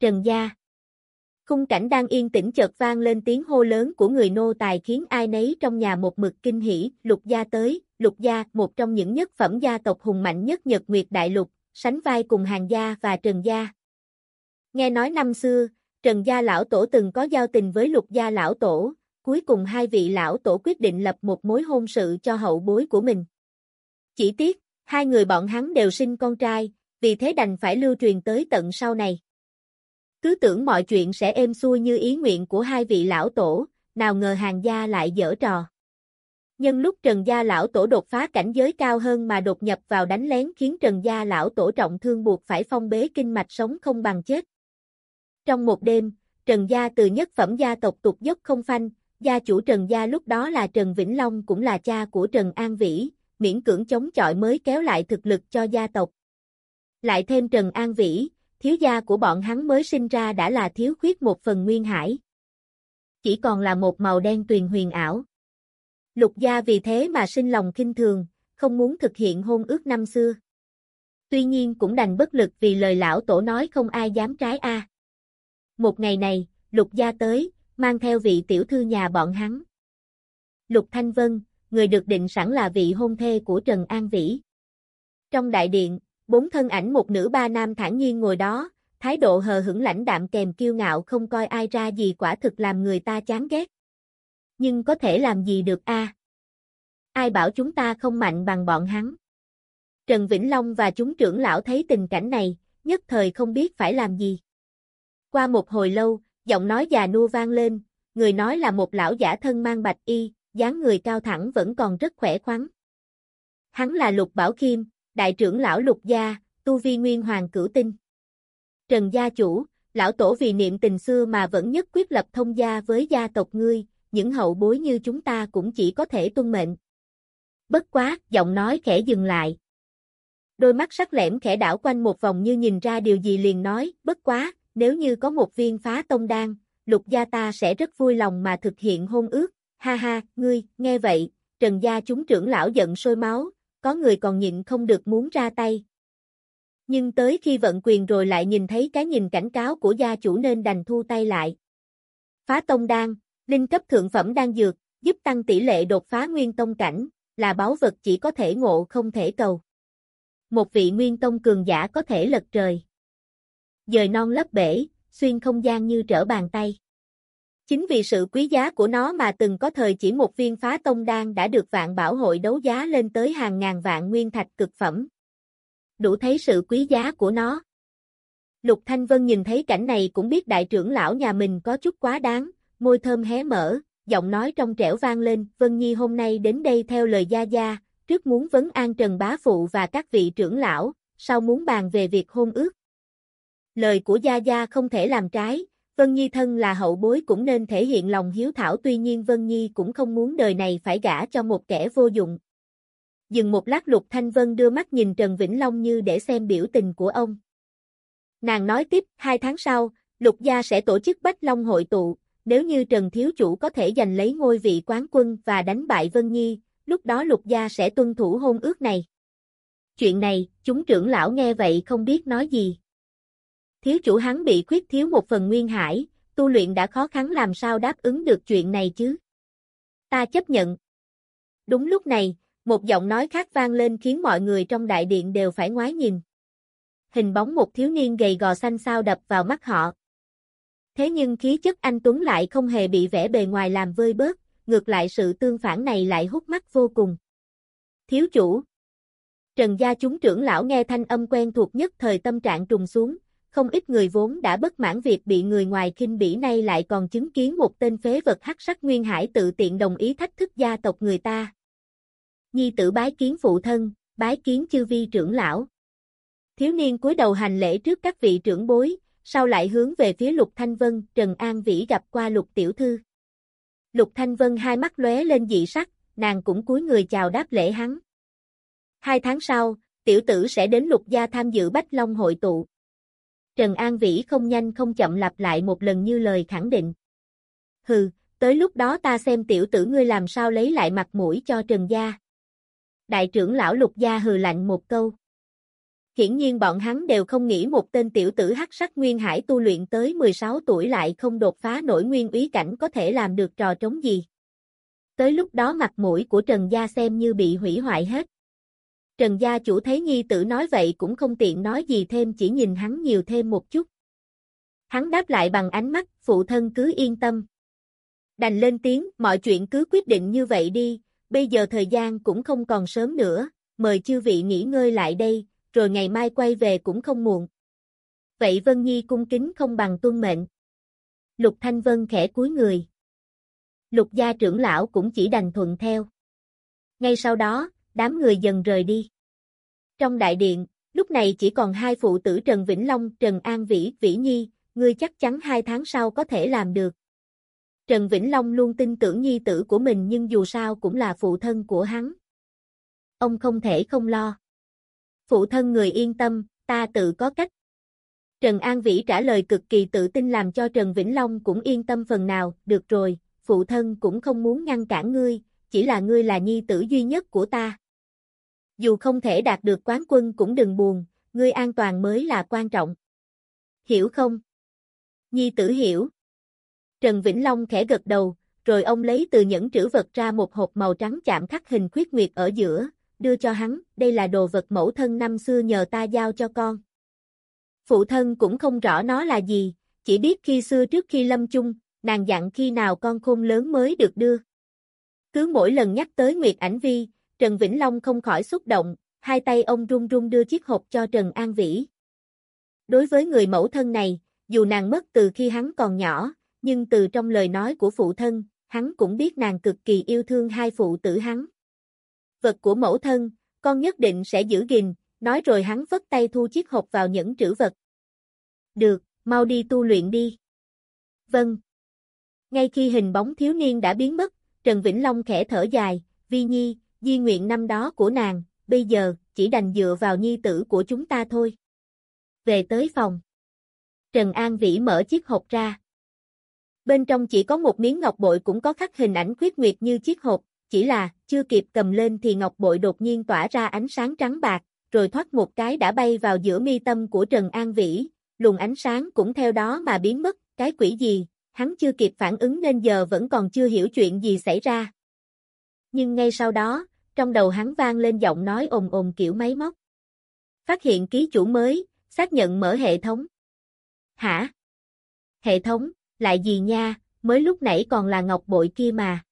Trần Gia Khung cảnh đang yên tĩnh chợt vang lên tiếng hô lớn của người nô tài khiến ai nấy trong nhà một mực kinh hỉ, lục gia tới, lục gia, một trong những nhất phẩm gia tộc hùng mạnh nhất Nhật Nguyệt Đại Lục, sánh vai cùng hàng gia và Trần gia. Nghe nói năm xưa, Trần gia lão tổ từng có giao tình với lục gia lão tổ, cuối cùng hai vị lão tổ quyết định lập một mối hôn sự cho hậu bối của mình. Chỉ tiếc, hai người bọn hắn đều sinh con trai, vì thế đành phải lưu truyền tới tận sau này. Cứ tưởng mọi chuyện sẽ êm xuôi như ý nguyện của hai vị lão tổ, nào ngờ hàng gia lại dở trò. Nhân lúc Trần Gia Lão Tổ đột phá cảnh giới cao hơn mà đột nhập vào đánh lén khiến Trần Gia Lão Tổ trọng thương buộc phải phong bế kinh mạch sống không bằng chết. Trong một đêm, Trần Gia từ nhất phẩm gia tộc tục dốc không phanh, gia chủ Trần Gia lúc đó là Trần Vĩnh Long cũng là cha của Trần An Vĩ, miễn cưỡng chống chọi mới kéo lại thực lực cho gia tộc. Lại thêm Trần An Vĩ, thiếu gia của bọn hắn mới sinh ra đã là thiếu khuyết một phần nguyên hải. Chỉ còn là một màu đen tuyền huyền ảo. Lục gia vì thế mà sinh lòng kinh thường, không muốn thực hiện hôn ước năm xưa. Tuy nhiên cũng đành bất lực vì lời lão tổ nói không ai dám trái a. Một ngày này, lục gia tới, mang theo vị tiểu thư nhà bọn hắn. Lục Thanh Vân, người được định sẵn là vị hôn thê của Trần An Vĩ. Trong đại điện, bốn thân ảnh một nữ ba nam thản nhiên ngồi đó, thái độ hờ hững lãnh đạm kèm kiêu ngạo không coi ai ra gì quả thực làm người ta chán ghét. Nhưng có thể làm gì được a? Ai bảo chúng ta không mạnh bằng bọn hắn? Trần Vĩnh Long và chúng trưởng lão thấy tình cảnh này, nhất thời không biết phải làm gì. Qua một hồi lâu, giọng nói già nua vang lên, người nói là một lão giả thân mang bạch y, dáng người cao thẳng vẫn còn rất khỏe khoắn. Hắn là Lục Bảo kim đại trưởng lão Lục Gia, tu vi nguyên hoàng cửu tinh. Trần gia chủ, lão tổ vì niệm tình xưa mà vẫn nhất quyết lập thông gia với gia tộc ngươi, những hậu bối như chúng ta cũng chỉ có thể tuân mệnh. Bất quá, giọng nói khẽ dừng lại. Đôi mắt sắc lẻm khẽ đảo quanh một vòng như nhìn ra điều gì liền nói, bất quá, nếu như có một viên phá tông đan, lục gia ta sẽ rất vui lòng mà thực hiện hôn ước, ha ha, ngươi, nghe vậy, trần gia chúng trưởng lão giận sôi máu, có người còn nhịn không được muốn ra tay. Nhưng tới khi vận quyền rồi lại nhìn thấy cái nhìn cảnh cáo của gia chủ nên đành thu tay lại. Phá tông đan, linh cấp thượng phẩm đan dược, giúp tăng tỷ lệ đột phá nguyên tông cảnh, là báu vật chỉ có thể ngộ không thể cầu. Một vị nguyên tông cường giả có thể lật trời. Dời non lấp bể, xuyên không gian như trở bàn tay. Chính vì sự quý giá của nó mà từng có thời chỉ một viên phá tông đan đã được vạn bảo hội đấu giá lên tới hàng ngàn vạn nguyên thạch cực phẩm. Đủ thấy sự quý giá của nó. Lục Thanh Vân nhìn thấy cảnh này cũng biết đại trưởng lão nhà mình có chút quá đáng, môi thơm hé mở, giọng nói trong trẻo vang lên, Vân Nhi hôm nay đến đây theo lời Gia Gia, trước muốn vấn an Trần Bá Phụ và các vị trưởng lão, sau muốn bàn về việc hôn ước. Lời của Gia Gia không thể làm trái, Vân Nhi thân là hậu bối cũng nên thể hiện lòng hiếu thảo tuy nhiên Vân Nhi cũng không muốn đời này phải gả cho một kẻ vô dụng. Dừng một lát Lục Thanh Vân đưa mắt nhìn Trần Vĩnh Long như để xem biểu tình của ông. Nàng nói tiếp, hai tháng sau, Lục Gia sẽ tổ chức Bách Long hội tụ, nếu như Trần Thiếu Chủ có thể giành lấy ngôi vị quán quân và đánh bại Vân Nhi, lúc đó Lục Gia sẽ tuân thủ hôn ước này. Chuyện này, chúng trưởng lão nghe vậy không biết nói gì. Thiếu chủ hắn bị khuyết thiếu một phần nguyên hải, tu luyện đã khó khăn làm sao đáp ứng được chuyện này chứ. Ta chấp nhận. Đúng lúc này, một giọng nói khác vang lên khiến mọi người trong đại điện đều phải ngoái nhìn. Hình bóng một thiếu niên gầy gò xanh sao đập vào mắt họ. Thế nhưng khí chất anh Tuấn lại không hề bị vẻ bề ngoài làm vơi bớt, ngược lại sự tương phản này lại hút mắt vô cùng. Thiếu chủ. Trần gia chúng trưởng lão nghe thanh âm quen thuộc nhất thời tâm trạng trùng xuống, không ít người vốn đã bất mãn việc bị người ngoài khinh bỉ nay lại còn chứng kiến một tên phế vật hắc sắc nguyên hải tự tiện đồng ý thách thức gia tộc người ta. Nhi tử bái kiến phụ thân, bái kiến chư vi trưởng lão. Thiếu niên cúi đầu hành lễ trước các vị trưởng bối, sau lại hướng về phía Lục Thanh Vân, Trần An Vĩ gặp qua Lục Tiểu Thư. Lục Thanh Vân hai mắt lóe lên dị sắc, nàng cũng cúi người chào đáp lễ hắn. Hai tháng sau, tiểu tử sẽ đến Lục Gia tham dự Bách Long hội tụ. Trần An Vĩ không nhanh không chậm lặp lại một lần như lời khẳng định. Hừ, tới lúc đó ta xem tiểu tử ngươi làm sao lấy lại mặt mũi cho Trần Gia. Đại trưởng lão Lục Gia hừ lạnh một câu. Hiển nhiên bọn hắn đều không nghĩ một tên tiểu tử hắc sắc nguyên hải tu luyện tới 16 tuổi lại không đột phá nổi nguyên úy cảnh có thể làm được trò trống gì. Tới lúc đó mặt mũi của Trần Gia xem như bị hủy hoại hết. Trần Gia chủ thấy nhi tử nói vậy cũng không tiện nói gì thêm chỉ nhìn hắn nhiều thêm một chút. Hắn đáp lại bằng ánh mắt, phụ thân cứ yên tâm. Đành lên tiếng, mọi chuyện cứ quyết định như vậy đi, bây giờ thời gian cũng không còn sớm nữa, mời chư vị nghỉ ngơi lại đây, rồi ngày mai quay về cũng không muộn. Vậy Vân Nhi cung kính không bằng tuân mệnh. Lục Thanh Vân khẽ cúi người. Lục gia trưởng lão cũng chỉ đành thuận theo. Ngay sau đó, đám người dần rời đi. Trong đại điện, lúc này chỉ còn hai phụ tử Trần Vĩnh Long, Trần An Vĩ, Vĩ Nhi, ngươi chắc chắn hai tháng sau có thể làm được. Trần Vĩnh Long luôn tin tưởng nhi tử của mình nhưng dù sao cũng là phụ thân của hắn. Ông không thể không lo. Phụ thân người yên tâm, ta tự có cách. Trần An Vĩ trả lời cực kỳ tự tin làm cho Trần Vĩnh Long cũng yên tâm phần nào, được rồi, phụ thân cũng không muốn ngăn cản ngươi, chỉ là ngươi là nhi tử duy nhất của ta. Dù không thể đạt được quán quân cũng đừng buồn, ngươi an toàn mới là quan trọng. Hiểu không? Nhi tử hiểu. Trần Vĩnh Long khẽ gật đầu, rồi ông lấy từ những trữ vật ra một hộp màu trắng chạm khắc hình khuyết nguyệt ở giữa, đưa cho hắn, đây là đồ vật mẫu thân năm xưa nhờ ta giao cho con. Phụ thân cũng không rõ nó là gì, chỉ biết khi xưa trước khi lâm chung, nàng dặn khi nào con khôn lớn mới được đưa. Cứ mỗi lần nhắc tới Nguyệt Ảnh Vi, Trần Vĩnh Long không khỏi xúc động, hai tay ông run run đưa chiếc hộp cho Trần An Vĩ. Đối với người mẫu thân này, dù nàng mất từ khi hắn còn nhỏ, nhưng từ trong lời nói của phụ thân, hắn cũng biết nàng cực kỳ yêu thương hai phụ tử hắn. Vật của mẫu thân, con nhất định sẽ giữ gìn, nói rồi hắn vất tay thu chiếc hộp vào những trữ vật. Được, mau đi tu luyện đi. Vâng. Ngay khi hình bóng thiếu niên đã biến mất, Trần Vĩnh Long khẽ thở dài, Vi Nhi, di nguyện năm đó của nàng, bây giờ, chỉ đành dựa vào nhi tử của chúng ta thôi. Về tới phòng. Trần An Vĩ mở chiếc hộp ra. Bên trong chỉ có một miếng ngọc bội cũng có khắc hình ảnh khuyết nguyệt như chiếc hộp, chỉ là, chưa kịp cầm lên thì ngọc bội đột nhiên tỏa ra ánh sáng trắng bạc, rồi thoát một cái đã bay vào giữa mi tâm của Trần An Vĩ, luồng ánh sáng cũng theo đó mà biến mất, cái quỷ gì, hắn chưa kịp phản ứng nên giờ vẫn còn chưa hiểu chuyện gì xảy ra. Nhưng ngay sau đó, trong đầu hắn vang lên giọng nói ồn ồn kiểu máy móc. Phát hiện ký chủ mới, xác nhận mở hệ thống. Hả? Hệ thống, lại gì nha, mới lúc nãy còn là ngọc bội kia mà.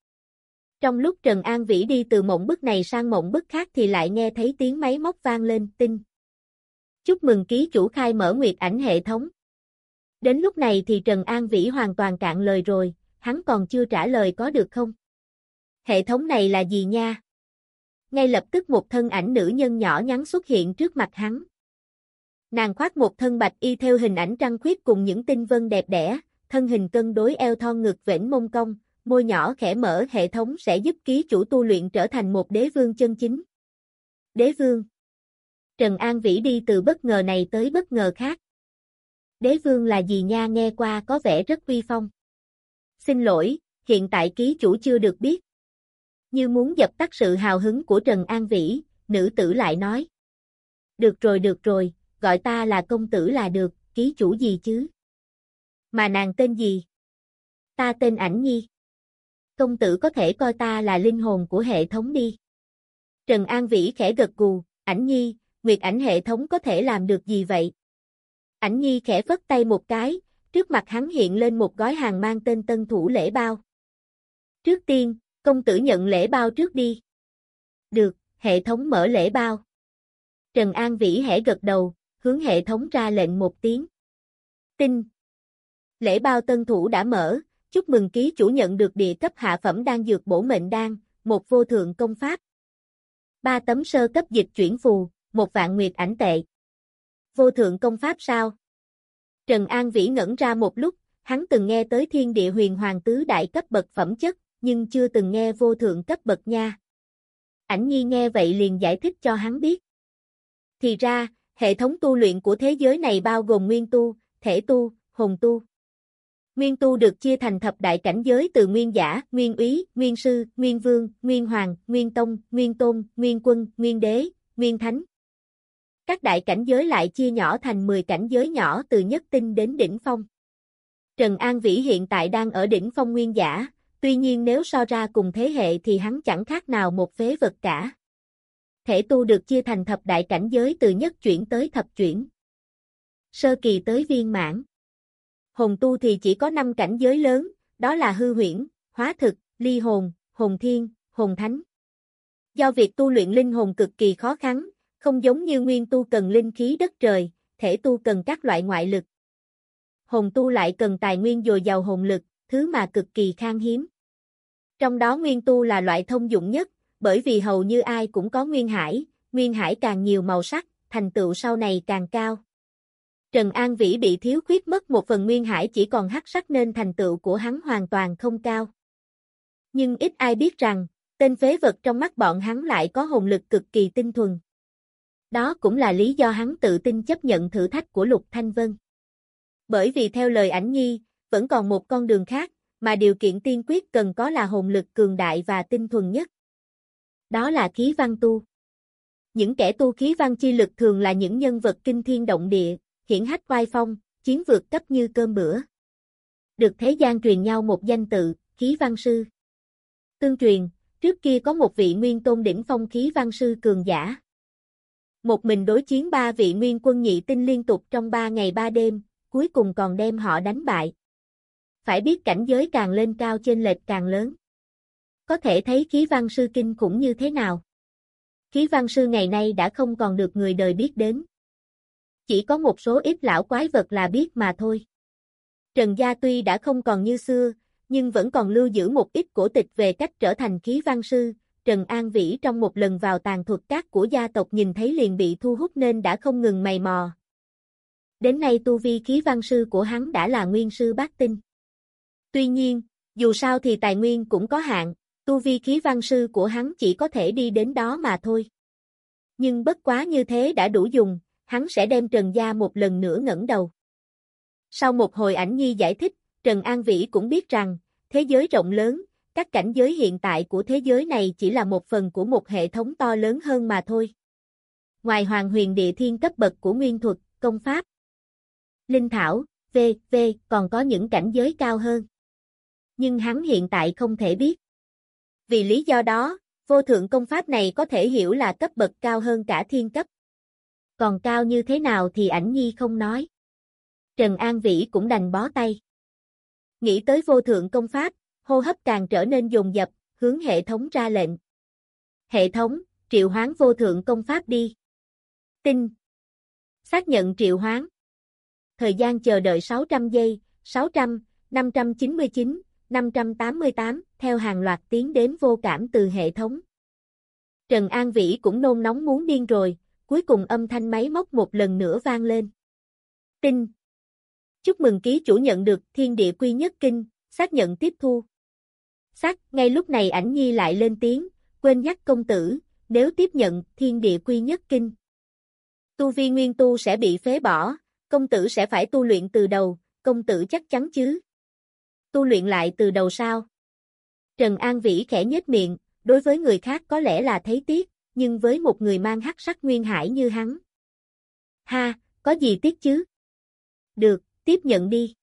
Trong lúc Trần An Vĩ đi từ mộng bức này sang mộng bức khác thì lại nghe thấy tiếng máy móc vang lên, tin. Chúc mừng ký chủ khai mở nguyệt ảnh hệ thống. Đến lúc này thì Trần An Vĩ hoàn toàn cạn lời rồi, hắn còn chưa trả lời có được không? Hệ thống này là gì nha? Ngay lập tức một thân ảnh nữ nhân nhỏ nhắn xuất hiện trước mặt hắn. Nàng khoác một thân bạch y theo hình ảnh trăng khuyết cùng những tinh vân đẹp đẽ, thân hình cân đối eo thon ngực vểnh mông cong, môi nhỏ khẽ mở hệ thống sẽ giúp ký chủ tu luyện trở thành một đế vương chân chính. Đế vương Trần An Vĩ đi từ bất ngờ này tới bất ngờ khác. Đế vương là gì nha nghe qua có vẻ rất uy phong. Xin lỗi, hiện tại ký chủ chưa được biết. Như muốn dập tắt sự hào hứng của Trần An Vĩ, nữ tử lại nói. Được rồi được rồi, gọi ta là công tử là được, ký chủ gì chứ? Mà nàng tên gì? Ta tên Ảnh Nhi. Công tử có thể coi ta là linh hồn của hệ thống đi. Trần An Vĩ khẽ gật gù, Ảnh Nhi, Nguyệt ảnh hệ thống có thể làm được gì vậy? Ảnh Nhi khẽ phất tay một cái, trước mặt hắn hiện lên một gói hàng mang tên tân thủ lễ bao. Trước tiên, công tử nhận lễ bao trước đi. Được, hệ thống mở lễ bao. Trần An Vĩ hẻ gật đầu, hướng hệ thống ra lệnh một tiếng. tin Lễ bao tân thủ đã mở, chúc mừng ký chủ nhận được địa cấp hạ phẩm đan dược bổ mệnh đan, một vô thượng công pháp. Ba tấm sơ cấp dịch chuyển phù, một vạn nguyệt ảnh tệ. Vô thượng công pháp sao? Trần An Vĩ ngẩn ra một lúc, hắn từng nghe tới thiên địa huyền hoàng tứ đại cấp bậc phẩm chất, nhưng chưa từng nghe vô thượng cấp bậc nha. Ảnh nhi nghe vậy liền giải thích cho hắn biết. Thì ra, hệ thống tu luyện của thế giới này bao gồm nguyên tu, thể tu, hồn tu. Nguyên tu được chia thành thập đại cảnh giới từ nguyên giả, nguyên úy, nguyên sư, nguyên vương, nguyên hoàng, nguyên tông, nguyên tôn, nguyên quân, nguyên đế, nguyên thánh. các đại cảnh giới lại chia nhỏ thành 10 cảnh giới nhỏ từ nhất tinh đến đỉnh phong. Trần An Vĩ hiện tại đang ở đỉnh phong nguyên giả, tuy nhiên nếu so ra cùng thế hệ thì hắn chẳng khác nào một phế vật cả. Thể tu được chia thành thập đại cảnh giới từ nhất chuyển tới thập chuyển. Sơ kỳ tới viên mãn. Hồn tu thì chỉ có 5 cảnh giới lớn, đó là hư huyễn, hóa thực, ly hồn, hồn thiên, hồn thánh. Do việc tu luyện linh hồn cực kỳ khó khăn, không giống như nguyên tu cần linh khí đất trời, thể tu cần các loại ngoại lực. Hồn tu lại cần tài nguyên dồi dào hồn lực, thứ mà cực kỳ khan hiếm. Trong đó nguyên tu là loại thông dụng nhất, bởi vì hầu như ai cũng có nguyên hải, nguyên hải càng nhiều màu sắc, thành tựu sau này càng cao. Trần An Vĩ bị thiếu khuyết mất một phần nguyên hải chỉ còn hắc sắc nên thành tựu của hắn hoàn toàn không cao. Nhưng ít ai biết rằng, tên phế vật trong mắt bọn hắn lại có hồn lực cực kỳ tinh thuần. Đó cũng là lý do hắn tự tin chấp nhận thử thách của Lục Thanh Vân. Bởi vì theo lời ảnh nhi, vẫn còn một con đường khác, mà điều kiện tiên quyết cần có là hồn lực cường đại và tinh thuần nhất. Đó là khí văn tu. Những kẻ tu khí văn chi lực thường là những nhân vật kinh thiên động địa, hiển hách oai phong, chiến vượt cấp như cơm bữa. Được thế gian truyền nhau một danh tự, khí văn sư. Tương truyền, trước kia có một vị nguyên tôn đỉnh phong khí văn sư cường giả. Một mình đối chiến ba vị nguyên quân nhị tinh liên tục trong ba ngày ba đêm, cuối cùng còn đem họ đánh bại. Phải biết cảnh giới càng lên cao trên lệch càng lớn. Có thể thấy khí văn sư kinh cũng như thế nào. Khí văn sư ngày nay đã không còn được người đời biết đến. Chỉ có một số ít lão quái vật là biết mà thôi. Trần Gia tuy đã không còn như xưa, nhưng vẫn còn lưu giữ một ít cổ tịch về cách trở thành khí văn sư. Trần An Vĩ trong một lần vào tàn thuật các của gia tộc nhìn thấy liền bị thu hút nên đã không ngừng mày mò. Đến nay tu vi khí văn sư của hắn đã là nguyên sư bát tinh. Tuy nhiên, dù sao thì tài nguyên cũng có hạn, tu vi khí văn sư của hắn chỉ có thể đi đến đó mà thôi. Nhưng bất quá như thế đã đủ dùng, hắn sẽ đem Trần Gia một lần nữa ngẩng đầu. Sau một hồi ảnh nhi giải thích, Trần An Vĩ cũng biết rằng, thế giới rộng lớn, các cảnh giới hiện tại của thế giới này chỉ là một phần của một hệ thống to lớn hơn mà thôi. Ngoài hoàng huyền địa thiên cấp bậc của nguyên thuật, công pháp, linh thảo, v, v, còn có những cảnh giới cao hơn. Nhưng hắn hiện tại không thể biết. Vì lý do đó, vô thượng công pháp này có thể hiểu là cấp bậc cao hơn cả thiên cấp. Còn cao như thế nào thì ảnh nhi không nói. Trần An Vĩ cũng đành bó tay. Nghĩ tới vô thượng công pháp, hô hấp càng trở nên dồn dập, hướng hệ thống ra lệnh. Hệ thống, triệu hoán vô thượng công pháp đi. tin Xác nhận triệu hoán. Thời gian chờ đợi 600 giây, 600, 599, 588, theo hàng loạt tiếng đếm vô cảm từ hệ thống. Trần An Vĩ cũng nôn nóng muốn điên rồi, cuối cùng âm thanh máy móc một lần nữa vang lên. Tin. Chúc mừng ký chủ nhận được thiên địa quy nhất kinh, xác nhận tiếp thu. Xác, ngay lúc này ảnh nhi lại lên tiếng, quên nhắc công tử, nếu tiếp nhận thiên địa quy nhất kinh. Tu vi nguyên tu sẽ bị phế bỏ, công tử sẽ phải tu luyện từ đầu, công tử chắc chắn chứ. Tu luyện lại từ đầu sao? Trần An Vĩ khẽ nhếch miệng, đối với người khác có lẽ là thấy tiếc, nhưng với một người mang hắc sắc nguyên hải như hắn. Ha, có gì tiếc chứ? Được, tiếp nhận đi.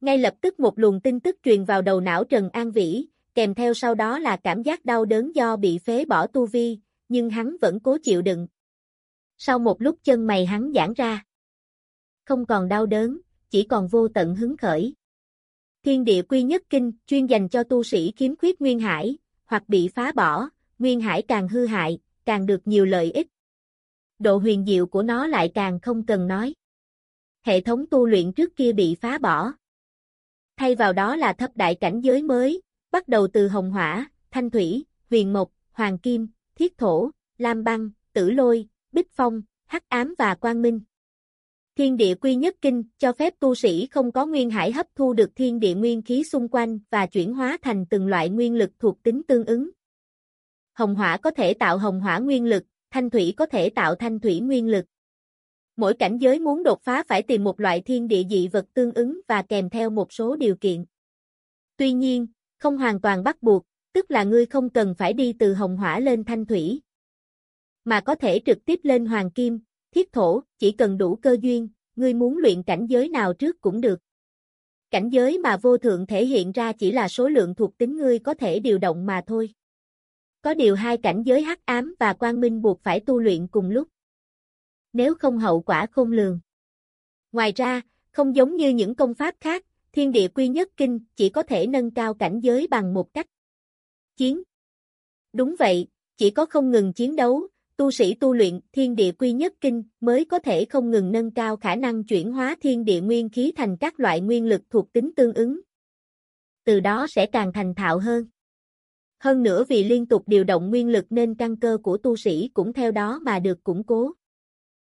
Ngay lập tức một luồng tin tức truyền vào đầu não Trần An Vĩ, kèm theo sau đó là cảm giác đau đớn do bị phế bỏ tu vi, nhưng hắn vẫn cố chịu đựng. Sau một lúc chân mày hắn giãn ra. Không còn đau đớn, chỉ còn vô tận hứng khởi. Thiên địa quy nhất kinh, chuyên dành cho tu sĩ khiếm khuyết nguyên hải, hoặc bị phá bỏ, nguyên hải càng hư hại, càng được nhiều lợi ích. Độ huyền diệu của nó lại càng không cần nói. Hệ thống tu luyện trước kia bị phá bỏ. Thay vào đó là thấp đại cảnh giới mới, bắt đầu từ hồng hỏa, thanh thủy, huyền mộc, hoàng kim, thiết thổ, lam băng, tử lôi, bích phong, hắc ám và quang minh. Thiên địa quy nhất kinh cho phép tu sĩ không có nguyên hải hấp thu được thiên địa nguyên khí xung quanh và chuyển hóa thành từng loại nguyên lực thuộc tính tương ứng. Hồng hỏa có thể tạo hồng hỏa nguyên lực, thanh thủy có thể tạo thanh thủy nguyên lực. Mỗi cảnh giới muốn đột phá phải tìm một loại thiên địa dị vật tương ứng và kèm theo một số điều kiện. Tuy nhiên, không hoàn toàn bắt buộc, tức là ngươi không cần phải đi từ hồng hỏa lên thanh thủy, mà có thể trực tiếp lên hoàng kim, thiết thổ, chỉ cần đủ cơ duyên, ngươi muốn luyện cảnh giới nào trước cũng được. Cảnh giới mà vô thượng thể hiện ra chỉ là số lượng thuộc tính ngươi có thể điều động mà thôi. Có điều hai cảnh giới hắc ám và quang minh buộc phải tu luyện cùng lúc. Nếu không hậu quả không lường. Ngoài ra, không giống như những công pháp khác, thiên địa quy nhất kinh chỉ có thể nâng cao cảnh giới bằng một cách. Chiến. Đúng vậy, chỉ có không ngừng chiến đấu, tu sĩ tu luyện thiên địa quy nhất kinh mới có thể không ngừng nâng cao khả năng chuyển hóa thiên địa nguyên khí thành các loại nguyên lực thuộc tính tương ứng. Từ đó sẽ càng thành thạo hơn. Hơn nữa vì liên tục điều động nguyên lực nên căn cơ của tu sĩ cũng theo đó mà được củng cố.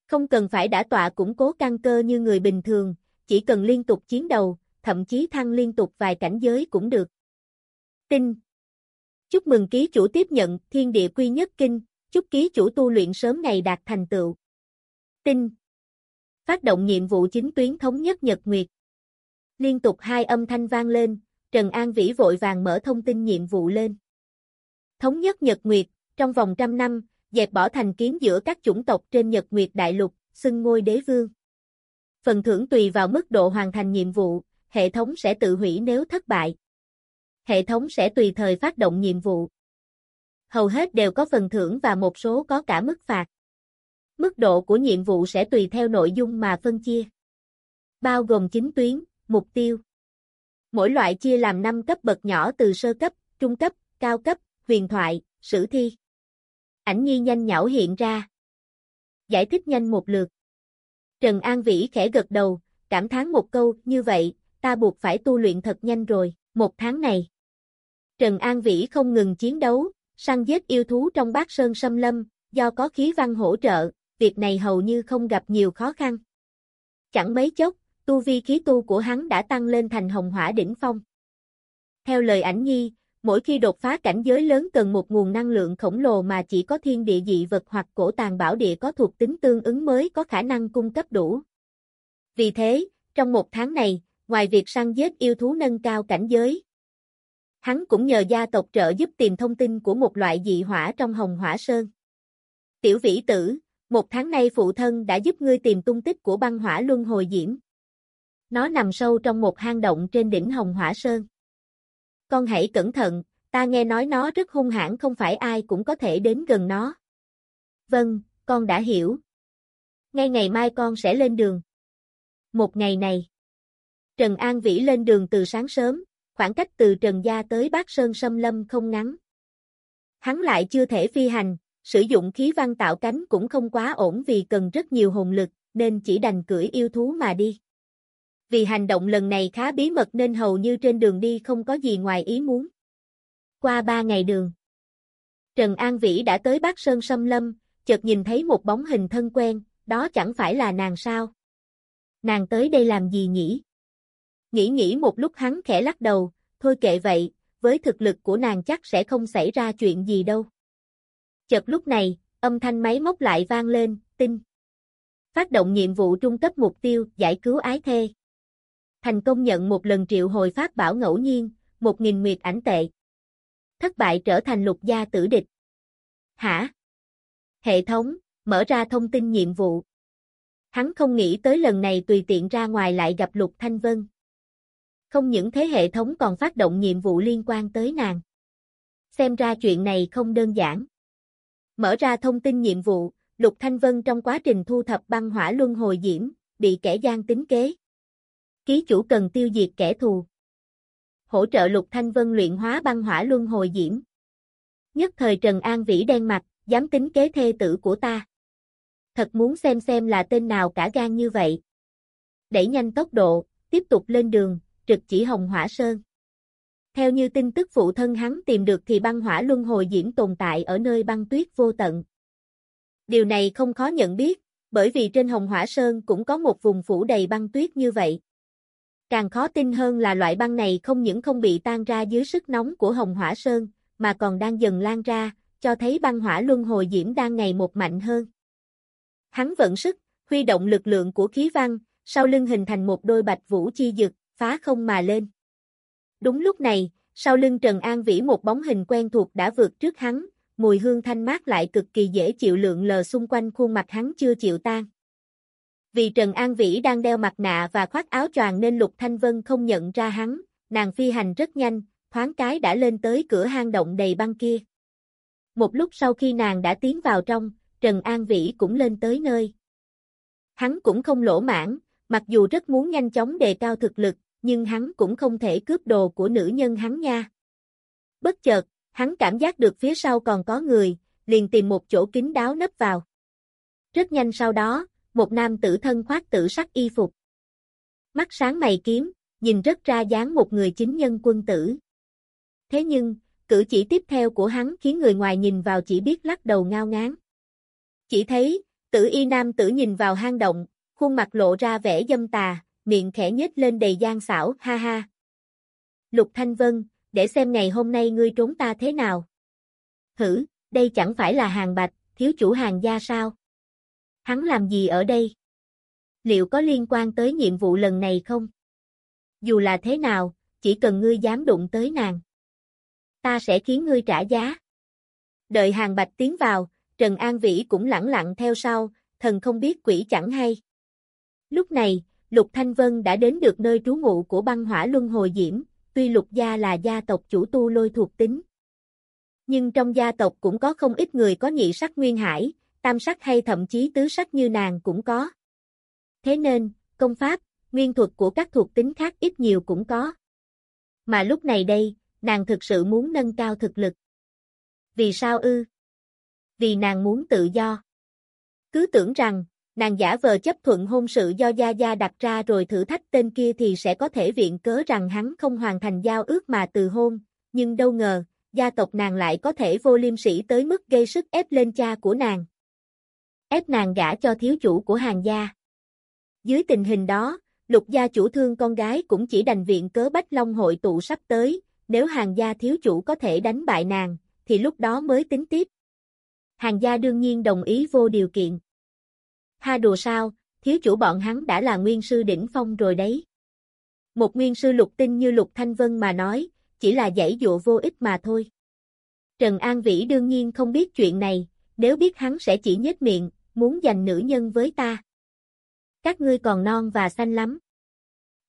Không cần phải đã tọa củng cố căn cơ như người bình thường, chỉ cần liên tục chiến đầu, thậm chí thăng liên tục vài cảnh giới cũng được. Tin Chúc mừng ký chủ tiếp nhận thiên địa quy nhất kinh, chúc ký chủ tu luyện sớm ngày đạt thành tựu. Tin Phát động nhiệm vụ chính tuyến thống nhất Nhật Nguyệt. Liên tục hai âm thanh vang lên, Trần An Vĩ vội vàng mở thông tin nhiệm vụ lên. Thống nhất Nhật Nguyệt, trong vòng trăm năm, dẹp bỏ thành kiến giữa các chủng tộc trên Nhật Nguyệt Đại Lục, xưng ngôi đế vương. Phần thưởng tùy vào mức độ hoàn thành nhiệm vụ, hệ thống sẽ tự hủy nếu thất bại. Hệ thống sẽ tùy thời phát động nhiệm vụ. Hầu hết đều có phần thưởng và một số có cả mức phạt. Mức độ của nhiệm vụ sẽ tùy theo nội dung mà phân chia. Bao gồm 9 tuyến, mục tiêu. Mỗi loại chia làm 5 cấp bậc nhỏ từ sơ cấp, trung cấp, cao cấp, huyền thoại, sử thi. Ảnh nhi nhanh nhảu hiện ra. Giải thích nhanh một lượt. Trần An Vĩ khẽ gật đầu, cảm thán một câu, như vậy, ta buộc phải tu luyện thật nhanh rồi, một tháng này. Trần An Vĩ không ngừng chiến đấu, săn giết yêu thú trong bát sơn xâm lâm, do có khí văn hỗ trợ, việc này hầu như không gặp nhiều khó khăn. Chẳng mấy chốc, tu vi khí tu của hắn đã tăng lên thành hồng hỏa đỉnh phong. Theo lời ảnh nhi, mỗi khi đột phá cảnh giới lớn cần một nguồn năng lượng khổng lồ mà chỉ có thiên địa dị vật hoặc cổ tàng bảo địa có thuộc tính tương ứng mới có khả năng cung cấp đủ. Vì thế, trong một tháng này, ngoài việc săn giết yêu thú nâng cao cảnh giới, hắn cũng nhờ gia tộc trợ giúp tìm thông tin của một loại dị hỏa trong hồng hỏa sơn. Tiểu vĩ tử, một tháng nay phụ thân đã giúp ngươi tìm tung tích của băng hỏa luân hồi diễm. Nó nằm sâu trong một hang động trên đỉnh hồng hỏa sơn. Con hãy cẩn thận, ta nghe nói nó rất hung hãn không phải ai cũng có thể đến gần nó. Vâng, con đã hiểu. Ngay ngày mai con sẽ lên đường. Một ngày này, Trần An Vĩ lên đường từ sáng sớm, khoảng cách từ Trần Gia tới Bát Sơn Sâm Lâm không ngắn. Hắn lại chưa thể phi hành, sử dụng khí văn tạo cánh cũng không quá ổn vì cần rất nhiều hồn lực, nên chỉ đành cưỡi yêu thú mà đi. Vì hành động lần này khá bí mật nên hầu như trên đường đi không có gì ngoài ý muốn. Qua ba ngày đường, Trần An Vĩ đã tới Bác Sơn Sâm Lâm, chợt nhìn thấy một bóng hình thân quen, đó chẳng phải là nàng sao? Nàng tới đây làm gì nhỉ? Nghĩ nghĩ một lúc hắn khẽ lắc đầu, thôi kệ vậy, với thực lực của nàng chắc sẽ không xảy ra chuyện gì đâu. Chợt lúc này, âm thanh máy móc lại vang lên, tin. Phát động nhiệm vụ trung cấp mục tiêu, giải cứu ái thê. Thành công nhận một lần triệu hồi phát bảo ngẫu nhiên, một nghìn nguyệt ảnh tệ. Thất bại trở thành lục gia tử địch. Hả? Hệ thống, mở ra thông tin nhiệm vụ. Hắn không nghĩ tới lần này tùy tiện ra ngoài lại gặp Lục Thanh Vân. Không những thế hệ thống còn phát động nhiệm vụ liên quan tới nàng. Xem ra chuyện này không đơn giản. Mở ra thông tin nhiệm vụ, Lục Thanh Vân trong quá trình thu thập băng hỏa luân hồi diễm, bị kẻ gian tính kế. Ký chủ cần tiêu diệt kẻ thù. Hỗ trợ Lục Thanh Vân luyện hóa băng hỏa luân hồi diễm. Nhất thời Trần An Vĩ đen mặt, dám tính kế thê tử của ta. Thật muốn xem xem là tên nào cả gan như vậy. Đẩy nhanh tốc độ, tiếp tục lên đường, trực chỉ Hồng Hỏa Sơn. Theo như tin tức phụ thân hắn tìm được thì băng hỏa luân hồi diễm tồn tại ở nơi băng tuyết vô tận. Điều này không khó nhận biết, bởi vì trên Hồng Hỏa Sơn cũng có một vùng phủ đầy băng tuyết như vậy. Càng khó tin hơn là loại băng này không những không bị tan ra dưới sức nóng của Hồng Hỏa Sơn, mà còn đang dần lan ra, cho thấy băng hỏa luân hồi diễm đang ngày một mạnh hơn. Hắn vận sức, huy động lực lượng của khí văn, sau lưng hình thành một đôi bạch vũ chi dực, phá không mà lên. Đúng lúc này, sau lưng Trần An Vĩ một bóng hình quen thuộc đã vượt trước hắn, mùi hương thanh mát lại cực kỳ dễ chịu lượng lờ xung quanh khuôn mặt hắn chưa chịu tan. Vì Trần An Vĩ đang đeo mặt nạ và khoác áo choàng nên Lục Thanh Vân không nhận ra hắn, nàng phi hành rất nhanh, thoáng cái đã lên tới cửa hang động đầy băng kia. Một lúc sau khi nàng đã tiến vào trong, Trần An Vĩ cũng lên tới nơi. Hắn cũng không lỗ mãn, mặc dù rất muốn nhanh chóng đề cao thực lực, nhưng hắn cũng không thể cướp đồ của nữ nhân hắn nha. Bất chợt, hắn cảm giác được phía sau còn có người, liền tìm một chỗ kín đáo nấp vào. Rất nhanh sau đó, một nam tử thân khoác tử sắc y phục. Mắt sáng mày kiếm, nhìn rất ra dáng một người chính nhân quân tử. Thế nhưng, cử chỉ tiếp theo của hắn khiến người ngoài nhìn vào chỉ biết lắc đầu ngao ngán. Chỉ thấy, tử y nam tử nhìn vào hang động, khuôn mặt lộ ra vẻ dâm tà, miệng khẽ nhếch lên đầy gian xảo, ha ha. Lục Thanh Vân, để xem ngày hôm nay ngươi trốn ta thế nào. Hử, đây chẳng phải là hàng bạch, thiếu chủ hàng gia sao? Hắn làm gì ở đây? Liệu có liên quan tới nhiệm vụ lần này không? Dù là thế nào, chỉ cần ngươi dám đụng tới nàng. Ta sẽ khiến ngươi trả giá. Đợi hàng bạch tiến vào, Trần An Vĩ cũng lẳng lặng theo sau, thần không biết quỷ chẳng hay. Lúc này, Lục Thanh Vân đã đến được nơi trú ngụ của băng hỏa luân hồi diễm, tuy Lục gia là gia tộc chủ tu lôi thuộc tính. Nhưng trong gia tộc cũng có không ít người có nhị sắc nguyên hải, tam sắc hay thậm chí tứ sắc như nàng cũng có. Thế nên, công pháp, nguyên thuật của các thuộc tính khác ít nhiều cũng có. Mà lúc này đây, nàng thực sự muốn nâng cao thực lực. Vì sao ư? Vì nàng muốn tự do. Cứ tưởng rằng, nàng giả vờ chấp thuận hôn sự do Gia Gia đặt ra rồi thử thách tên kia thì sẽ có thể viện cớ rằng hắn không hoàn thành giao ước mà từ hôn, nhưng đâu ngờ, gia tộc nàng lại có thể vô liêm sỉ tới mức gây sức ép lên cha của nàng. Ép nàng gả cho thiếu chủ của hàng gia. Dưới tình hình đó, lục gia chủ thương con gái cũng chỉ đành viện cớ Bách Long hội tụ sắp tới, nếu hàng gia thiếu chủ có thể đánh bại nàng, thì lúc đó mới tính tiếp. Hàng gia đương nhiên đồng ý vô điều kiện. Ha đùa sao, thiếu chủ bọn hắn đã là nguyên sư đỉnh phong rồi đấy. Một nguyên sư lục tinh như lục thanh vân mà nói, chỉ là giải dụ vô ích mà thôi. Trần An Vĩ đương nhiên không biết chuyện này, nếu biết hắn sẽ chỉ nhếch miệng, muốn giành nữ nhân với ta. Các ngươi còn non và xanh lắm.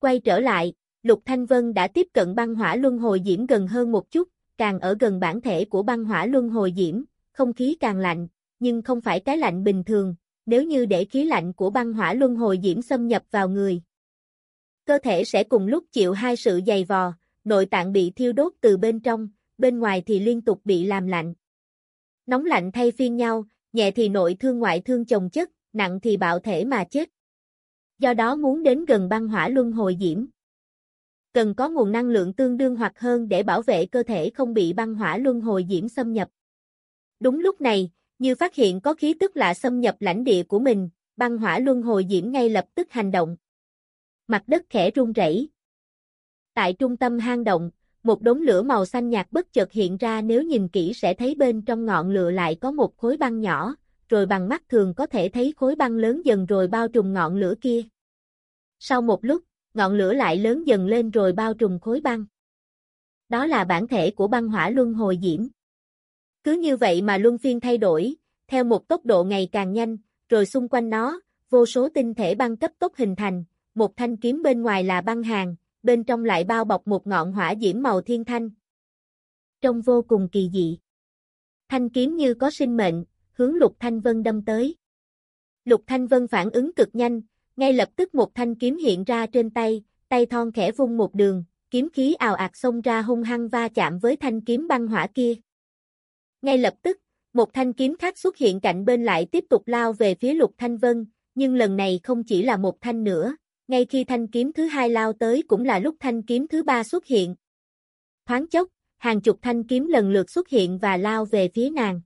Quay trở lại, Lục Thanh Vân đã tiếp cận băng hỏa luân hồi diễm gần hơn một chút, càng ở gần bản thể của băng hỏa luân hồi diễm, không khí càng lạnh, nhưng không phải cái lạnh bình thường, nếu như để khí lạnh của băng hỏa luân hồi diễm xâm nhập vào người. Cơ thể sẽ cùng lúc chịu hai sự dày vò, nội tạng bị thiêu đốt từ bên trong, bên ngoài thì liên tục bị làm lạnh. Nóng lạnh thay phiên nhau, nhẹ thì nội thương ngoại thương chồng chất, nặng thì bạo thể mà chết. Do đó muốn đến gần băng hỏa luân hồi diễm. Cần có nguồn năng lượng tương đương hoặc hơn để bảo vệ cơ thể không bị băng hỏa luân hồi diễm xâm nhập. Đúng lúc này, như phát hiện có khí tức lạ xâm nhập lãnh địa của mình, băng hỏa luân hồi diễm ngay lập tức hành động. Mặt đất khẽ rung rẩy. Tại trung tâm hang động, một đống lửa màu xanh nhạt bất chợt hiện ra nếu nhìn kỹ sẽ thấy bên trong ngọn lửa lại có một khối băng nhỏ, rồi bằng mắt thường có thể thấy khối băng lớn dần rồi bao trùm ngọn lửa kia. Sau một lúc, ngọn lửa lại lớn dần lên rồi bao trùm khối băng. Đó là bản thể của băng hỏa luân hồi diễm. Cứ như vậy mà luân phiên thay đổi, theo một tốc độ ngày càng nhanh, rồi xung quanh nó, vô số tinh thể băng cấp tốc hình thành, một thanh kiếm bên ngoài là băng hàng, bên trong lại bao bọc một ngọn hỏa diễm màu thiên thanh. Trông vô cùng kỳ dị. Thanh kiếm như có sinh mệnh, hướng Lục Thanh Vân đâm tới. Lục Thanh Vân phản ứng cực nhanh, ngay lập tức một thanh kiếm hiện ra trên tay, tay thon khẽ vung một đường, kiếm khí ào ạt xông ra hung hăng va chạm với thanh kiếm băng hỏa kia. Ngay lập tức, một thanh kiếm khác xuất hiện cạnh bên lại tiếp tục lao về phía Lục Thanh Vân, nhưng lần này không chỉ là một thanh nữa, ngay khi thanh kiếm thứ hai lao tới cũng là lúc thanh kiếm thứ ba xuất hiện. Thoáng chốc, hàng chục thanh kiếm lần lượt xuất hiện và lao về phía nàng.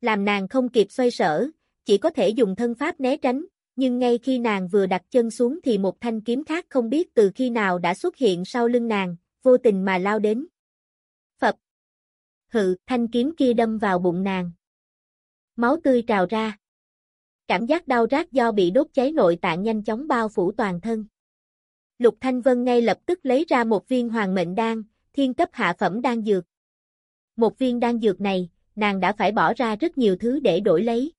Làm nàng không kịp xoay sở, chỉ có thể dùng thân pháp né tránh, nhưng ngay khi nàng vừa đặt chân xuống thì một thanh kiếm khác không biết từ khi nào đã xuất hiện sau lưng nàng, vô tình mà lao đến. Hự, thanh kiếm kia đâm vào bụng nàng. Máu tươi trào ra. Cảm giác đau rát do bị đốt cháy nội tạng nhanh chóng bao phủ toàn thân. Lục Thanh Vân ngay lập tức lấy ra một viên hoàng mệnh đan, thiên cấp hạ phẩm đan dược. Một viên đan dược này, nàng đã phải bỏ ra rất nhiều thứ để đổi lấy.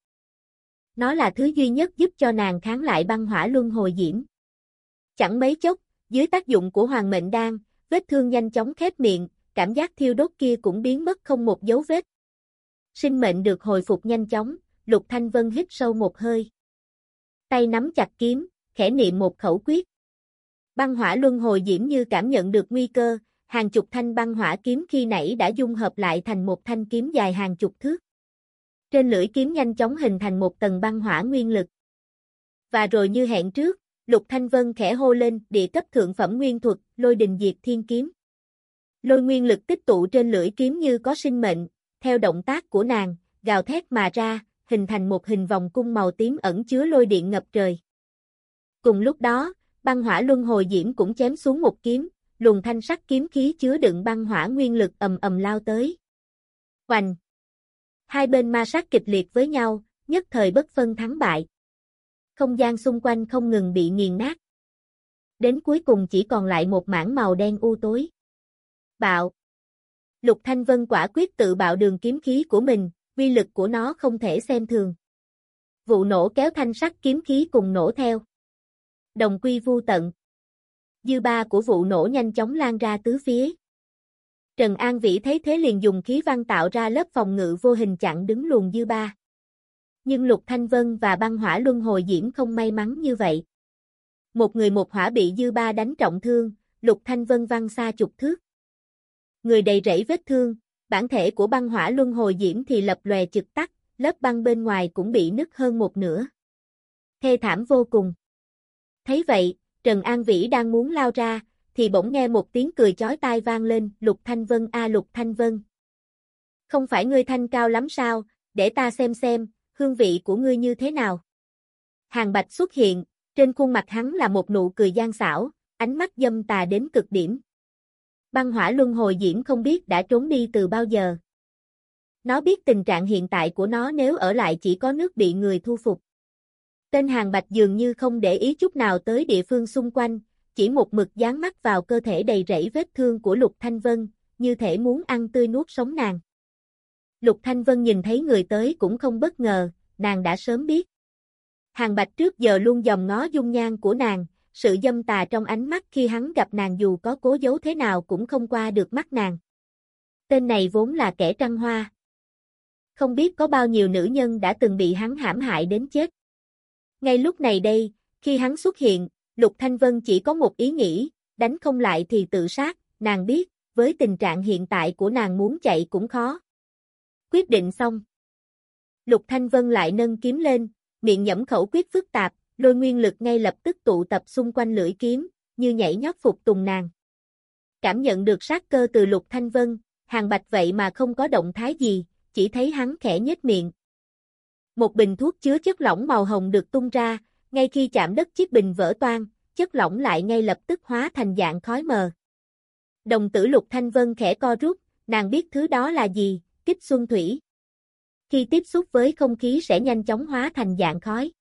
Nó là thứ duy nhất giúp cho nàng kháng lại băng hỏa luân hồi diễm. Chẳng mấy chốc, dưới tác dụng của hoàng mệnh đan, vết thương nhanh chóng khép miệng, cảm giác thiêu đốt kia cũng biến mất không một dấu vết. Sinh mệnh được hồi phục nhanh chóng, Lục Thanh Vân hít sâu một hơi. Tay nắm chặt kiếm, khẽ niệm một khẩu quyết. Băng hỏa luân hồi diễm như cảm nhận được nguy cơ, hàng chục thanh băng hỏa kiếm khi nãy đã dung hợp lại thành một thanh kiếm dài hàng chục thước. Trên lưỡi kiếm nhanh chóng hình thành một tầng băng hỏa nguyên lực. Và rồi như hẹn trước, Lục Thanh Vân khẽ hô lên địa cấp thượng phẩm nguyên thuật, lôi đình diệt thiên kiếm. Lôi nguyên lực tích tụ trên lưỡi kiếm như có sinh mệnh, theo động tác của nàng, gào thét mà ra, hình thành một hình vòng cung màu tím ẩn chứa lôi điện ngập trời. Cùng lúc đó, băng hỏa luân hồi diễm cũng chém xuống một kiếm, luồng thanh sắc kiếm khí chứa đựng băng hỏa nguyên lực ầm ầm lao tới. Hoành! Hai bên ma sát kịch liệt với nhau, nhất thời bất phân thắng bại. Không gian xung quanh không ngừng bị nghiền nát. Đến cuối cùng chỉ còn lại một mảng màu đen u tối. Bạo! Lục Thanh Vân quả quyết tự bạo đường kiếm khí của mình, uy lực của nó không thể xem thường. Vụ nổ kéo thanh sắc kiếm khí cùng nổ theo. Đồng quy vu tận. Dư ba của vụ nổ nhanh chóng lan ra tứ phía. Trần An Vĩ thấy thế liền dùng khí văn tạo ra lớp phòng ngự vô hình chặn đứng luồng dư ba. Nhưng Lục Thanh Vân và băng hỏa luân hồi diễm không may mắn như vậy. Một người một hỏa bị dư ba đánh trọng thương, Lục Thanh Vân văng xa chục thước. Người đầy rẫy vết thương, bản thể của băng hỏa luân hồi diễm thì lập lòe trực tắt, lớp băng bên ngoài cũng bị nứt hơn một nửa. Thê thảm vô cùng. Thấy vậy, Trần An Vĩ đang muốn lao ra, thì bỗng nghe một tiếng cười chói tai vang lên, Lục Thanh Vân a Lục Thanh Vân. Không phải ngươi thanh cao lắm sao, để ta xem xem, hương vị của ngươi như thế nào. Hàng Bạch xuất hiện, trên khuôn mặt hắn là một nụ cười gian xảo, ánh mắt dâm tà đến cực điểm. Băng hỏa luân hồi diễm không biết đã trốn đi từ bao giờ. Nó biết tình trạng hiện tại của nó nếu ở lại chỉ có nước bị người thu phục. Tên hàng bạch dường như không để ý chút nào tới địa phương xung quanh, chỉ một mực dán mắt vào cơ thể đầy rẫy vết thương của Lục Thanh Vân, như thể muốn ăn tươi nuốt sống nàng. Lục Thanh Vân nhìn thấy người tới cũng không bất ngờ, nàng đã sớm biết. Hàng bạch trước giờ luôn dòm ngó dung nhan của nàng, sự dâm tà trong ánh mắt khi hắn gặp nàng dù có cố giấu thế nào cũng không qua được mắt nàng. Tên này vốn là kẻ trăng hoa. Không biết có bao nhiêu nữ nhân đã từng bị hắn hãm hại đến chết. Ngay lúc này đây, khi hắn xuất hiện, Lục Thanh Vân chỉ có một ý nghĩ, đánh không lại thì tự sát, nàng biết, với tình trạng hiện tại của nàng muốn chạy cũng khó. Quyết định xong. Lục Thanh Vân lại nâng kiếm lên, miệng nhẩm khẩu quyết phức tạp, lôi nguyên lực ngay lập tức tụ tập xung quanh lưỡi kiếm, như nhảy nhót phục tùng nàng. Cảm nhận được sát cơ từ Lục Thanh Vân, hàng bạch vậy mà không có động thái gì, chỉ thấy hắn khẽ nhếch miệng. Một bình thuốc chứa chất lỏng màu hồng được tung ra, ngay khi chạm đất chiếc bình vỡ toang, chất lỏng lại ngay lập tức hóa thành dạng khói mờ. Đồng tử Lục Thanh Vân khẽ co rút, nàng biết thứ đó là gì, kích xuân thủy. Khi tiếp xúc với không khí sẽ nhanh chóng hóa thành dạng khói.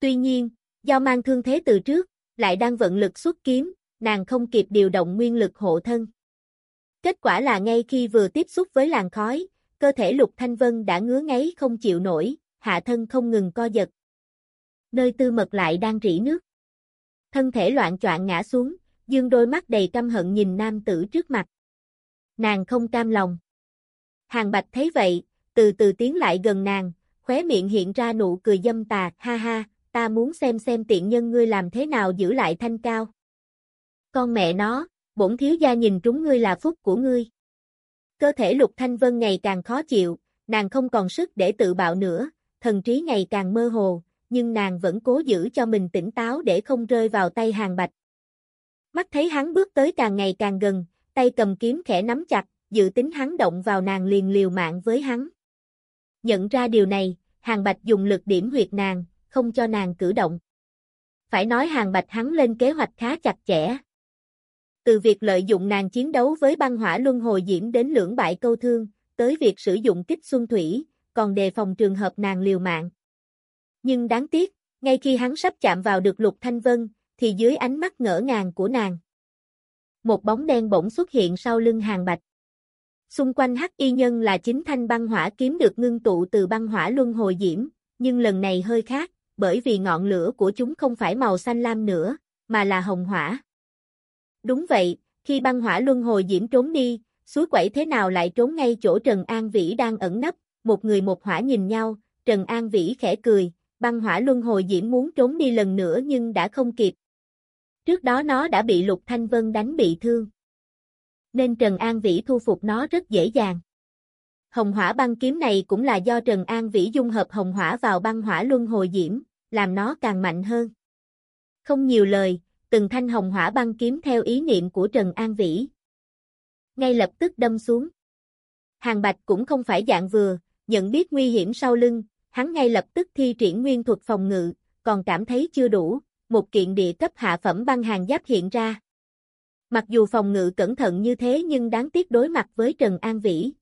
Tuy nhiên, do mang thương thế từ trước, lại đang vận lực xuất kiếm, nàng không kịp điều động nguyên lực hộ thân. Kết quả là ngay khi vừa tiếp xúc với làn khói, cơ thể Lục Thanh Vân đã ngứa ngáy không chịu nổi, hạ thân không ngừng co giật. Nơi tư mật lại đang rỉ nước. Thân thể loạn choạng ngã xuống, dương đôi mắt đầy căm hận nhìn nam tử trước mặt. Nàng không cam lòng. Hàng Bạch thấy vậy, từ từ tiến lại gần nàng, khóe miệng hiện ra nụ cười dâm tà, ha ha, ta muốn xem xem tiện nhân ngươi làm thế nào giữ lại thanh cao. Con mẹ nó, bổn thiếu gia nhìn trúng ngươi là phúc của ngươi. Cơ thể lục thanh vân ngày càng khó chịu, nàng không còn sức để tự bạo nữa, thần trí ngày càng mơ hồ, nhưng nàng vẫn cố giữ cho mình tỉnh táo để không rơi vào tay hàng bạch. Mắt thấy hắn bước tới càng ngày càng gần, tay cầm kiếm khẽ nắm chặt, dự tính hắn động vào nàng liền liều mạng với hắn. Nhận ra điều này, hàng bạch dùng lực điểm huyệt nàng, không cho nàng cử động. Phải nói hàng bạch hắn lên kế hoạch khá chặt chẽ. Từ việc lợi dụng nàng chiến đấu với băng hỏa luân hồi diễm đến lưỡng bại câu thương, tới việc sử dụng kích xuân thủy, còn đề phòng trường hợp nàng liều mạng. Nhưng đáng tiếc, ngay khi hắn sắp chạm vào được lục thanh vân, thì dưới ánh mắt ngỡ ngàng của nàng. Một bóng đen bỗng xuất hiện sau lưng hàng bạch. Xung quanh hắc y nhân là chính thanh băng hỏa kiếm được ngưng tụ từ băng hỏa luân hồi diễm, nhưng lần này hơi khác, bởi vì ngọn lửa của chúng không phải màu xanh lam nữa, mà là hồng hỏa. Đúng vậy, khi băng hỏa luân hồi diễm trốn đi, suối quẩy thế nào lại trốn ngay chỗ Trần An Vĩ đang ẩn nấp, một người một hỏa nhìn nhau, Trần An Vĩ khẽ cười, băng hỏa luân hồi diễm muốn trốn đi lần nữa nhưng đã không kịp. Trước đó nó đã bị Lục Thanh Vân đánh bị thương. Nên Trần An Vĩ thu phục nó rất dễ dàng. Hồng hỏa băng kiếm này cũng là do Trần An Vĩ dung hợp hồng hỏa vào băng hỏa luân hồi diễm, làm nó càng mạnh hơn. Không nhiều lời, từng thanh hồng hỏa băng kiếm theo ý niệm của Trần An Vĩ. Ngay lập tức đâm xuống. Hàng Bạch cũng không phải dạng vừa, nhận biết nguy hiểm sau lưng, hắn ngay lập tức thi triển nguyên thuật phòng ngự, còn cảm thấy chưa đủ, một kiện địa cấp hạ phẩm băng hàng giáp hiện ra. Mặc dù phòng ngự cẩn thận như thế nhưng đáng tiếc đối mặt với Trần An Vĩ.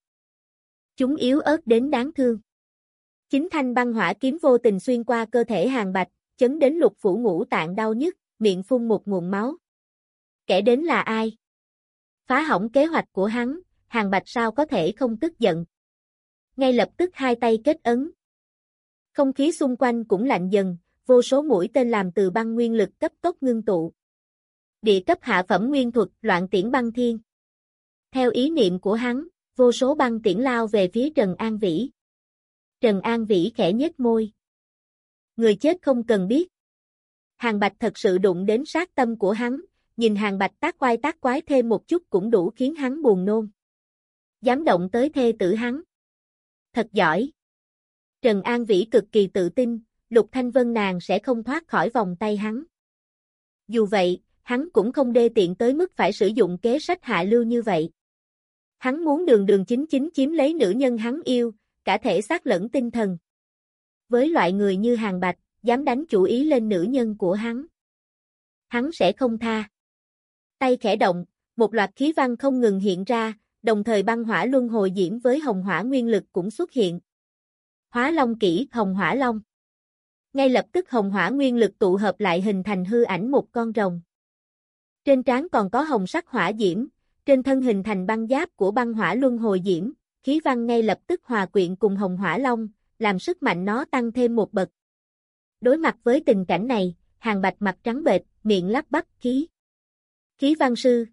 Chúng yếu ớt đến đáng thương. Chính thanh băng hỏa kiếm vô tình xuyên qua cơ thể hàng bạch, chấn đến lục phủ ngũ tạng đau nhức, miệng phun một nguồn máu. Kẻ đến là ai? Phá hỏng kế hoạch của hắn, hàng bạch sao có thể không tức giận. Ngay lập tức hai tay kết ấn. Không khí xung quanh cũng lạnh dần, vô số mũi tên làm từ băng nguyên lực cấp tốc ngưng tụ. Địa cấp hạ phẩm nguyên thuật, loạn tiễn băng thiên. Theo ý niệm của hắn, vô số băng tiễn lao về phía Trần An Vĩ. Trần An Vĩ khẽ nhếch môi. Người chết không cần biết. Hàng Bạch thật sự đụng đến sát tâm của hắn, nhìn Hàng Bạch tác quai tác quái thêm một chút cũng đủ khiến hắn buồn nôn. Dám động tới thê tử hắn. Thật giỏi. Trần An Vĩ cực kỳ tự tin, Lục Thanh Vân nàng sẽ không thoát khỏi vòng tay hắn. Dù vậy, hắn cũng không đê tiện tới mức phải sử dụng kế sách hạ lưu như vậy. Hắn muốn đường đường chính chính chiếm lấy nữ nhân hắn yêu, cả thể xác lẫn tinh thần. Với loại người như Hàng Bạch, dám đánh chủ ý lên nữ nhân của hắn. Hắn sẽ không tha. Tay khẽ động, một loạt khí văn không ngừng hiện ra, đồng thời băng hỏa luân hồi diễm với hồng hỏa nguyên lực cũng xuất hiện. Hóa Long kỹ Hồng Hỏa Long Ngay lập tức hồng hỏa nguyên lực tụ hợp lại hình thành hư ảnh một con rồng. Trên trán còn có hồng sắc hỏa diễm, trên thân hình thành băng giáp của băng hỏa luân hồi diễm, khí văn ngay lập tức hòa quyện cùng hồng hỏa long, làm sức mạnh nó tăng thêm một bậc. Đối mặt với tình cảnh này, hàng bạch mặt trắng bệch, miệng lắp bắp khí. Khí văn sư.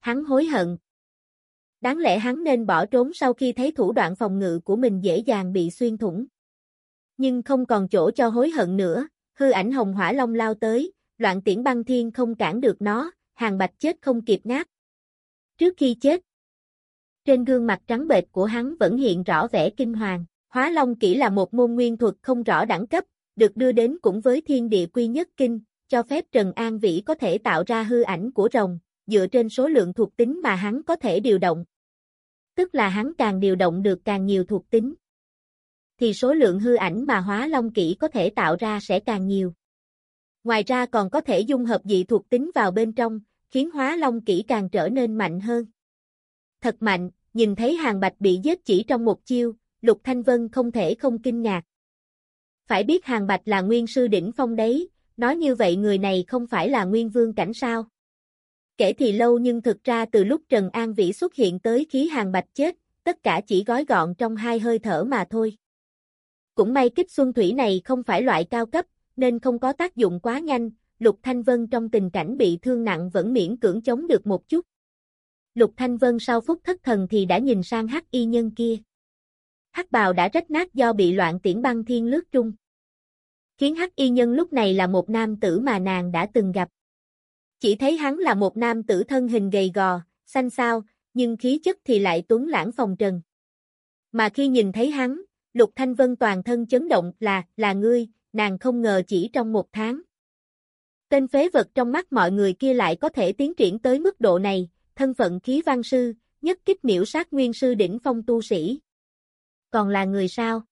Hắn hối hận. Đáng lẽ hắn nên bỏ trốn sau khi thấy thủ đoạn phòng ngự của mình dễ dàng bị xuyên thủng. Nhưng không còn chỗ cho hối hận nữa, hư ảnh hồng hỏa long lao tới, loạn tiễn băng thiên không cản được nó, hàng bạch chết không kịp ngáp. Trước khi chết, trên gương mặt trắng bệch của hắn vẫn hiện rõ vẻ kinh hoàng. Hóa Long kỹ là một môn nguyên thuật không rõ đẳng cấp, được đưa đến cũng với thiên địa quy nhất kinh, cho phép Trần An Vĩ có thể tạo ra hư ảnh của rồng, dựa trên số lượng thuộc tính mà hắn có thể điều động. Tức là hắn càng điều động được càng nhiều thuộc tính. Thì số lượng hư ảnh mà hóa long kỹ có thể tạo ra sẽ càng nhiều. Ngoài ra còn có thể dung hợp dị thuộc tính vào bên trong, khiến hóa long kỹ càng trở nên mạnh hơn. Thật mạnh, nhìn thấy hàng bạch bị giết chỉ trong một chiêu, Lục Thanh Vân không thể không kinh ngạc. Phải biết hàng bạch là nguyên sư đỉnh phong đấy, nói như vậy người này không phải là nguyên vương cảnh sao. Kể thì lâu nhưng thực ra từ lúc Trần An Vĩ xuất hiện tới khí hàng bạch chết, tất cả chỉ gói gọn trong hai hơi thở mà thôi. Cũng may kích xuân thủy này không phải loại cao cấp, nên không có tác dụng quá nhanh, Lục Thanh Vân trong tình cảnh bị thương nặng vẫn miễn cưỡng chống được một chút. Lục Thanh Vân sau phút thất thần thì đã nhìn sang hắc y nhân kia. Hắc bào đã rách nát do bị loạn tiễn băng thiên lướt trung. Khiến hắc y nhân lúc này là một nam tử mà nàng đã từng gặp. Chỉ thấy hắn là một nam tử thân hình gầy gò, xanh xao, nhưng khí chất thì lại tuấn lãng phòng trần. Mà khi nhìn thấy hắn, Lục Thanh Vân toàn thân chấn động là, là ngươi, nàng không ngờ chỉ trong một tháng. Tên phế vật trong mắt mọi người kia lại có thể tiến triển tới mức độ này, thân phận khí văn sư, nhất kích miễu sát nguyên sư đỉnh phong tu sĩ. Còn là người sao?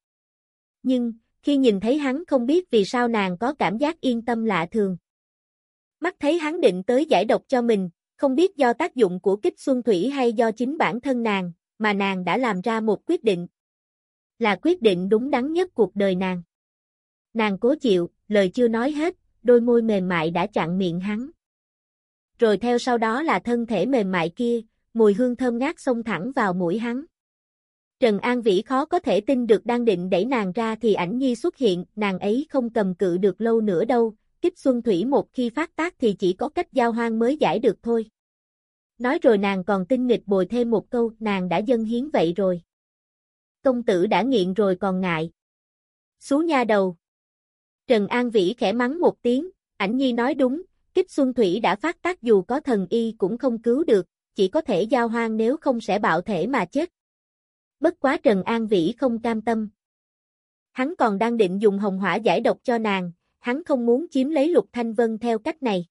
Nhưng, khi nhìn thấy hắn không biết vì sao nàng có cảm giác yên tâm lạ thường. Mắt thấy hắn định tới giải độc cho mình, không biết do tác dụng của kích xuân thủy hay do chính bản thân nàng, mà nàng đã làm ra một quyết định. Là quyết định đúng đắn nhất cuộc đời nàng. Nàng cố chịu, lời chưa nói hết, đôi môi mềm mại đã chặn miệng hắn. Rồi theo sau đó là thân thể mềm mại kia, mùi hương thơm ngát xông thẳng vào mũi hắn. Trần An Vĩ khó có thể tin được đang định đẩy nàng ra thì ảnh nhi xuất hiện, nàng ấy không cầm cự được lâu nữa đâu, kích xuân thủy một khi phát tác thì chỉ có cách giao hoang mới giải được thôi. Nói rồi nàng còn tinh nghịch bồi thêm một câu, nàng đã dâng hiến vậy rồi. Công tử đã nghiện rồi còn ngại. Xú nha đầu. Trần An Vĩ khẽ mắng một tiếng, ảnh nhi nói đúng, kích xuân thủy đã phát tác dù có thần y cũng không cứu được, chỉ có thể giao hoang nếu không sẽ bạo thể mà chết. Bất quá Trần An Vĩ không cam tâm. Hắn còn đang định dùng hồng hỏa giải độc cho nàng, hắn không muốn chiếm lấy Lục Thanh Vân theo cách này.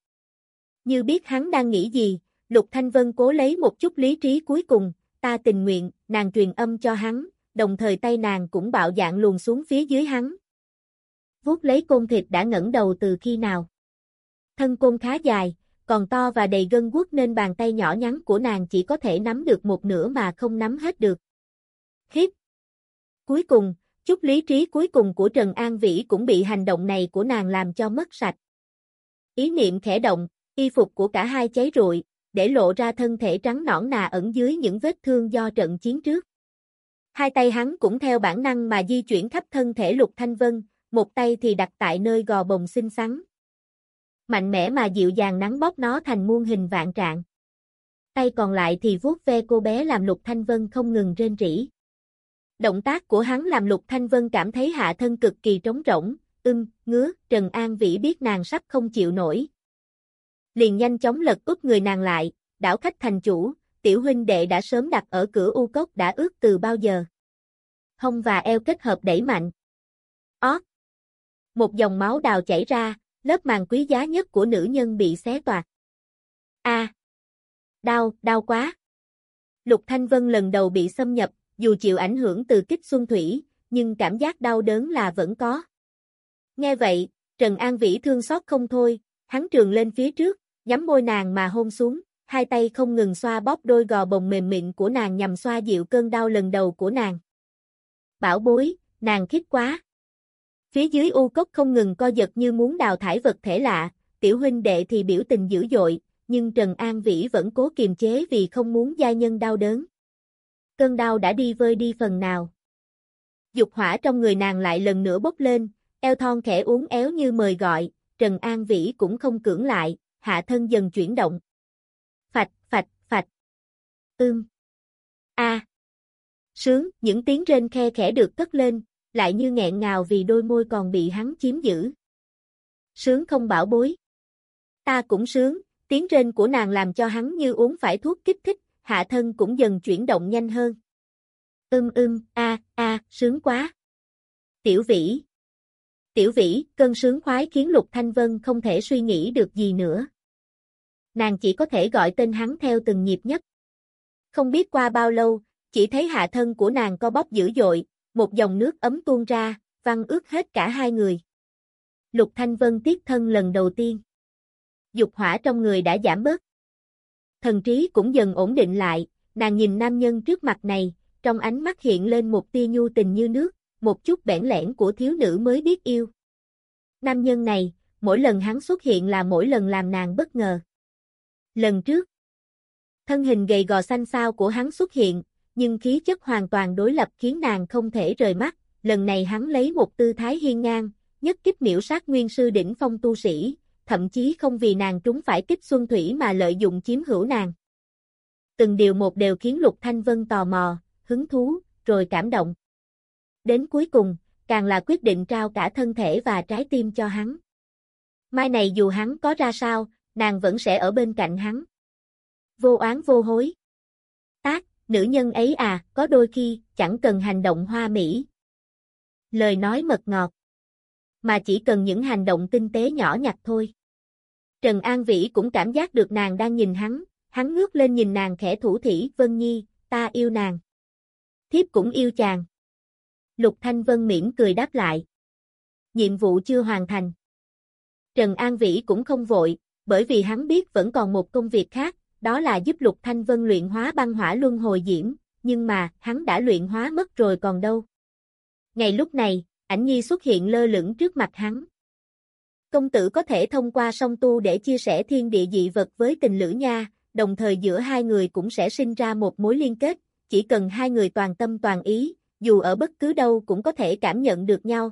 Như biết hắn đang nghĩ gì, Lục Thanh Vân cố lấy một chút lý trí cuối cùng, ta tình nguyện, nàng truyền âm cho hắn, đồng thời tay nàng cũng bạo dạng luồn xuống phía dưới hắn. Vuốt lấy côn thịt đã ngẩng đầu từ khi nào. Thân côn khá dài, còn to và đầy gân guốc nên bàn tay nhỏ nhắn của nàng chỉ có thể nắm được một nửa mà không nắm hết được. Khiếp! Cuối cùng, chút lý trí cuối cùng của Trần An Vĩ cũng bị hành động này của nàng làm cho mất sạch. Ý niệm khẽ động, y phục của cả hai cháy rụi, để lộ ra thân thể trắng nõn nà ẩn dưới những vết thương do trận chiến trước. Hai tay hắn cũng theo bản năng mà di chuyển khắp thân thể Lục Thanh Vân, một tay thì đặt tại nơi gò bồng xinh xắn. Mạnh mẽ mà dịu dàng nắng bóp nó thành muôn hình vạn trạng. Tay còn lại thì vuốt ve cô bé làm Lục Thanh Vân không ngừng rên rỉ. Động tác của hắn làm Lục Thanh Vân cảm thấy hạ thân cực kỳ trống rỗng, ưm, ngứa, Trần An Vĩ biết nàng sắp không chịu nổi. Liền nhanh chóng lật úp người nàng lại, đảo khách thành chủ, tiểu huynh đệ đã sớm đặt ở cửa u cốc đã ướt từ bao giờ. Hông và eo kết hợp đẩy mạnh. Ót. Một dòng máu đào chảy ra, lớp màng quý giá nhất của nữ nhân bị xé toạc. A. Đau, đau quá. Lục Thanh Vân lần đầu bị xâm nhập, dù chịu ảnh hưởng từ kích xuân thủy, nhưng cảm giác đau đớn là vẫn có. Nghe vậy, Trần An Vĩ thương xót không thôi, hắn trường lên phía trước, nhắm môi nàng mà hôn xuống, hai tay không ngừng xoa bóp đôi gò bồng mềm mịn của nàng nhằm xoa dịu cơn đau lần đầu của nàng. Bảo bối, nàng khít quá. Phía dưới u cốc không ngừng co giật như muốn đào thải vật thể lạ, tiểu huynh đệ thì biểu tình dữ dội, nhưng Trần An Vĩ vẫn cố kiềm chế vì không muốn gia nhân đau đớn. Cơn đau đã đi vơi đi phần nào. Dục hỏa trong người nàng lại lần nữa bốc lên, eo thon khẽ uốn éo như mời gọi, Trần An Vĩ cũng không cưỡng lại, hạ thân dần chuyển động. Phạch, phạch, phạch. Ưm. A. Sướng, những tiếng rên khe khẽ được cất lên, lại như nghẹn ngào vì đôi môi còn bị hắn chiếm giữ. Sướng không bảo bối. Ta cũng sướng, tiếng rên của nàng làm cho hắn như uống phải thuốc kích thích, hạ thân cũng dần chuyển động nhanh hơn. Ưm ưm, a, a, sướng quá. Tiểu vĩ. Tiểu vĩ, cơn sướng khoái khiến Lục Thanh Vân không thể suy nghĩ được gì nữa. Nàng chỉ có thể gọi tên hắn theo từng nhịp nhất. Không biết qua bao lâu, chỉ thấy hạ thân của nàng co bóp dữ dội, một dòng nước ấm tuôn ra, văng ướt hết cả hai người. Lục Thanh Vân tiếc thân lần đầu tiên. Dục hỏa trong người đã giảm bớt. Thần trí cũng dần ổn định lại, nàng nhìn nam nhân trước mặt này, trong ánh mắt hiện lên một tia nhu tình như nước, một chút bẽn lẽn của thiếu nữ mới biết yêu. Nam nhân này, mỗi lần hắn xuất hiện là mỗi lần làm nàng bất ngờ. Lần trước, thân hình gầy gò xanh xao của hắn xuất hiện, nhưng khí chất hoàn toàn đối lập khiến nàng không thể rời mắt, lần này hắn lấy một tư thái hiên ngang, nhất kích miễu sát nguyên sư đỉnh phong tu sĩ, thậm chí không vì nàng trúng phải kích xuân thủy mà lợi dụng chiếm hữu nàng. Từng điều một đều khiến Lục Thanh Vân tò mò, hứng thú, rồi cảm động. Đến cuối cùng, càng là quyết định trao cả thân thể và trái tim cho hắn. Mai này dù hắn có ra sao, nàng vẫn sẽ ở bên cạnh hắn. Vô oán vô hối. Tác, nữ nhân ấy à, có đôi khi, chẳng cần hành động hoa mỹ. Lời nói mật ngọt. Mà chỉ cần những hành động tinh tế nhỏ nhặt thôi. Trần An Vĩ cũng cảm giác được nàng đang nhìn hắn, hắn ngước lên nhìn nàng khẽ thủ thỉ, Vân Nhi, ta yêu nàng. Thiếp cũng yêu chàng. Lục Thanh Vân mỉm cười đáp lại. Nhiệm vụ chưa hoàn thành. Trần An Vĩ cũng không vội, bởi vì hắn biết vẫn còn một công việc khác, đó là giúp Lục Thanh Vân luyện hóa băng hỏa luân hồi diễm, nhưng mà, hắn đã luyện hóa mất rồi còn đâu. Ngày lúc này, ảnh nhi xuất hiện lơ lửng trước mặt hắn. Công tử có thể thông qua song tu để chia sẻ thiên địa dị vật với tình lữ nha, đồng thời giữa hai người cũng sẽ sinh ra một mối liên kết, chỉ cần hai người toàn tâm toàn ý, dù ở bất cứ đâu cũng có thể cảm nhận được nhau.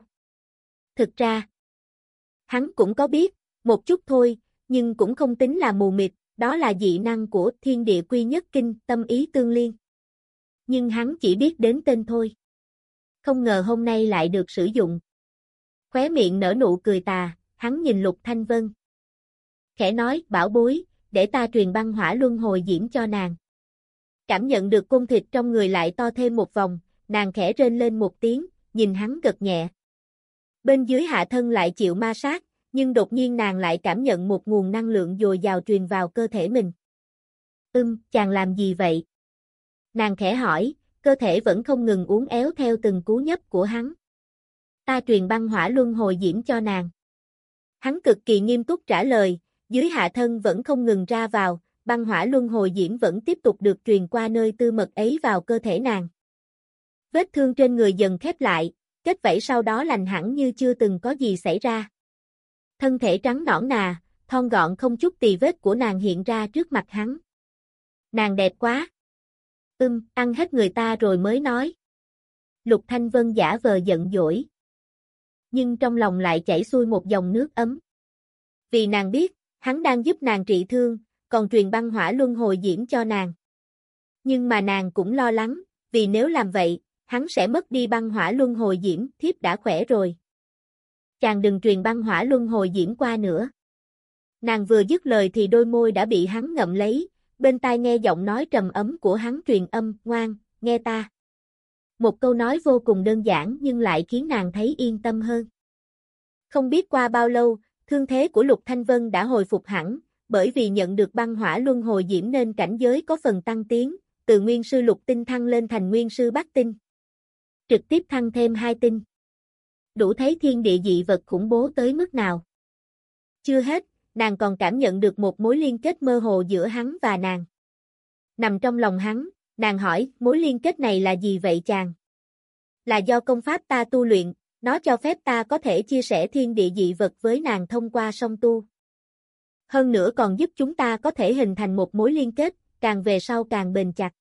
Thực ra, hắn cũng có biết, một chút thôi, nhưng cũng không tính là mù mịt, đó là dị năng của thiên địa quy nhất kinh, tâm ý tương liên. Nhưng hắn chỉ biết đến tên thôi. Không ngờ hôm nay lại được sử dụng. Khóe miệng nở nụ cười tà, hắn nhìn Lục Thanh Vân. Khẽ nói, bảo bối, để ta truyền băng hỏa luân hồi diễm cho nàng. Cảm nhận được cung thịt trong người lại to thêm một vòng, nàng khẽ rên lên một tiếng, nhìn hắn gật nhẹ. Bên dưới hạ thân lại chịu ma sát, nhưng đột nhiên nàng lại cảm nhận một nguồn năng lượng dồi dào truyền vào cơ thể mình. Ưm, chàng làm gì vậy? Nàng khẽ hỏi, cơ thể vẫn không ngừng uốn éo theo từng cú nhấp của hắn. Ta truyền băng hỏa luân hồi diễm cho nàng. Hắn cực kỳ nghiêm túc trả lời, dưới hạ thân vẫn không ngừng ra vào, băng hỏa luân hồi diễm vẫn tiếp tục được truyền qua nơi tư mật ấy vào cơ thể nàng. Vết thương trên người dần khép lại, kết vảy sau đó lành hẳn như chưa từng có gì xảy ra. Thân thể trắng nõn nà, thon gọn không chút tì vết của nàng hiện ra trước mặt hắn. Nàng đẹp quá. Ưm, ăn hết người ta rồi mới nói. Lục Thanh Vân giả vờ giận dỗi. Nhưng trong lòng lại chảy xuôi một dòng nước ấm. Vì nàng biết, hắn đang giúp nàng trị thương, còn truyền băng hỏa luân hồi diễm cho nàng. Nhưng mà nàng cũng lo lắng, vì nếu làm vậy, hắn sẽ mất đi băng hỏa luân hồi diễm, thiếp đã khỏe rồi. Chàng đừng truyền băng hỏa luân hồi diễm qua nữa. Nàng vừa dứt lời thì đôi môi đã bị hắn ngậm lấy, bên tai nghe giọng nói trầm ấm của hắn truyền âm, ngoan, nghe ta. Một câu nói vô cùng đơn giản nhưng lại khiến nàng thấy yên tâm hơn. Không biết qua bao lâu, thương thế của Lục Thanh Vân đã hồi phục hẳn, bởi vì nhận được băng hỏa luân hồi diễm nên cảnh giới có phần tăng tiến, từ nguyên sư lục tinh thăng lên thành nguyên sư bát tinh. Trực tiếp thăng thêm hai tinh. Đủ thấy thiên địa dị vật khủng bố tới mức nào. Chưa hết, nàng còn cảm nhận được một mối liên kết mơ hồ giữa hắn và nàng. Nằm trong lòng hắn, nàng hỏi, mối liên kết này là gì vậy chàng? Là do công pháp ta tu luyện, nó cho phép ta có thể chia sẻ thiên địa dị vật với nàng thông qua song tu. Hơn nữa còn giúp chúng ta có thể hình thành một mối liên kết, càng về sau càng bền chặt.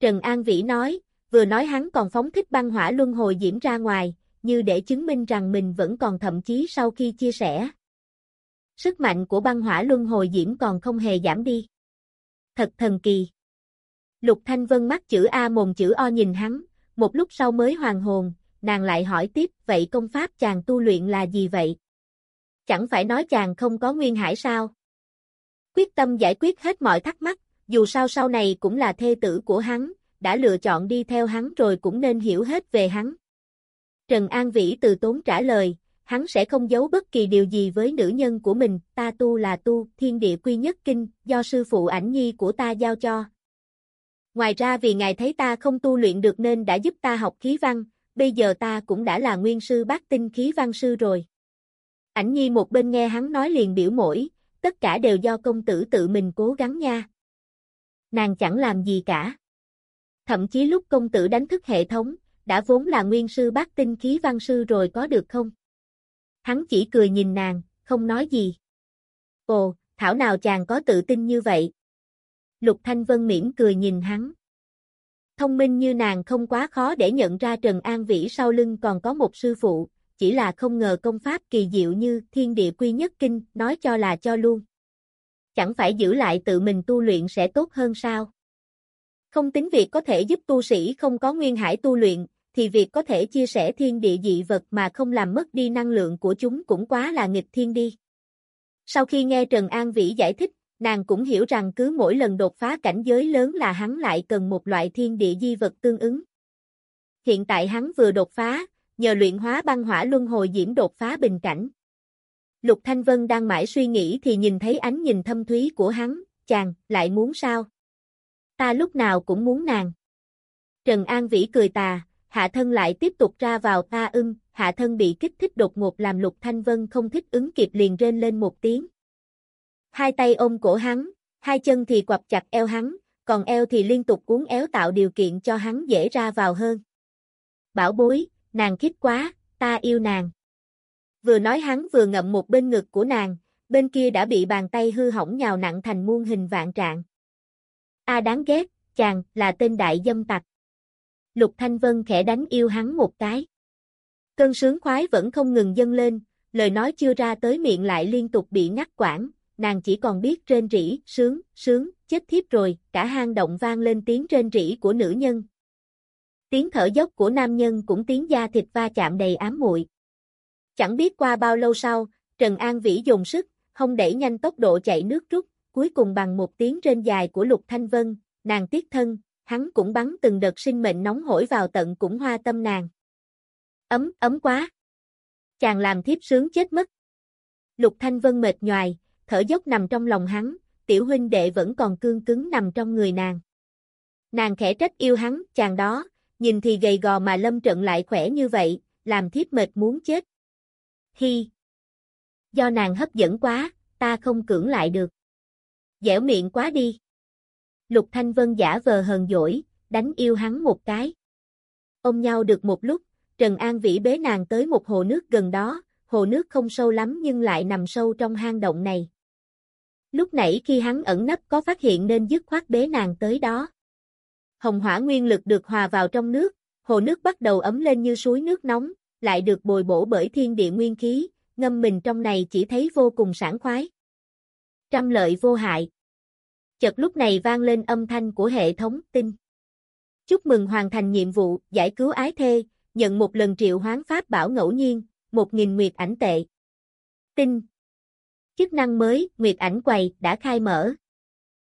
Trần An Vĩ nói, vừa nói hắn còn phóng thích băng hỏa luân hồi diễm ra ngoài, như để chứng minh rằng mình vẫn còn thậm chí sau khi chia sẻ. Sức mạnh của băng hỏa luân hồi diễm còn không hề giảm đi. Thật thần kỳ. Lục Thanh Vân mắt chữ A mồm chữ O nhìn hắn, một lúc sau mới hoàn hồn, nàng lại hỏi tiếp, vậy công pháp chàng tu luyện là gì vậy? Chẳng phải nói chàng không có nguyên hải sao? Quyết tâm giải quyết hết mọi thắc mắc, dù sao sau này cũng là thê tử của hắn, đã lựa chọn đi theo hắn rồi cũng nên hiểu hết về hắn. Trần An Vĩ từ tốn trả lời, hắn sẽ không giấu bất kỳ điều gì với nữ nhân của mình, ta tu là tu, thiên địa quy nhất kinh, do sư phụ ảnh nhi của ta giao cho. Ngoài ra vì ngài thấy ta không tu luyện được nên đã giúp ta học khí văn, bây giờ ta cũng đã là nguyên sư bát tinh khí văn sư rồi. Ảnh nhi một bên nghe hắn nói liền biểu mỗi, tất cả đều do công tử tự mình cố gắng nha. Nàng chẳng làm gì cả. Thậm chí lúc công tử đánh thức hệ thống, đã vốn là nguyên sư bát tinh khí văn sư rồi có được không? Hắn chỉ cười nhìn nàng, không nói gì. Ồ, thảo nào chàng có tự tin như vậy? Lục Thanh Vân mỉm cười nhìn hắn. Thông minh như nàng không quá khó để nhận ra Trần An Vĩ sau lưng còn có một sư phụ, chỉ là không ngờ công pháp kỳ diệu như thiên địa quy nhất kinh, nói cho là cho luôn. Chẳng phải giữ lại tự mình tu luyện sẽ tốt hơn sao? Không tính việc có thể giúp tu sĩ không có nguyên hải tu luyện, thì việc có thể chia sẻ thiên địa dị vật mà không làm mất đi năng lượng của chúng cũng quá là nghịch thiên đi. Sau khi nghe Trần An Vĩ giải thích, nàng cũng hiểu rằng cứ mỗi lần đột phá cảnh giới lớn là hắn lại cần một loại thiên địa di vật tương ứng. Hiện tại hắn vừa đột phá, nhờ luyện hóa băng hỏa luân hồi diễm đột phá bình cảnh. Lục Thanh Vân đang mãi suy nghĩ thì nhìn thấy ánh nhìn thâm thúy của hắn, chàng, lại muốn sao? Ta lúc nào cũng muốn nàng. Trần An Vĩ cười tà, hạ thân lại tiếp tục ra vào ta ưng, hạ thân bị kích thích đột ngột làm Lục Thanh Vân không thích ứng kịp liền rên lên một tiếng. Hai tay ôm cổ hắn, hai chân thì quặp chặt eo hắn, còn eo thì liên tục cuốn éo tạo điều kiện cho hắn dễ ra vào hơn. Bảo bối, nàng khít quá, ta yêu nàng. Vừa nói hắn vừa ngậm một bên ngực của nàng, bên kia đã bị bàn tay hư hỏng nhào nặng thành muôn hình vạn trạng. A đáng ghét, chàng, là tên đại dâm tặc. Lục Thanh Vân khẽ đánh yêu hắn một cái. Cơn sướng khoái vẫn không ngừng dâng lên, lời nói chưa ra tới miệng lại liên tục bị ngắt quãng, nàng chỉ còn biết trên rỉ, sướng, sướng, chết thiếp rồi, cả hang động vang lên tiếng trên rỉ của nữ nhân. Tiếng thở dốc của nam nhân cũng tiếng da thịt va chạm đầy ám muội. Chẳng biết qua bao lâu sau, Trần An Vĩ dùng sức, không đẩy nhanh tốc độ chạy nước rút, cuối cùng bằng một tiếng trên dài của Lục Thanh Vân, nàng tiếc thân, hắn cũng bắn từng đợt sinh mệnh nóng hổi vào tận cũng hoa tâm nàng. Ấm, ấm quá. Chàng làm thiếp sướng chết mất. Lục Thanh Vân mệt nhoài, thở dốc nằm trong lòng hắn, tiểu huynh đệ vẫn còn cương cứng nằm trong người nàng. Nàng khẽ trách yêu hắn, chàng đó, nhìn thì gầy gò mà lâm trận lại khỏe như vậy, làm thiếp mệt muốn chết. Hi. Do nàng hấp dẫn quá, ta không cưỡng lại được. Dẻo miệng quá đi. Lục Thanh Vân giả vờ hờn dỗi, đánh yêu hắn một cái. Ôm nhau được một lúc, Trần An Vĩ bế nàng tới một hồ nước gần đó, hồ nước không sâu lắm nhưng lại nằm sâu trong hang động này. Lúc nãy khi hắn ẩn nấp có phát hiện nên dứt khoát bế nàng tới đó. Hồng hỏa nguyên lực được hòa vào trong nước, hồ nước bắt đầu ấm lên như suối nước nóng, lại được bồi bổ bởi thiên địa nguyên khí, ngâm mình trong này chỉ thấy vô cùng sảng khoái. Trăm lợi vô hại. Chợt lúc này vang lên âm thanh của hệ thống tinh. Chúc mừng hoàn thành nhiệm vụ, giải cứu ái thê, nhận một lần triệu hoán pháp bảo ngẫu nhiên, một nghìn nguyệt ảnh tệ. Tinh. Chức năng mới, nguyệt ảnh quầy, đã khai mở.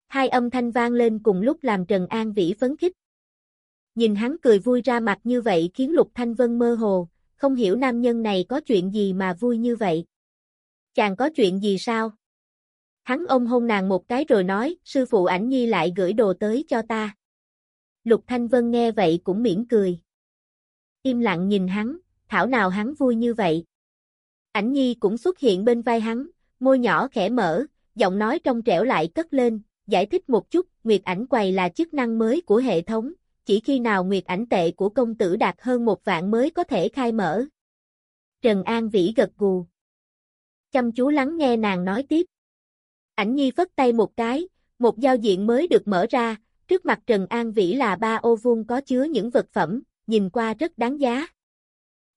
Hai âm thanh vang lên cùng lúc làm Trần An Vĩ phấn khích. Nhìn hắn cười vui ra mặt như vậy khiến Lục Thanh Vân mơ hồ, không hiểu nam nhân này có chuyện gì mà vui như vậy. Chàng có chuyện gì sao? Hắn ôm hôn nàng một cái rồi nói, sư phụ ảnh nhi lại gửi đồ tới cho ta. Lục Thanh Vân nghe vậy cũng mỉm cười. Im lặng nhìn hắn, thảo nào hắn vui như vậy. Ảnh nhi cũng xuất hiện bên vai hắn, môi nhỏ khẽ mở, giọng nói trong trẻo lại cất lên, giải thích một chút, Nguyệt ảnh quầy là chức năng mới của hệ thống, chỉ khi nào Nguyệt ảnh tệ của công tử đạt hơn một vạn mới có thể khai mở. Trần An Vĩ gật gù. Chăm chú lắng nghe nàng nói tiếp. Ảnh nhi phất tay một cái, một giao diện mới được mở ra, trước mặt Trần An Vĩ là ba ô vuông có chứa những vật phẩm, nhìn qua rất đáng giá.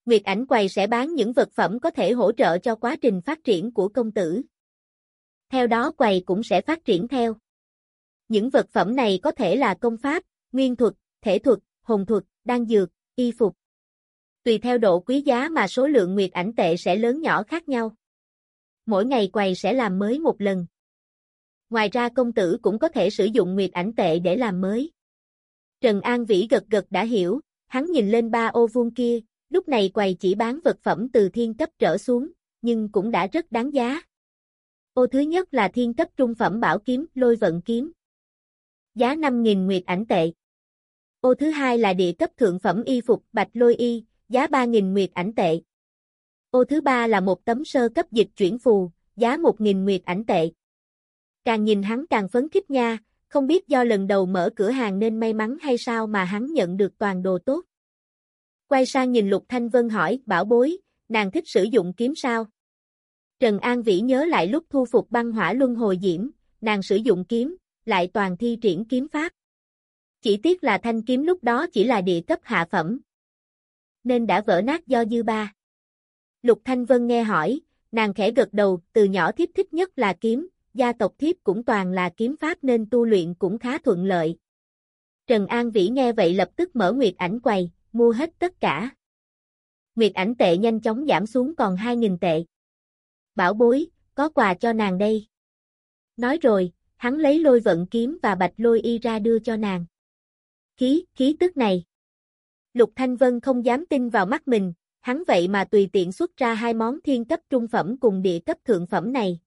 Nguyệt ảnh quầy sẽ bán những vật phẩm có thể hỗ trợ cho quá trình phát triển của công tử. Theo đó quầy cũng sẽ phát triển theo. Những vật phẩm này có thể là công pháp, nguyên thuật, thể thuật, hồn thuật, đan dược, y phục. Tùy theo độ quý giá mà số lượng nguyệt ảnh tệ sẽ lớn nhỏ khác nhau. Mỗi ngày quầy sẽ làm mới một lần. Ngoài ra công tử cũng có thể sử dụng nguyệt ảnh tệ để làm mới. Trần An Vĩ gật gật đã hiểu, hắn nhìn lên ba ô vuông kia, lúc này quầy chỉ bán vật phẩm từ thiên cấp trở xuống, nhưng cũng đã rất đáng giá. Ô thứ nhất là thiên cấp trung phẩm bảo kiếm, lôi vận kiếm. Giá 5.000 nguyệt ảnh tệ. Ô thứ hai là địa cấp thượng phẩm y phục bạch lôi y, giá 3.000 nguyệt ảnh tệ. Ô thứ ba là một tấm sơ cấp dịch chuyển phù, giá 1.000 nguyệt ảnh tệ. Càng nhìn hắn càng phấn khích nha, không biết do lần đầu mở cửa hàng nên may mắn hay sao mà hắn nhận được toàn đồ tốt. Quay sang nhìn Lục Thanh Vân hỏi, bảo bối, nàng thích sử dụng kiếm sao? Trần An Vĩ nhớ lại lúc thu phục băng hỏa luân hồi diễm, nàng sử dụng kiếm, lại toàn thi triển kiếm pháp. Chỉ tiếc là thanh kiếm lúc đó chỉ là địa cấp hạ phẩm. Nên đã vỡ nát do dư ba. Lục Thanh Vân nghe hỏi, nàng khẽ gật đầu, từ nhỏ thiếp thích nhất là kiếm, gia tộc thiếp cũng toàn là kiếm pháp nên tu luyện cũng khá thuận lợi. Trần An Vĩ nghe vậy lập tức mở Nguyệt ảnh quầy, mua hết tất cả. Nguyệt ảnh tệ nhanh chóng giảm xuống còn 2.000 tệ. Bảo bối, có quà cho nàng đây. Nói rồi, hắn lấy lôi vận kiếm và bạch lôi y ra đưa cho nàng. Khí, khí tức này. Lục Thanh Vân không dám tin vào mắt mình, hắn vậy mà tùy tiện xuất ra hai món thiên cấp trung phẩm cùng địa cấp thượng phẩm này.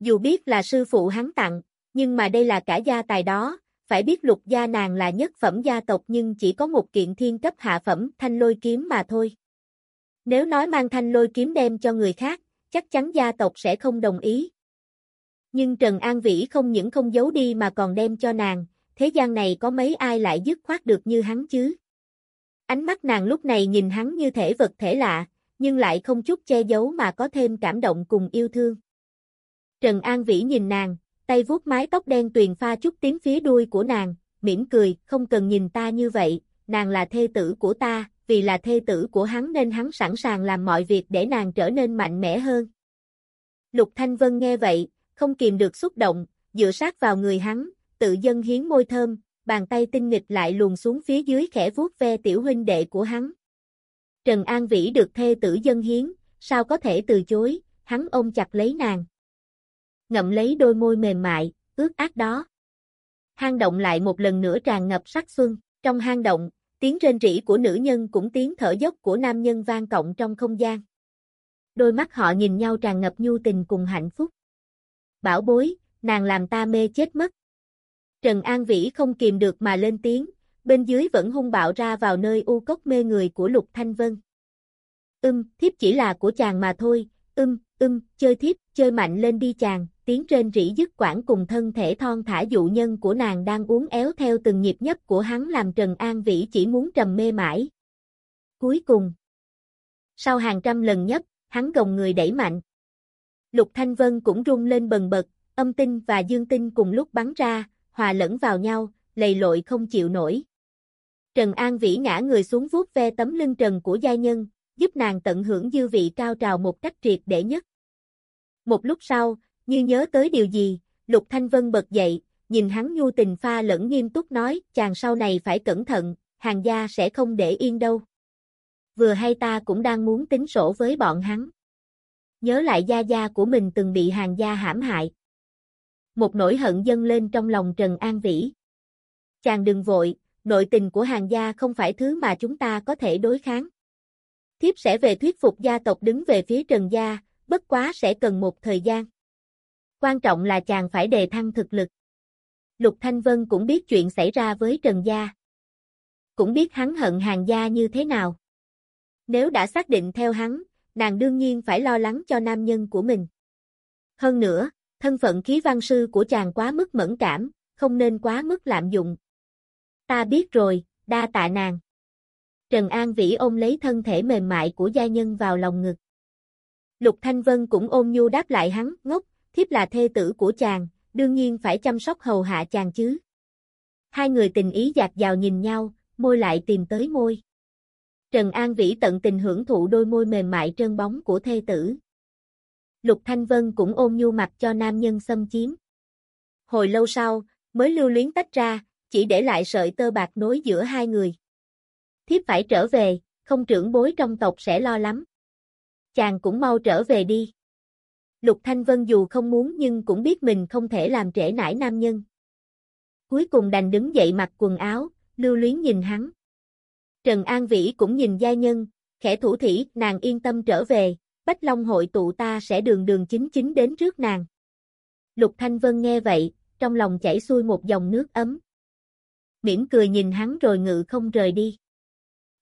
Dù biết là sư phụ hắn tặng, nhưng mà đây là cả gia tài đó, phải biết lục gia nàng là nhất phẩm gia tộc nhưng chỉ có một kiện thiên cấp hạ phẩm thanh lôi kiếm mà thôi. Nếu nói mang thanh lôi kiếm đem cho người khác, chắc chắn gia tộc sẽ không đồng ý. Nhưng Trần An Vĩ không những không giấu đi mà còn đem cho nàng, thế gian này có mấy ai lại dứt khoát được như hắn chứ? Ánh mắt nàng lúc này nhìn hắn như thể vật thể lạ, nhưng lại không chút che giấu mà có thêm cảm động cùng yêu thương. Trần An Vĩ nhìn nàng, tay vuốt mái tóc đen tuyền pha chút tím phía đuôi của nàng, mỉm cười, không cần nhìn ta như vậy, nàng là thê tử của ta, vì là thê tử của hắn nên hắn sẵn sàng làm mọi việc để nàng trở nên mạnh mẽ hơn. Lục Thanh Vân nghe vậy, không kìm được xúc động, dựa sát vào người hắn, tự dân hiến môi thơm, bàn tay tinh nghịch lại luồn xuống phía dưới khẽ vuốt ve tiểu huynh đệ của hắn. Trần An Vĩ được thê tử dân hiến, sao có thể từ chối, hắn ôm chặt lấy nàng. Ngậm lấy đôi môi mềm mại, ướt át đó. Hang động lại một lần nữa tràn ngập sắc xuân, trong hang động, tiếng rên rỉ của nữ nhân cũng tiếng thở dốc của nam nhân vang cộng trong không gian. Đôi mắt họ nhìn nhau tràn ngập nhu tình cùng hạnh phúc. Bảo bối, nàng làm ta mê chết mất. Trần An Vĩ không kìm được mà lên tiếng, bên dưới vẫn hung bạo ra vào nơi u cốc mê người của Lục Thanh Vân. Ưm, thiếp chỉ là của chàng mà thôi, ưm, ưm, chơi thiếp, chơi mạnh lên đi chàng, tiếng trên rỉ dứt quãng cùng thân thể thon thả dụ nhân của nàng đang uốn éo theo từng nhịp nhấp của hắn làm Trần An Vĩ chỉ muốn trầm mê mãi. Cuối cùng, sau hàng trăm lần nhấp, hắn gồng người đẩy mạnh. Lục Thanh Vân cũng rung lên bần bật, âm tinh và dương tinh cùng lúc bắn ra, hòa lẫn vào nhau, lầy lội không chịu nổi. Trần An Vĩ ngã người xuống vuốt ve tấm lưng trần của gia nhân, giúp nàng tận hưởng dư vị cao trào một cách triệt để nhất. Một lúc sau, như nhớ tới điều gì, Lục Thanh Vân bật dậy, nhìn hắn nhu tình pha lẫn nghiêm túc nói, chàng sau này phải cẩn thận, hàng gia sẽ không để yên đâu. Vừa hay ta cũng đang muốn tính sổ với bọn hắn. Nhớ lại gia gia của mình từng bị hàng gia hãm hại. Một nỗi hận dâng lên trong lòng Trần An Vĩ. Chàng đừng vội, nội tình của hàng gia không phải thứ mà chúng ta có thể đối kháng. Thiếp sẽ về thuyết phục gia tộc đứng về phía Trần gia, bất quá sẽ cần một thời gian. Quan trọng là chàng phải đề thăng thực lực. Lục Thanh Vân cũng biết chuyện xảy ra với Trần gia. Cũng biết hắn hận hàng gia như thế nào. Nếu đã xác định theo hắn, nàng đương nhiên phải lo lắng cho nam nhân của mình. Hơn nữa, thân phận khí văn sư của chàng quá mức mẫn cảm, không nên quá mức lạm dụng. Ta biết rồi, đa tạ nàng. Trần An Vĩ ôm lấy thân thể mềm mại của gia nhân vào lòng ngực. Lục Thanh Vân cũng ôm nhu đáp lại hắn, ngốc, thiếp là thê tử của chàng, đương nhiên phải chăm sóc hầu hạ chàng chứ. Hai người tình ý dạt dào nhìn nhau, môi lại tìm tới môi. Trần An Vĩ tận tình hưởng thụ đôi môi mềm mại trơn bóng của thê tử. Lục Thanh Vân cũng ôm nhu mặt cho nam nhân xâm chiếm. Hồi lâu sau, mới lưu luyến tách ra, chỉ để lại sợi tơ bạc nối giữa hai người. Thiếp phải trở về, không trưởng bối trong tộc sẽ lo lắm. Chàng cũng mau trở về đi. Lục Thanh Vân dù không muốn nhưng cũng biết mình không thể làm trễ nải nam nhân. Cuối cùng đành đứng dậy mặc quần áo, lưu luyến nhìn hắn. Trần An Vĩ cũng nhìn gia nhân, khẽ thủ thỉ, nàng yên tâm trở về, Bách Long hội tụ ta sẽ đường đường chính chính đến trước nàng. Lục Thanh Vân nghe vậy, trong lòng chảy xuôi một dòng nước ấm. Mỉm cười nhìn hắn rồi ngự không rời đi.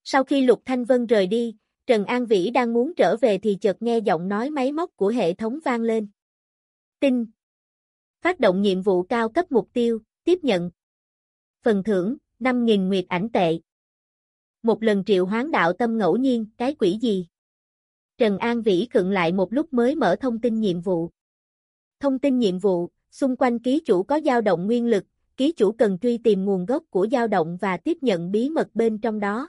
Sau khi Lục Thanh Vân rời đi, Trần An Vĩ đang muốn trở về thì chợt nghe giọng nói máy móc của hệ thống vang lên. Tin. Phát động nhiệm vụ cao cấp mục tiêu, tiếp nhận. Phần thưởng, 5.000 nguyệt ảnh tệ. Một lần triệu hoán đạo tâm ngẫu nhiên, cái quỷ gì? Trần An Vĩ khựng lại một lúc mới mở thông tin nhiệm vụ. Thông tin nhiệm vụ, xung quanh ký chủ có dao động nguyên lực, ký chủ cần truy tìm nguồn gốc của dao động và tiếp nhận bí mật bên trong đó.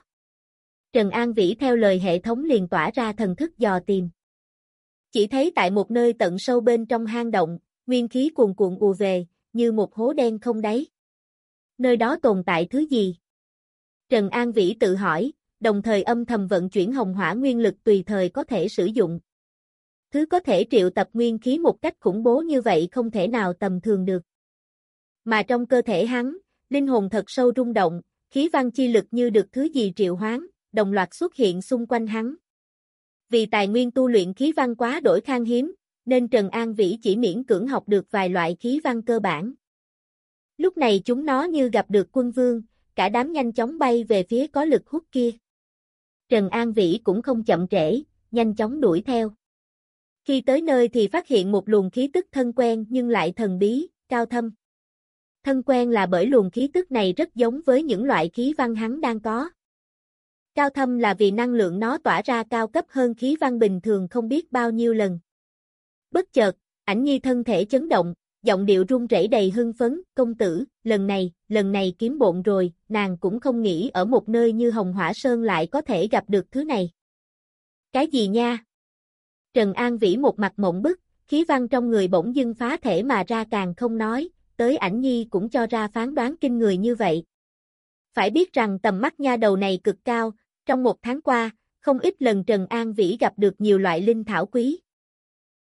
Trần An Vĩ theo lời hệ thống liền tỏa ra thần thức dò tìm. Chỉ thấy tại một nơi tận sâu bên trong hang động, nguyên khí cuồn cuộn ùa về, như một hố đen không đáy. Nơi đó tồn tại thứ gì? Trần An Vĩ tự hỏi, đồng thời âm thầm vận chuyển hồng hỏa nguyên lực tùy thời có thể sử dụng. Thứ có thể triệu tập nguyên khí một cách khủng bố như vậy không thể nào tầm thường được. Mà trong cơ thể hắn, linh hồn thật sâu rung động, khí văn chi lực như được thứ gì triệu hoán, đồng loạt xuất hiện xung quanh hắn. Vì tài nguyên tu luyện khí văn quá đổi khan hiếm, nên Trần An Vĩ chỉ miễn cưỡng học được vài loại khí văn cơ bản. Lúc này chúng nó như gặp được quân vương, cả đám nhanh chóng bay về phía có lực hút kia. Trần An Vĩ cũng không chậm trễ, nhanh chóng đuổi theo. Khi tới nơi thì phát hiện một luồng khí tức thân quen nhưng lại thần bí, cao thâm. Thân quen là bởi luồng khí tức này rất giống với những loại khí văn hắn đang có. Cao thâm là vì năng lượng nó tỏa ra cao cấp hơn khí văn bình thường không biết bao nhiêu lần. Bất chợt, ảnh nhi thân thể chấn động, giọng điệu run rẩy đầy hưng phấn, công tử, lần này, lần này kiếm bộn rồi, nàng cũng không nghĩ ở một nơi như Hồng Hỏa Sơn lại có thể gặp được thứ này. Cái gì nha? Trần An Vĩ một mặt mộng bức, khí văn trong người bỗng dưng phá thể mà ra càng không nói, tới ảnh nhi cũng cho ra phán đoán kinh người như vậy. Phải biết rằng tầm mắt nha đầu này cực cao, trong một tháng qua, không ít lần Trần An Vĩ gặp được nhiều loại linh thảo quý.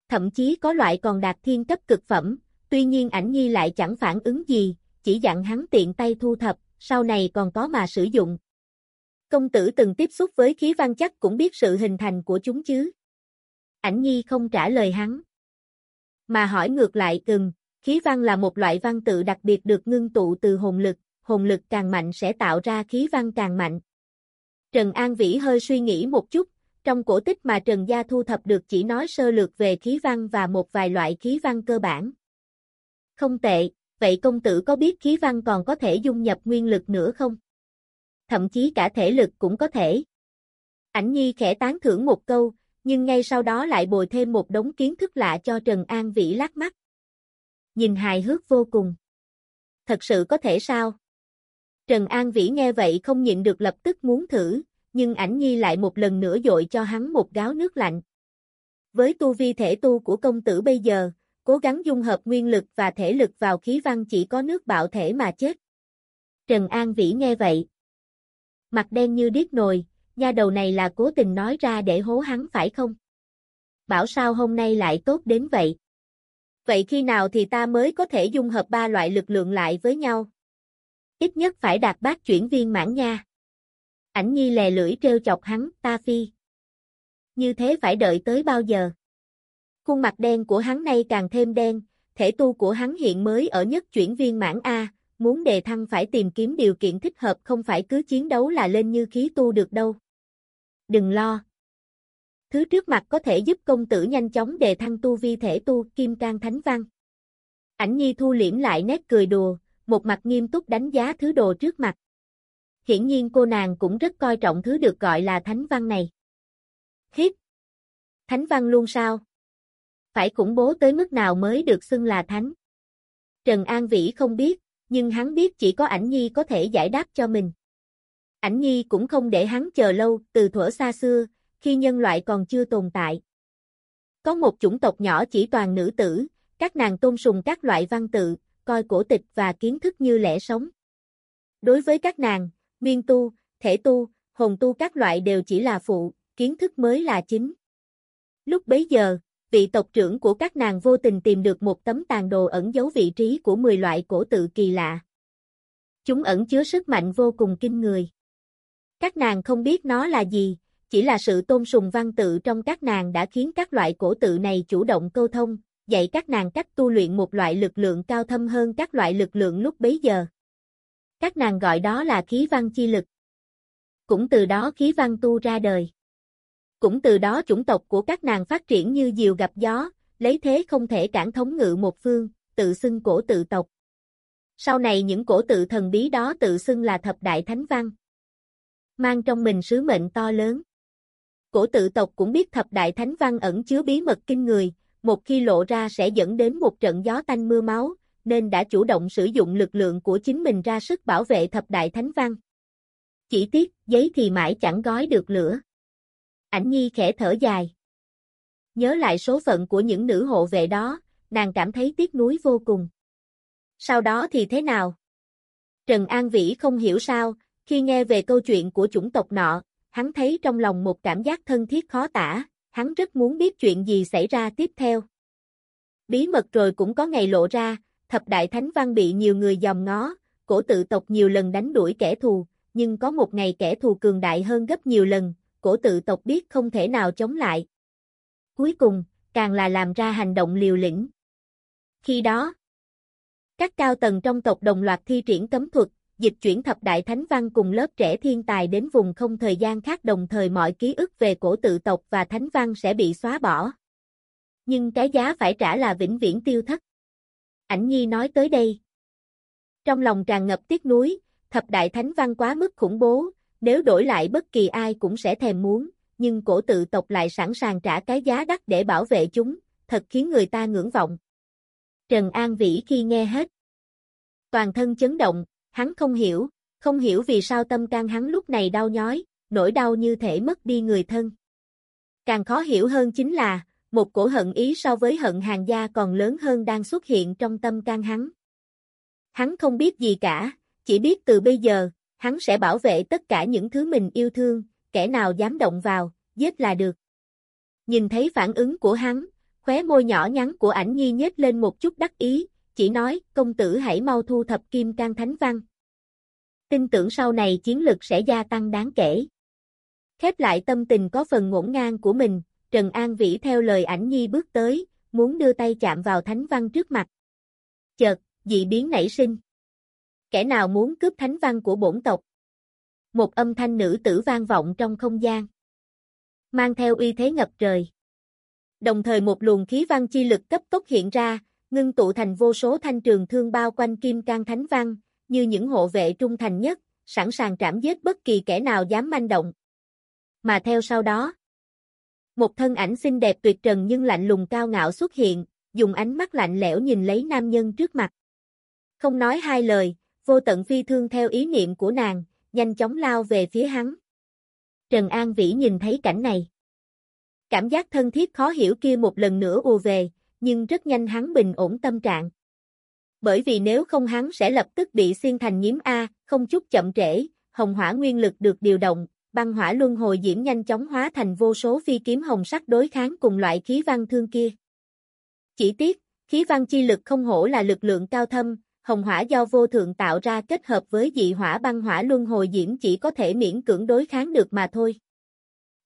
Thậm chí có loại còn đạt thiên cấp cực phẩm, tuy nhiên ảnh nhi lại chẳng phản ứng gì, chỉ dặn hắn tiện tay thu thập, sau này còn có mà sử dụng. Công tử từng tiếp xúc với khí văn chắc cũng biết sự hình thành của chúng chứ. Ảnh nhi không trả lời hắn. Mà hỏi ngược lại từng, khí văn là một loại văn tự đặc biệt được ngưng tụ từ hồn lực, hồn lực càng mạnh sẽ tạo ra khí văn càng mạnh. Trần An Vĩ hơi suy nghĩ một chút, trong cổ tích mà Trần Gia thu thập được chỉ nói sơ lược về khí văn và một vài loại khí văn cơ bản. Không tệ, vậy công tử có biết khí văn còn có thể dung nhập nguyên lực nữa không? Thậm chí cả thể lực cũng có thể. Ảnh Nhi khẽ tán thưởng một câu, nhưng ngay sau đó lại bồi thêm một đống kiến thức lạ cho Trần An Vĩ lắc mắt. Nhìn hài hước vô cùng. Thật sự có thể sao? Trần An Vĩ nghe vậy không nhịn được lập tức muốn thử, nhưng ảnh nhi lại một lần nữa dội cho hắn một gáo nước lạnh. Với tu vi thể tu của công tử bây giờ, cố gắng dung hợp nguyên lực và thể lực vào khí văn chỉ có nước bạo thể mà chết. Trần An Vĩ nghe vậy. Mặt đen như điếc nồi, nha đầu này là cố tình nói ra để hố hắn phải không? Bảo sao hôm nay lại tốt đến vậy? Vậy khi nào thì ta mới có thể dung hợp ba loại lực lượng lại với nhau? Ít nhất phải đạt bát chuyển viên mãn nha. Ảnh nhi lè lưỡi trêu chọc hắn, ta phi. Như thế phải đợi tới bao giờ? Khuôn mặt đen của hắn nay càng thêm đen, thể tu của hắn hiện mới ở nhất chuyển viên mãn A, muốn đề thăng phải tìm kiếm điều kiện thích hợp không phải cứ chiến đấu là lên như khí tu được đâu. Đừng lo. Thứ trước mặt có thể giúp công tử nhanh chóng đề thăng tu vi thể tu kim cang thánh văn. Ảnh nhi thu liễm lại nét cười đùa, một mặt nghiêm túc đánh giá thứ đồ trước mặt. Hiển nhiên cô nàng cũng rất coi trọng thứ được gọi là thánh văn này. Khiếp! Thánh văn luôn sao? Phải khủng bố tới mức nào mới được xưng là thánh? Trần An Vĩ không biết, nhưng hắn biết chỉ có ảnh nhi có thể giải đáp cho mình. Ảnh nhi cũng không để hắn chờ lâu, từ thuở xa xưa, khi nhân loại còn chưa tồn tại. Có một chủng tộc nhỏ chỉ toàn nữ tử, các nàng tôn sùng các loại văn tự, coi cổ tịch và kiến thức như lẽ sống. Đối với các nàng, miên tu, thể tu, hồn tu các loại đều chỉ là phụ, kiến thức mới là chính. Lúc bấy giờ, vị tộc trưởng của các nàng vô tình tìm được một tấm tàn đồ ẩn giấu vị trí của 10 loại cổ tự kỳ lạ. Chúng ẩn chứa sức mạnh vô cùng kinh người. Các nàng không biết nó là gì, chỉ là sự tôn sùng văn tự trong các nàng đã khiến các loại cổ tự này chủ động câu thông, dạy các nàng cách tu luyện một loại lực lượng cao thâm hơn các loại lực lượng lúc bấy giờ. Các nàng gọi đó là khí văn chi lực. Cũng từ đó khí văn tu ra đời. Cũng từ đó chủng tộc của các nàng phát triển như diều gặp gió, lấy thế không thể cản thống ngự một phương, tự xưng cổ tự tộc. Sau này những cổ tự thần bí đó tự xưng là thập đại thánh văn. Mang trong mình sứ mệnh to lớn. Cổ tự tộc cũng biết thập đại thánh văn ẩn chứa bí mật kinh người, một khi lộ ra sẽ dẫn đến một trận gió tanh mưa máu, nên đã chủ động sử dụng lực lượng của chính mình ra sức bảo vệ thập đại thánh văn. Chỉ tiếc, giấy thì mãi chẳng gói được lửa. Ảnh nhi khẽ thở dài. Nhớ lại số phận của những nữ hộ vệ đó, nàng cảm thấy tiếc nuối vô cùng. Sau đó thì thế nào? Trần An Vĩ không hiểu sao, khi nghe về câu chuyện của chủng tộc nọ, hắn thấy trong lòng một cảm giác thân thiết khó tả, hắn rất muốn biết chuyện gì xảy ra tiếp theo. Bí mật rồi cũng có ngày lộ ra, thập đại thánh văn bị nhiều người dòm ngó, cổ tự tộc nhiều lần đánh đuổi kẻ thù, nhưng có một ngày kẻ thù cường đại hơn gấp nhiều lần, cổ tự tộc biết không thể nào chống lại. Cuối cùng, càng là làm ra hành động liều lĩnh. Khi đó, các cao tầng trong tộc đồng loạt thi triển cấm thuật, dịch chuyển thập đại thánh văn cùng lớp trẻ thiên tài đến vùng không thời gian khác đồng thời mọi ký ức về cổ tự tộc và thánh văn sẽ bị xóa bỏ. Nhưng cái giá phải trả là vĩnh viễn tiêu thất. Ảnh Nhi nói tới đây. Trong lòng tràn ngập tiếc nuối, thập đại thánh văn quá mức khủng bố, nếu đổi lại bất kỳ ai cũng sẽ thèm muốn, nhưng cổ tự tộc lại sẵn sàng trả cái giá đắt để bảo vệ chúng, thật khiến người ta ngưỡng vọng. Trần An Vĩ khi nghe hết. Toàn thân chấn động, hắn không hiểu, không hiểu vì sao tâm can hắn lúc này đau nhói, nỗi đau như thể mất đi người thân. Càng khó hiểu hơn chính là, một cổ hận ý so với hận hàng gia còn lớn hơn đang xuất hiện trong tâm can hắn. Hắn không biết gì cả, chỉ biết từ bây giờ, hắn sẽ bảo vệ tất cả những thứ mình yêu thương, kẻ nào dám động vào, giết là được. Nhìn thấy phản ứng của hắn, khóe môi nhỏ nhắn của ảnh nhi nhếch lên một chút đắc ý, chỉ nói, công tử hãy mau thu thập kim can thánh văn. Tin tưởng sau này chiến lực sẽ gia tăng đáng kể. Khép lại tâm tình có phần ngổn ngang của mình, Trần An Vĩ theo lời ảnh nhi bước tới, muốn đưa tay chạm vào thánh văn trước mặt. Chợt, dị biến nảy sinh. Kẻ nào muốn cướp thánh văn của bổn tộc? Một âm thanh nữ tử vang vọng trong không gian. Mang theo uy thế ngập trời. Đồng thời một luồng khí văn chi lực cấp tốc hiện ra, ngưng tụ thành vô số thanh trường thương bao quanh kim can thánh văn, như những hộ vệ trung thành nhất, sẵn sàng trảm giết bất kỳ kẻ nào dám manh động. Mà theo sau đó, một thân ảnh xinh đẹp tuyệt trần nhưng lạnh lùng cao ngạo xuất hiện, dùng ánh mắt lạnh lẽo nhìn lấy nam nhân trước mặt. Không nói hai lời, vô tận phi thương theo ý niệm của nàng, nhanh chóng lao về phía hắn. Trần An Vĩ nhìn thấy cảnh này. Cảm giác thân thiết khó hiểu kia một lần nữa ùa về, nhưng rất nhanh hắn bình ổn tâm trạng. Bởi vì nếu không hắn sẽ lập tức bị xuyên thành nhiễm A, không chút chậm trễ, hồng hỏa nguyên lực được điều động, băng hỏa luân hồi diễm nhanh chóng hóa thành vô số phi kiếm hồng sắc đối kháng cùng loại khí văn thương kia. Chỉ tiếc, khí văn chi lực không hổ là lực lượng cao thâm, hồng hỏa do vô thượng tạo ra kết hợp với dị hỏa băng hỏa luân hồi diễm chỉ có thể miễn cưỡng đối kháng được mà thôi.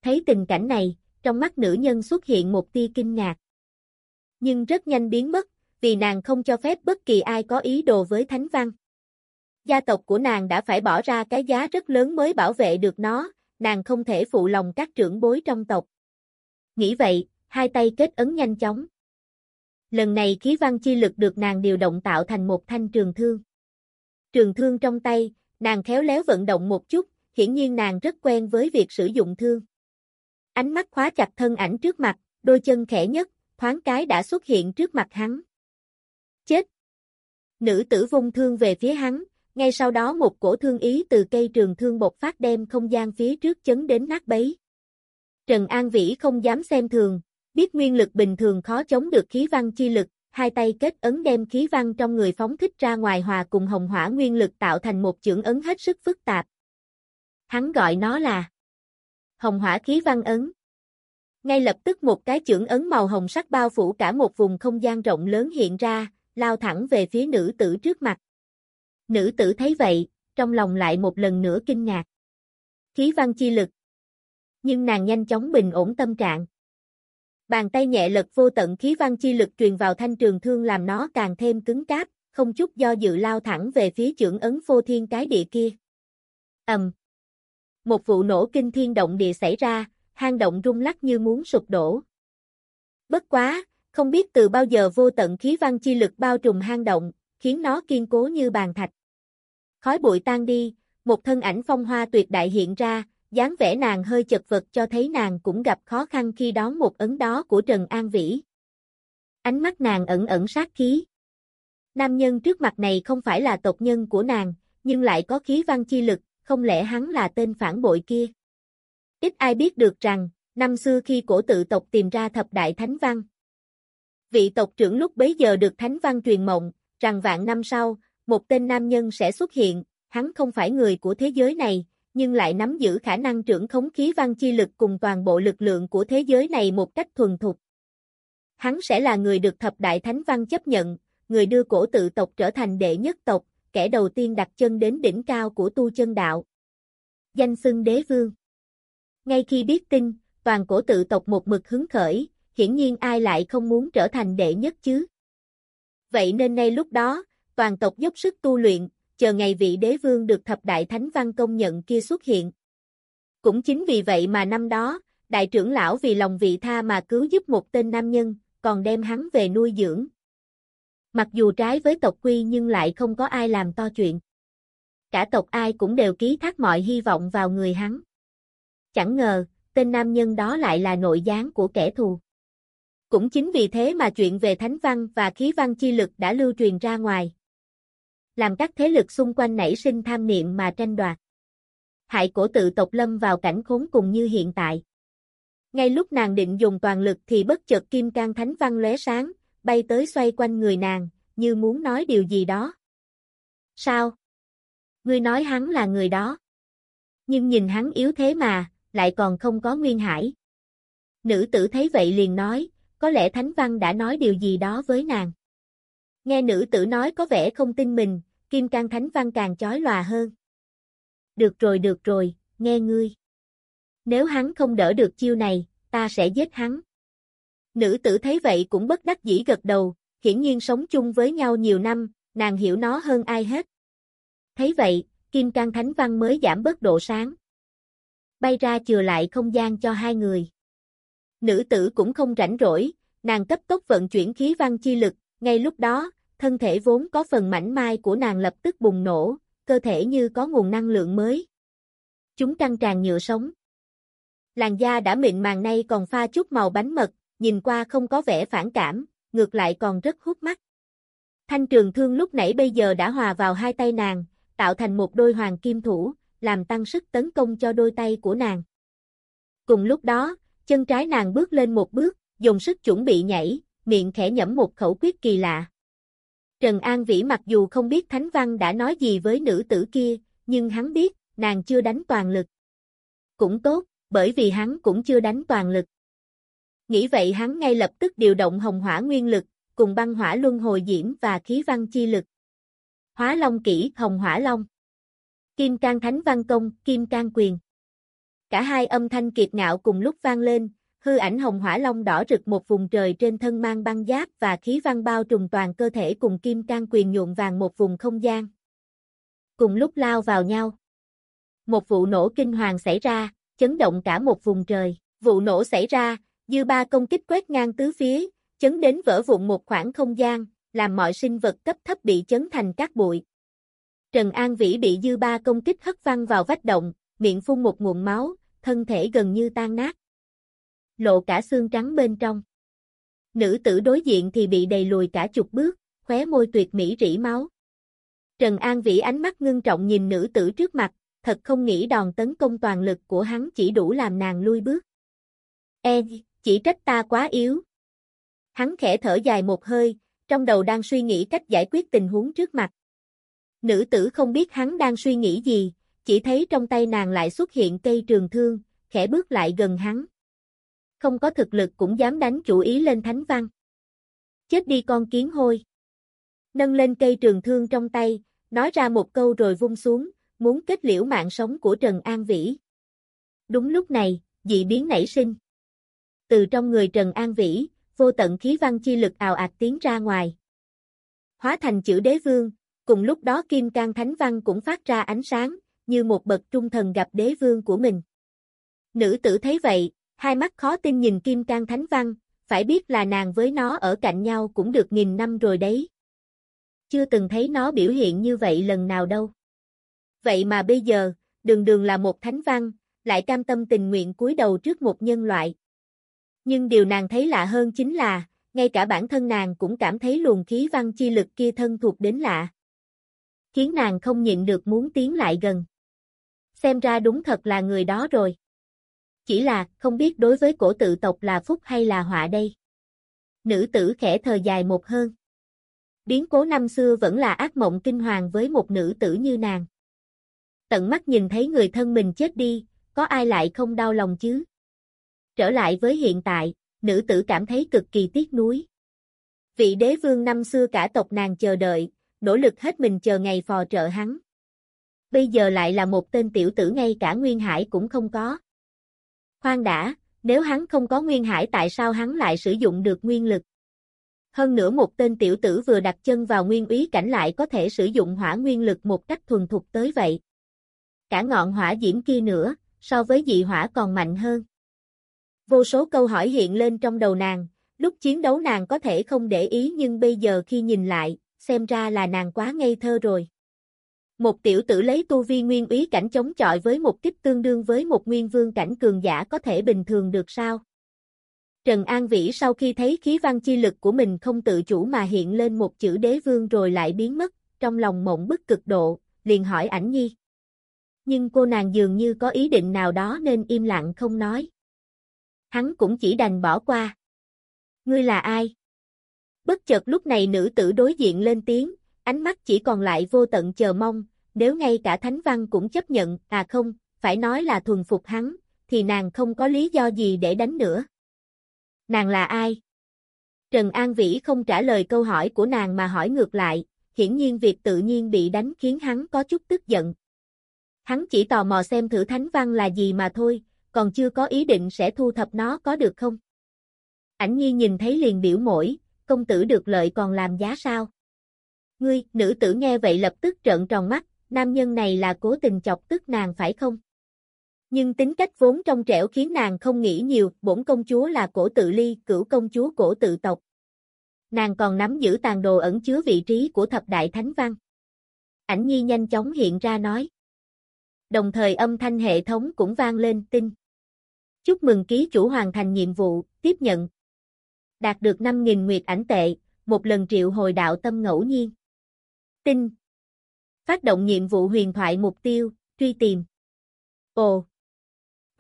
Thấy tình cảnh này, trong mắt nữ nhân xuất hiện một tia kinh ngạc. Nhưng rất nhanh biến mất, vì nàng không cho phép bất kỳ ai có ý đồ với thánh văn. Gia tộc của nàng đã phải bỏ ra cái giá rất lớn mới bảo vệ được nó, nàng không thể phụ lòng các trưởng bối trong tộc. Nghĩ vậy, hai tay kết ấn nhanh chóng. Lần này khí văn chi lực được nàng điều động tạo thành một thanh trường thương. Trường thương trong tay, nàng khéo léo vận động một chút, hiển nhiên nàng rất quen với việc sử dụng thương. Ánh mắt khóa chặt thân ảnh trước mặt, đôi chân khẽ nhất, thoáng cái đã xuất hiện trước mặt hắn. Chết! Nữ tử vung thương về phía hắn, ngay sau đó một cổ thương ý từ cây trường thương bột phát đem không gian phía trước chấn đến nát bấy. Trần An Vĩ không dám xem thường, biết nguyên lực bình thường khó chống được khí văn chi lực, hai tay kết ấn đem khí văn trong người phóng thích ra ngoài hòa cùng hồng hỏa nguyên lực tạo thành một chưởng ấn hết sức phức tạp. Hắn gọi nó là Hồng hỏa khí văn ấn. Ngay lập tức một cái chưởng ấn màu hồng sắc bao phủ cả một vùng không gian rộng lớn hiện ra, lao thẳng về phía nữ tử trước mặt. Nữ tử thấy vậy, trong lòng lại một lần nữa kinh ngạc. Khí văn chi lực. Nhưng nàng nhanh chóng bình ổn tâm trạng. Bàn tay nhẹ lật vô tận khí văn chi lực truyền vào thanh trường thương làm nó càng thêm cứng cáp, không chút do dự lao thẳng về phía trưởng ấn phô thiên cái địa kia. ầm, Một vụ nổ kinh thiên động địa xảy ra, hang động rung lắc như muốn sụp đổ. Bất quá, không biết từ bao giờ vô tận khí văn chi lực bao trùm hang động, khiến nó kiên cố như bàn thạch. Khói bụi tan đi, một thân ảnh phong hoa tuyệt đại hiện ra, dáng vẻ nàng hơi chật vật cho thấy nàng cũng gặp khó khăn khi đón một ấn đó của Trần An Vĩ. Ánh mắt nàng ẩn ẩn sát khí. Nam nhân trước mặt này không phải là tộc nhân của nàng, nhưng lại có khí văn chi lực, không lẽ hắn là tên phản bội kia? Ít ai biết được rằng, năm xưa khi cổ tự tộc tìm ra thập đại thánh văn. Vị tộc trưởng lúc bấy giờ được thánh văn truyền mộng, rằng vạn năm sau, một tên nam nhân sẽ xuất hiện, hắn không phải người của thế giới này, nhưng lại nắm giữ khả năng trưởng khống khí văn chi lực cùng toàn bộ lực lượng của thế giới này một cách thuần thục. Hắn sẽ là người được thập đại thánh văn chấp nhận, người đưa cổ tự tộc trở thành đệ nhất tộc, kẻ đầu tiên đặt chân đến đỉnh cao của tu chân đạo. Danh xưng đế vương. Ngay khi biết tin, toàn cổ tự tộc một mực hứng khởi, hiển nhiên ai lại không muốn trở thành đệ nhất chứ. Vậy nên ngay lúc đó, toàn tộc dốc sức tu luyện, chờ ngày vị đế vương được thập đại thánh văn công nhận kia xuất hiện. Cũng chính vì vậy mà năm đó, đại trưởng lão vì lòng vị tha mà cứu giúp một tên nam nhân, còn đem hắn về nuôi dưỡng. Mặc dù trái với tộc quy nhưng lại không có ai làm to chuyện. Cả tộc ai cũng đều ký thác mọi hy vọng vào người hắn. Chẳng ngờ, tên nam nhân đó lại là nội gián của kẻ thù. Cũng chính vì thế mà chuyện về thánh văn và khí văn chi lực đã lưu truyền ra ngoài. Làm các thế lực xung quanh nảy sinh tham niệm mà tranh đoạt. Hại cổ tự tộc lâm vào cảnh khốn cùng như hiện tại. Ngay lúc nàng định dùng toàn lực thì bất chợt kim can thánh văn lóe sáng, bay tới xoay quanh người nàng, như muốn nói điều gì đó. Sao? Ngươi nói hắn là người đó. Nhưng nhìn hắn yếu thế mà, lại còn không có nguyên hải. Nữ tử thấy vậy liền nói, có lẽ Thánh Văn đã nói điều gì đó với nàng. Nghe nữ tử nói có vẻ không tin mình, Kim Cang Thánh Văn càng chói lòa hơn. Được rồi được rồi, nghe ngươi. Nếu hắn không đỡ được chiêu này, ta sẽ giết hắn. Nữ tử thấy vậy cũng bất đắc dĩ gật đầu, hiển nhiên sống chung với nhau nhiều năm, nàng hiểu nó hơn ai hết. Thấy vậy, Kim Cang Thánh Văn mới giảm bớt độ sáng. Bay ra chừa lại không gian cho hai người. Nữ tử cũng không rảnh rỗi, nàng cấp tốc vận chuyển khí văn chi lực, ngay lúc đó, thân thể vốn có phần mảnh mai của nàng lập tức bùng nổ, cơ thể như có nguồn năng lượng mới. Chúng căng tràn nhựa sống. Làn da đã mịn màng nay còn pha chút màu bánh mật, nhìn qua không có vẻ phản cảm, ngược lại còn rất hút mắt. Thanh trường thương lúc nãy bây giờ đã hòa vào hai tay nàng, tạo thành một đôi hoàng kim thủ, làm tăng sức tấn công cho đôi tay của nàng. Cùng lúc đó, chân trái nàng bước lên một bước, dùng sức chuẩn bị nhảy, miệng khẽ nhẩm một khẩu quyết kỳ lạ. Trần An Vĩ mặc dù không biết Thánh Văn đã nói gì với nữ tử kia, nhưng hắn biết, nàng chưa đánh toàn lực. Cũng tốt, bởi vì hắn cũng chưa đánh toàn lực. Nghĩ vậy hắn ngay lập tức điều động hồng hỏa nguyên lực, cùng băng hỏa luân hồi diễm và khí văn chi lực. Hóa Long kỹ, Hồng Hỏa Long. Kim Cang Thánh Văn Công, Kim Cang Quyền. Cả hai âm thanh kiệt ngạo cùng lúc vang lên, hư ảnh Hồng Hỏa Long đỏ rực một vùng trời trên thân mang băng giáp và khí văn bao trùm toàn cơ thể cùng Kim Cang Quyền nhuộm vàng một vùng không gian. Cùng lúc lao vào nhau. Một vụ nổ kinh hoàng xảy ra, chấn động cả một vùng trời. Vụ nổ xảy ra, dư ba công kích quét ngang tứ phía, chấn đến vỡ vụn một khoảng không gian, làm mọi sinh vật cấp thấp bị chấn thành các bụi. Trần An Vĩ bị dư ba công kích hất văng vào vách động, miệng phun một nguồn máu, thân thể gần như tan nát. Lộ cả xương trắng bên trong. Nữ tử đối diện thì bị đầy lùi cả chục bước, khóe môi tuyệt mỹ rỉ máu. Trần An Vĩ ánh mắt ngưng trọng nhìn nữ tử trước mặt, thật không nghĩ đòn tấn công toàn lực của hắn chỉ đủ làm nàng lui bước. E, chỉ trách ta quá yếu. Hắn khẽ thở dài một hơi, trong đầu đang suy nghĩ cách giải quyết tình huống trước mặt. Nữ tử không biết hắn đang suy nghĩ gì, chỉ thấy trong tay nàng lại xuất hiện cây trường thương, khẽ bước lại gần hắn. Không có thực lực cũng dám đánh chủ ý lên thánh văn. Chết đi con kiến hôi. Nâng lên cây trường thương trong tay, nói ra một câu rồi vung xuống, muốn kết liễu mạng sống của Trần An Vĩ. Đúng lúc này, dị biến nảy sinh. Từ trong người Trần An Vĩ, vô tận khí văn chi lực ào ạt tiến ra ngoài. Hóa thành chữ đế vương, cùng lúc đó kim can thánh văn cũng phát ra ánh sáng, như một bậc trung thần gặp đế vương của mình. Nữ tử thấy vậy, hai mắt khó tin nhìn kim can thánh văn, phải biết là nàng với nó ở cạnh nhau cũng được nghìn năm rồi đấy. Chưa từng thấy nó biểu hiện như vậy lần nào đâu. Vậy mà bây giờ, đường đường là một thánh văn, lại cam tâm tình nguyện cúi đầu trước một nhân loại. Nhưng điều nàng thấy lạ hơn chính là, ngay cả bản thân nàng cũng cảm thấy luồng khí văn chi lực kia thân thuộc đến lạ. Khiến nàng không nhịn được muốn tiến lại gần. Xem ra đúng thật là người đó rồi. Chỉ là, không biết đối với cổ tự tộc là phúc hay là họa đây. Nữ tử khẽ thờ dài một hơn. Biến cố năm xưa vẫn là ác mộng kinh hoàng với một nữ tử như nàng. Tận mắt nhìn thấy người thân mình chết đi, có ai lại không đau lòng chứ? Trở lại với hiện tại, nữ tử cảm thấy cực kỳ tiếc nuối. Vị đế vương năm xưa cả tộc nàng chờ đợi, nỗ lực hết mình chờ ngày phò trợ hắn. Bây giờ lại là một tên tiểu tử ngay cả Nguyên Hải cũng không có. Khoan đã, nếu hắn không có Nguyên Hải tại sao hắn lại sử dụng được nguyên lực? Hơn nữa một tên tiểu tử vừa đặt chân vào nguyên úy cảnh lại có thể sử dụng hỏa nguyên lực một cách thuần thục tới vậy. Cả ngọn hỏa diễm kia nữa, so với dị hỏa còn mạnh hơn. Vô số câu hỏi hiện lên trong đầu nàng, lúc chiến đấu nàng có thể không để ý nhưng bây giờ khi nhìn lại, xem ra là nàng quá ngây thơ rồi. Một tiểu tử lấy tu vi nguyên úy cảnh chống chọi với một kích tương đương với một nguyên vương cảnh cường giả có thể bình thường được sao? Trần An Vĩ sau khi thấy khí văn chi lực của mình không tự chủ mà hiện lên một chữ đế vương rồi lại biến mất, trong lòng mộng bức cực độ, liền hỏi ảnh nhi. Nhưng cô nàng dường như có ý định nào đó nên im lặng không nói. Hắn cũng chỉ đành bỏ qua. Ngươi là ai? Bất chợt lúc này nữ tử đối diện lên tiếng, ánh mắt chỉ còn lại vô tận chờ mong, nếu ngay cả Thánh Văn cũng chấp nhận, à không, phải nói là thuần phục hắn, thì nàng không có lý do gì để đánh nữa. Nàng là ai? Trần An Vĩ không trả lời câu hỏi của nàng mà hỏi ngược lại, hiển nhiên việc tự nhiên bị đánh khiến hắn có chút tức giận. Hắn chỉ tò mò xem thử Thánh Văn là gì mà thôi, còn chưa có ý định sẽ thu thập nó có được không? Ảnh nhi nhìn thấy liền biểu mỗi, công tử được lợi còn làm giá sao? Ngươi, nữ tử nghe vậy lập tức trợn tròn mắt, nam nhân này là cố tình chọc tức nàng phải không? Nhưng tính cách vốn trong trẻo khiến nàng không nghĩ nhiều, bổn công chúa là cổ tự ly, cửu công chúa cổ tự tộc. Nàng còn nắm giữ tàn đồ ẩn chứa vị trí của thập đại thánh văn. Ảnh nhi nhanh chóng hiện ra nói. Đồng thời âm thanh hệ thống cũng vang lên tin. Chúc mừng ký chủ hoàn thành nhiệm vụ, tiếp nhận. Đạt được 5.000 nguyệt ảnh tệ, một lần triệu hồi đạo tâm ngẫu nhiên. Tin. Phát động nhiệm vụ huyền thoại mục tiêu, truy tìm. Ồ.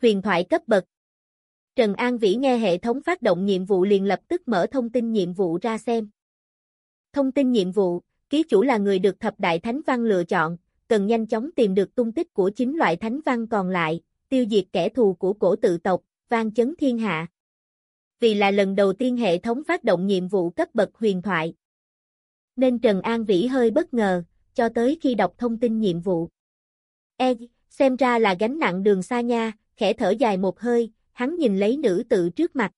Huyền thoại cấp bậc. Trần An Vĩ nghe hệ thống phát động nhiệm vụ liền lập tức mở thông tin nhiệm vụ ra xem. Thông tin nhiệm vụ, ký chủ là người được thập đại thánh văn lựa chọn, cần nhanh chóng tìm được tung tích của chính loại thánh văn còn lại, tiêu diệt kẻ thù của cổ tự tộc, vang chấn thiên hạ. Vì là lần đầu tiên hệ thống phát động nhiệm vụ cấp bậc huyền thoại. Nên Trần An Vĩ hơi bất ngờ, cho tới khi đọc thông tin nhiệm vụ. E, xem ra là gánh nặng đường xa nha, khẽ thở dài một hơi, hắn nhìn lấy nữ tự trước mặt.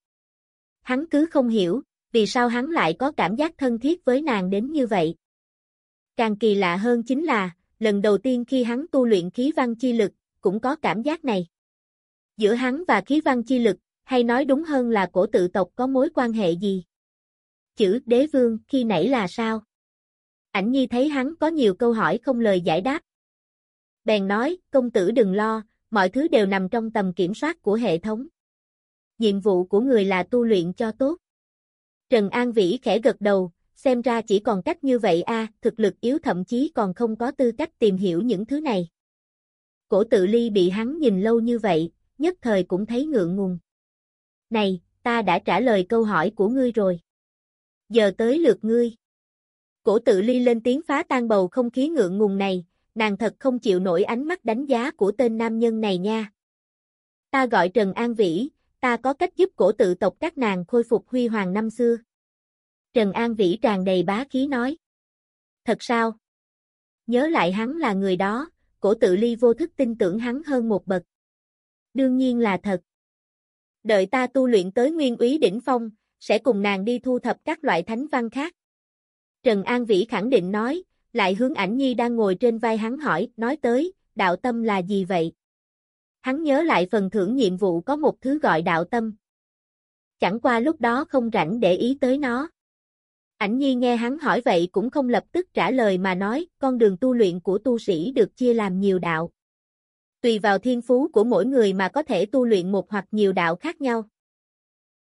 Hắn cứ không hiểu, vì sao hắn lại có cảm giác thân thiết với nàng đến như vậy. Càng kỳ lạ hơn chính là, lần đầu tiên khi hắn tu luyện khí văn chi lực, cũng có cảm giác này. Giữa hắn và khí văn chi lực, hay nói đúng hơn là cổ tự tộc có mối quan hệ gì? Chữ đế vương khi nãy là sao? Ảnh nhi thấy hắn có nhiều câu hỏi không lời giải đáp. Bèn nói, công tử đừng lo, mọi thứ đều nằm trong tầm kiểm soát của hệ thống. Nhiệm vụ của người là tu luyện cho tốt. Trần An Vĩ khẽ gật đầu, xem ra chỉ còn cách như vậy a, thực lực yếu thậm chí còn không có tư cách tìm hiểu những thứ này. Cổ tự ly bị hắn nhìn lâu như vậy, nhất thời cũng thấy ngượng ngùng. Này, ta đã trả lời câu hỏi của ngươi rồi. Giờ tới lượt ngươi. Cổ tự ly lên tiếng phá tan bầu không khí ngượng ngùng này, nàng thật không chịu nổi ánh mắt đánh giá của tên nam nhân này nha. Ta gọi Trần An Vĩ, ta có cách giúp cổ tự tộc các nàng khôi phục huy hoàng năm xưa. Trần An Vĩ tràn đầy bá khí nói. Thật sao? Nhớ lại hắn là người đó, cổ tự ly vô thức tin tưởng hắn hơn một bậc. Đương nhiên là thật. Đợi ta tu luyện tới nguyên úy đỉnh phong, sẽ cùng nàng đi thu thập các loại thánh văn khác. Trần An Vĩ khẳng định nói, lại hướng ảnh nhi đang ngồi trên vai hắn hỏi, nói tới, đạo tâm là gì vậy? Hắn nhớ lại phần thưởng nhiệm vụ có một thứ gọi đạo tâm. Chẳng qua lúc đó không rảnh để ý tới nó. Ảnh nhi nghe hắn hỏi vậy cũng không lập tức trả lời mà nói, con đường tu luyện của tu sĩ được chia làm nhiều đạo. Tùy vào thiên phú của mỗi người mà có thể tu luyện một hoặc nhiều đạo khác nhau.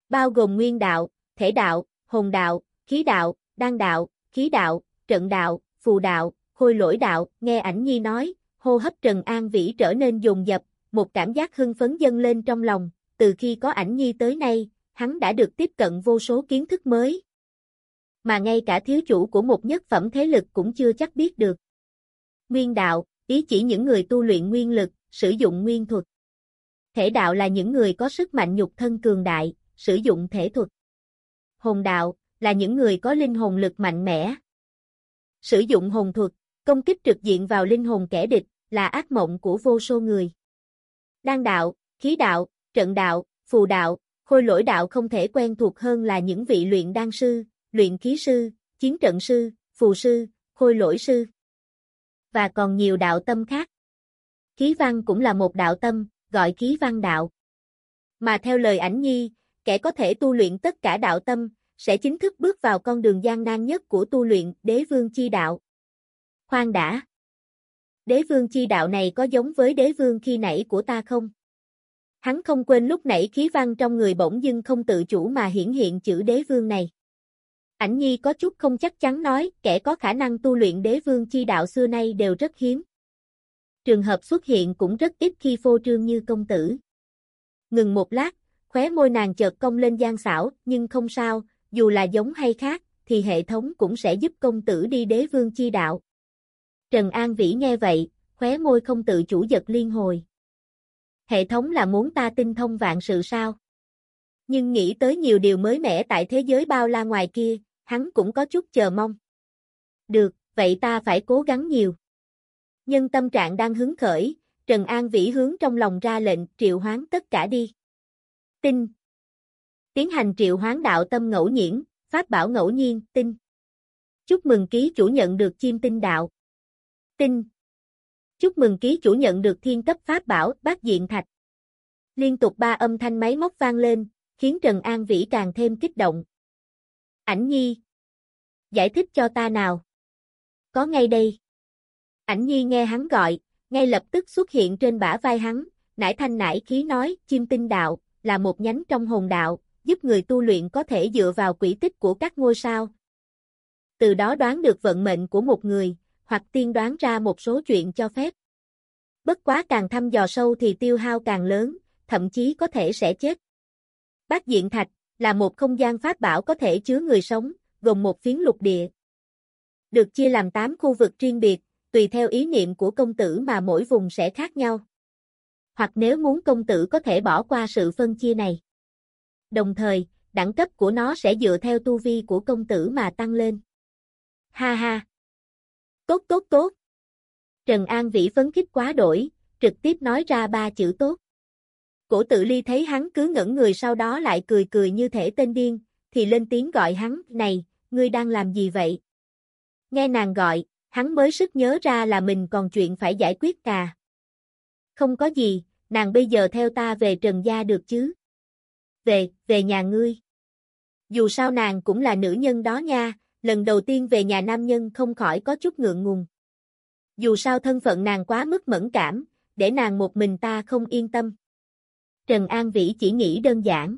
Bao gồm nguyên đạo, thể đạo, hồn đạo, khí đạo, đan đạo, khí đạo, trận đạo, phù đạo, khôi lỗi đạo, nghe ảnh nhi nói, hô hấp Trần An Vĩ trở nên dồn dập, một cảm giác hưng phấn dâng lên trong lòng, từ khi có ảnh nhi tới nay, hắn đã được tiếp cận vô số kiến thức mới. Mà ngay cả thiếu chủ của một nhất phẩm thế lực cũng chưa chắc biết được. Nguyên đạo, ý chỉ những người tu luyện nguyên lực, sử dụng nguyên thuật. Thể đạo là những người có sức mạnh nhục thân cường đại, sử dụng thể thuật. Hồn đạo, là những người có linh hồn lực mạnh mẽ, Sử dụng hồn thuật, công kích trực diện vào linh hồn kẻ địch, là ác mộng của vô số người. Đan đạo, khí đạo, trận đạo, phù đạo, khôi lỗi đạo không thể quen thuộc hơn là những vị luyện đan sư, luyện khí sư, chiến trận sư, phù sư, khôi lỗi sư. Và còn nhiều đạo tâm khác. Khí văn cũng là một đạo tâm, gọi khí văn đạo. Mà theo lời ảnh nhi, kẻ có thể tu luyện tất cả đạo tâm, sẽ chính thức bước vào con đường gian nan nhất của tu luyện đế vương chi đạo. Khoan đã! Đế vương chi đạo này có giống với đế vương khi nãy của ta không? Hắn không quên lúc nãy khí văn trong người bỗng dưng không tự chủ mà hiển hiện chữ đế vương này. Ảnh nhi có chút không chắc chắn nói, kẻ có khả năng tu luyện đế vương chi đạo xưa nay đều rất hiếm. Trường hợp xuất hiện cũng rất ít khi phô trương như công tử. Ngừng một lát, khóe môi nàng chợt cong lên gian xảo, nhưng không sao, dù là giống hay khác, thì hệ thống cũng sẽ giúp công tử đi đế vương chi đạo. Trần An Vĩ nghe vậy, khóe môi không tự chủ giật liên hồi. Hệ thống là muốn ta tinh thông vạn sự sao? Nhưng nghĩ tới nhiều điều mới mẻ tại thế giới bao la ngoài kia, hắn cũng có chút chờ mong. Được, vậy ta phải cố gắng nhiều. Nhân tâm trạng đang hứng khởi, Trần An Vĩ hướng trong lòng ra lệnh triệu hoán tất cả đi. Tinh. Tiến hành triệu hoán đạo tâm ngẫu nhiễn, pháp bảo ngẫu nhiên, tinh. Chúc mừng ký chủ nhận được chim tinh đạo. Tinh. Chúc mừng ký chủ nhận được thiên cấp pháp bảo, bát diện thạch. Liên tục ba âm thanh máy móc vang lên, khiến Trần An Vĩ càng thêm kích động. Ảnh nhi. Giải thích cho ta nào. Có ngay đây. Ảnh nhi nghe hắn gọi, ngay lập tức xuất hiện trên bả vai hắn, nải thanh nải khí nói, chim tinh đạo, là một nhánh trong hồn đạo, giúp người tu luyện có thể dựa vào quỹ tích của các ngôi sao. Từ đó đoán được vận mệnh của một người, hoặc tiên đoán ra một số chuyện cho phép. Bất quá càng thăm dò sâu thì tiêu hao càng lớn, thậm chí có thể sẽ chết. Bát diện thạch là một không gian pháp bảo có thể chứa người sống, gồm một phiến lục địa. Được chia làm 8 khu vực riêng biệt, tùy theo ý niệm của công tử mà mỗi vùng sẽ khác nhau. Hoặc nếu muốn công tử có thể bỏ qua sự phân chia này. Đồng thời, đẳng cấp của nó sẽ dựa theo tu vi của công tử mà tăng lên. Ha ha! Tốt tốt tốt! Trần An Vĩ phấn khích quá đổi, trực tiếp nói ra ba chữ tốt. Cổ tự ly thấy hắn cứ ngẩn người sau đó lại cười cười như thể tên điên, thì lên tiếng gọi hắn, này, ngươi đang làm gì vậy? Nghe nàng gọi, hắn mới sức nhớ ra là mình còn chuyện phải giải quyết cả. Không có gì, nàng bây giờ theo ta về Trần Gia được chứ? Về, về nhà ngươi. Dù sao nàng cũng là nữ nhân đó nha, lần đầu tiên về nhà nam nhân không khỏi có chút ngượng ngùng. Dù sao thân phận nàng quá mức mẫn cảm, để nàng một mình ta không yên tâm. Trần An Vĩ chỉ nghĩ đơn giản.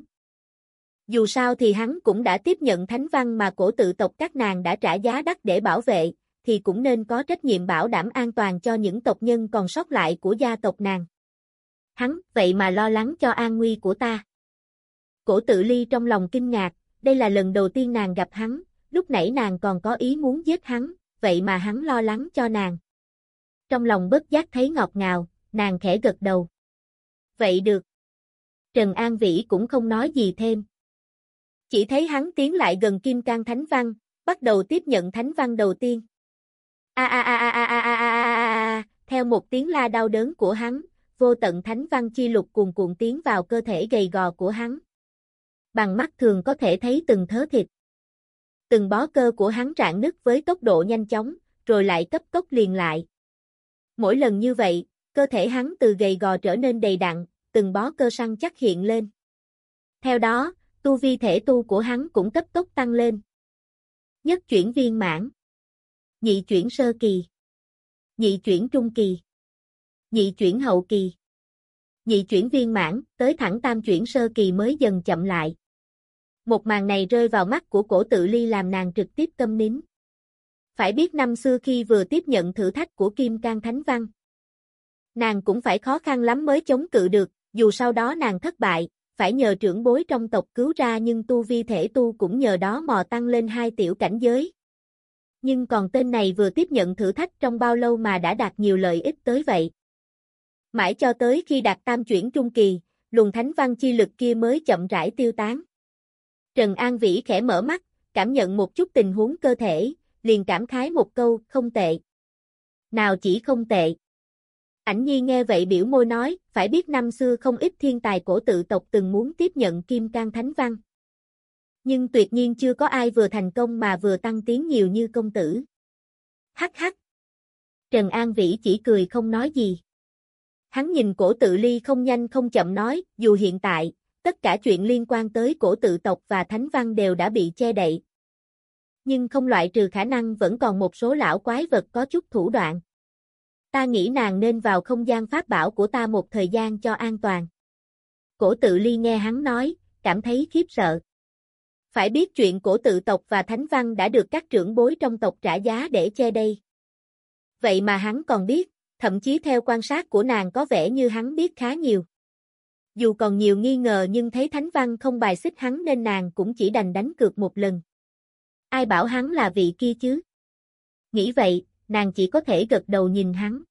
Dù sao thì hắn cũng đã tiếp nhận thánh văn mà cổ tự tộc các nàng đã trả giá đắt để bảo vệ, thì cũng nên có trách nhiệm bảo đảm an toàn cho những tộc nhân còn sót lại của gia tộc nàng. Hắn, vậy mà lo lắng cho an nguy của ta. Cổ tự ly trong lòng kinh ngạc, đây là lần đầu tiên nàng gặp hắn, lúc nãy nàng còn có ý muốn giết hắn, vậy mà hắn lo lắng cho nàng. Trong lòng bất giác thấy ngọt ngào, nàng khẽ gật đầu. Vậy được. Trần An Vĩ cũng không nói gì thêm. Chỉ thấy hắn tiến lại gần Kim Cang Thánh Văn, bắt đầu tiếp nhận Thánh Văn đầu tiên. A a a a a a a a a a theo một tiếng la đau đớn của hắn, vô tận Thánh Văn chi lục cuồn cuộn tiến vào cơ thể gầy gò của hắn. Bằng mắt thường có thể thấy từng thớ thịt. Từng bó cơ của hắn rạn nứt với tốc độ nhanh chóng, rồi lại cấp tốc liền lại. Mỗi lần như vậy, cơ thể hắn từ gầy gò trở nên đầy đặn, từng bó cơ săn chắc hiện lên. Theo đó, tu vi thể tu của hắn cũng cấp tốc tăng lên. Nhất chuyển viên mãn. Nhị chuyển sơ kỳ. Nhị chuyển trung kỳ. Nhị chuyển hậu kỳ. Nhị chuyển viên mãn, tới thẳng tam chuyển sơ kỳ mới dần chậm lại. Một màn này rơi vào mắt của cổ tự ly làm nàng trực tiếp câm nín. Phải biết năm xưa khi vừa tiếp nhận thử thách của Kim Cang Thánh Văn. Nàng cũng phải khó khăn lắm mới chống cự được, dù sau đó nàng thất bại, phải nhờ trưởng bối trong tộc cứu ra nhưng tu vi thể tu cũng nhờ đó mò tăng lên hai tiểu cảnh giới. Nhưng còn tên này vừa tiếp nhận thử thách trong bao lâu mà đã đạt nhiều lợi ích tới vậy. Mãi cho tới khi đạt tam chuyển trung kỳ, luồng thánh văn chi lực kia mới chậm rãi tiêu tán. Trần An Vĩ khẽ mở mắt, cảm nhận một chút tình huống cơ thể, liền cảm khái một câu, không tệ. Nào chỉ không tệ. Ảnh nhi nghe vậy biểu môi nói, phải biết năm xưa không ít thiên tài cổ tự tộc từng muốn tiếp nhận kim can thánh văn. Nhưng tuyệt nhiên chưa có ai vừa thành công mà vừa tăng tiến nhiều như công tử. Hắc hắc. Trần An Vĩ chỉ cười không nói gì. Hắn nhìn cổ tự ly không nhanh không chậm nói, dù hiện tại, tất cả chuyện liên quan tới cổ tự tộc và thánh văn đều đã bị che đậy. Nhưng không loại trừ khả năng vẫn còn một số lão quái vật có chút thủ đoạn. Ta nghĩ nàng nên vào không gian pháp bảo của ta một thời gian cho an toàn. Cổ tự ly nghe hắn nói, cảm thấy khiếp sợ. Phải biết chuyện cổ tự tộc và thánh văn đã được các trưởng bối trong tộc trả giá để che đây. Vậy mà hắn còn biết, thậm chí theo quan sát của nàng có vẻ như hắn biết khá nhiều. Dù còn nhiều nghi ngờ nhưng thấy Thánh Văn không bài xích hắn nên nàng cũng chỉ đành đánh cược một lần. Ai bảo hắn là vị kia chứ? Nghĩ vậy, nàng chỉ có thể gật đầu nhìn hắn.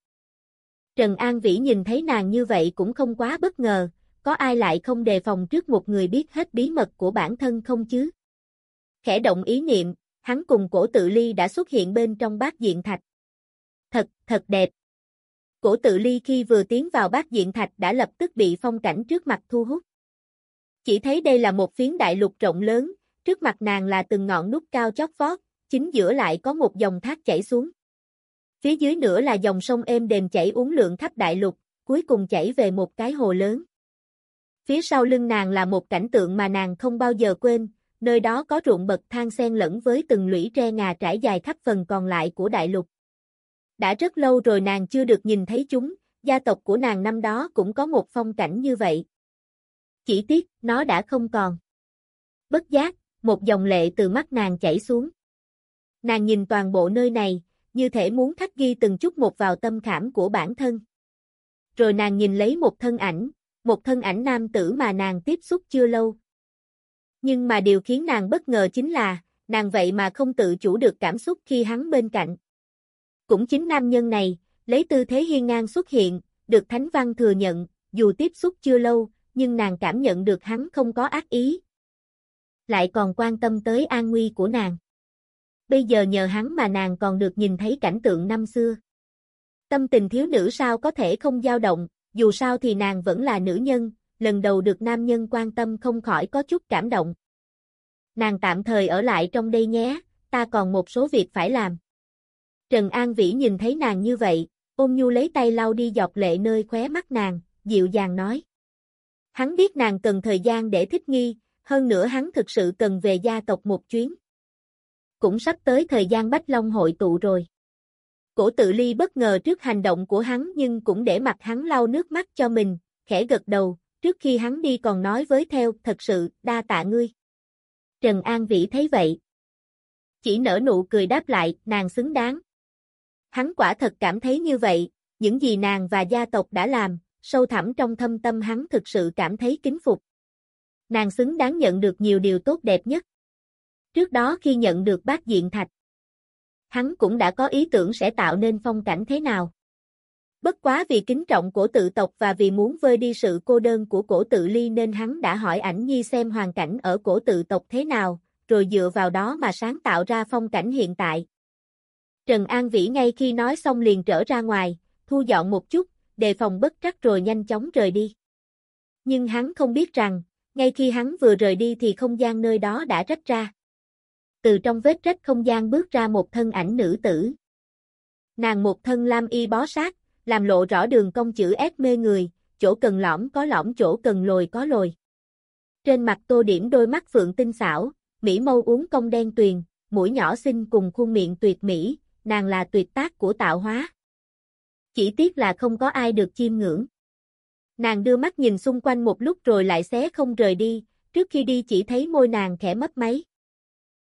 Trần An Vĩ nhìn thấy nàng như vậy cũng không quá bất ngờ, có ai lại không đề phòng trước một người biết hết bí mật của bản thân không chứ? Khẽ động ý niệm, hắn cùng cổ tự ly đã xuất hiện bên trong bát diện thạch. Thật, thật đẹp. Cổ tự ly khi vừa tiến vào bát diện thạch đã lập tức bị phong cảnh trước mặt thu hút. Chỉ thấy đây là một phiến đại lục rộng lớn, trước mặt nàng là từng ngọn nút cao chót vót, chính giữa lại có một dòng thác chảy xuống. Phía dưới nữa là dòng sông êm đềm chảy uốn lượn khắp đại lục, cuối cùng chảy về một cái hồ lớn. Phía sau lưng nàng là một cảnh tượng mà nàng không bao giờ quên, nơi đó có ruộng bậc thang xen lẫn với từng lũy tre ngà trải dài khắp phần còn lại của đại lục. Đã rất lâu rồi nàng chưa được nhìn thấy chúng, gia tộc của nàng năm đó cũng có một phong cảnh như vậy. Chỉ tiếc, nó đã không còn. Bất giác, một dòng lệ từ mắt nàng chảy xuống. Nàng nhìn toàn bộ nơi này, như thể muốn khắc ghi từng chút một vào tâm khảm của bản thân. Rồi nàng nhìn lấy một thân ảnh, một thân ảnh nam tử mà nàng tiếp xúc chưa lâu. Nhưng mà điều khiến nàng bất ngờ chính là, nàng vậy mà không tự chủ được cảm xúc khi hắn bên cạnh. Cũng chính nam nhân này, lấy tư thế hiên ngang xuất hiện, được Thánh Văn thừa nhận, dù tiếp xúc chưa lâu, nhưng nàng cảm nhận được hắn không có ác ý. Lại còn quan tâm tới an nguy của nàng. Bây giờ nhờ hắn mà nàng còn được nhìn thấy cảnh tượng năm xưa. Tâm tình thiếu nữ sao có thể không dao động, dù sao thì nàng vẫn là nữ nhân, lần đầu được nam nhân quan tâm không khỏi có chút cảm động. Nàng tạm thời ở lại trong đây nhé, ta còn một số việc phải làm. Trần An Vĩ nhìn thấy nàng như vậy, ôm nhu lấy tay lau đi dọc lệ nơi khóe mắt nàng, dịu dàng nói. Hắn biết nàng cần thời gian để thích nghi, hơn nữa hắn thực sự cần về gia tộc một chuyến. Cũng sắp tới thời gian Bách Long hội tụ rồi. Cổ tự ly bất ngờ trước hành động của hắn nhưng cũng để mặt hắn lau nước mắt cho mình, khẽ gật đầu, trước khi hắn đi còn nói với theo, thật sự, đa tạ ngươi. Trần An Vĩ thấy vậy. Chỉ nở nụ cười đáp lại, nàng xứng đáng. Hắn quả thật cảm thấy như vậy, những gì nàng và gia tộc đã làm, sâu thẳm trong thâm tâm hắn thực sự cảm thấy kính phục. Nàng xứng đáng nhận được nhiều điều tốt đẹp nhất. Trước đó khi nhận được bát diện thạch, hắn cũng đã có ý tưởng sẽ tạo nên phong cảnh thế nào. Bất quá vì kính trọng cổ tự tộc và vì muốn vơi đi sự cô đơn của cổ tự ly nên hắn đã hỏi ảnh nhi xem hoàn cảnh ở cổ tự tộc thế nào, rồi dựa vào đó mà sáng tạo ra phong cảnh hiện tại. Trần An Vĩ ngay khi nói xong liền trở ra ngoài, thu dọn một chút, đề phòng bất trắc rồi nhanh chóng rời đi. Nhưng hắn không biết rằng, ngay khi hắn vừa rời đi thì không gian nơi đó đã rách ra. Từ trong vết rách không gian bước ra một thân ảnh nữ tử. Nàng một thân lam y bó sát, làm lộ rõ đường cong chữ S mê người, chỗ cần lõm có lõm chỗ cần lồi có lồi. Trên mặt tô điểm đôi mắt phượng tinh xảo, mỹ mâu uống cong đen tuyền, mũi nhỏ xinh cùng khuôn miệng tuyệt mỹ, nàng là tuyệt tác của tạo hóa. Chỉ tiếc là không có ai được chiêm ngưỡng. Nàng đưa mắt nhìn xung quanh một lúc rồi lại xé không rời đi, trước khi đi chỉ thấy môi nàng khẽ mất máy.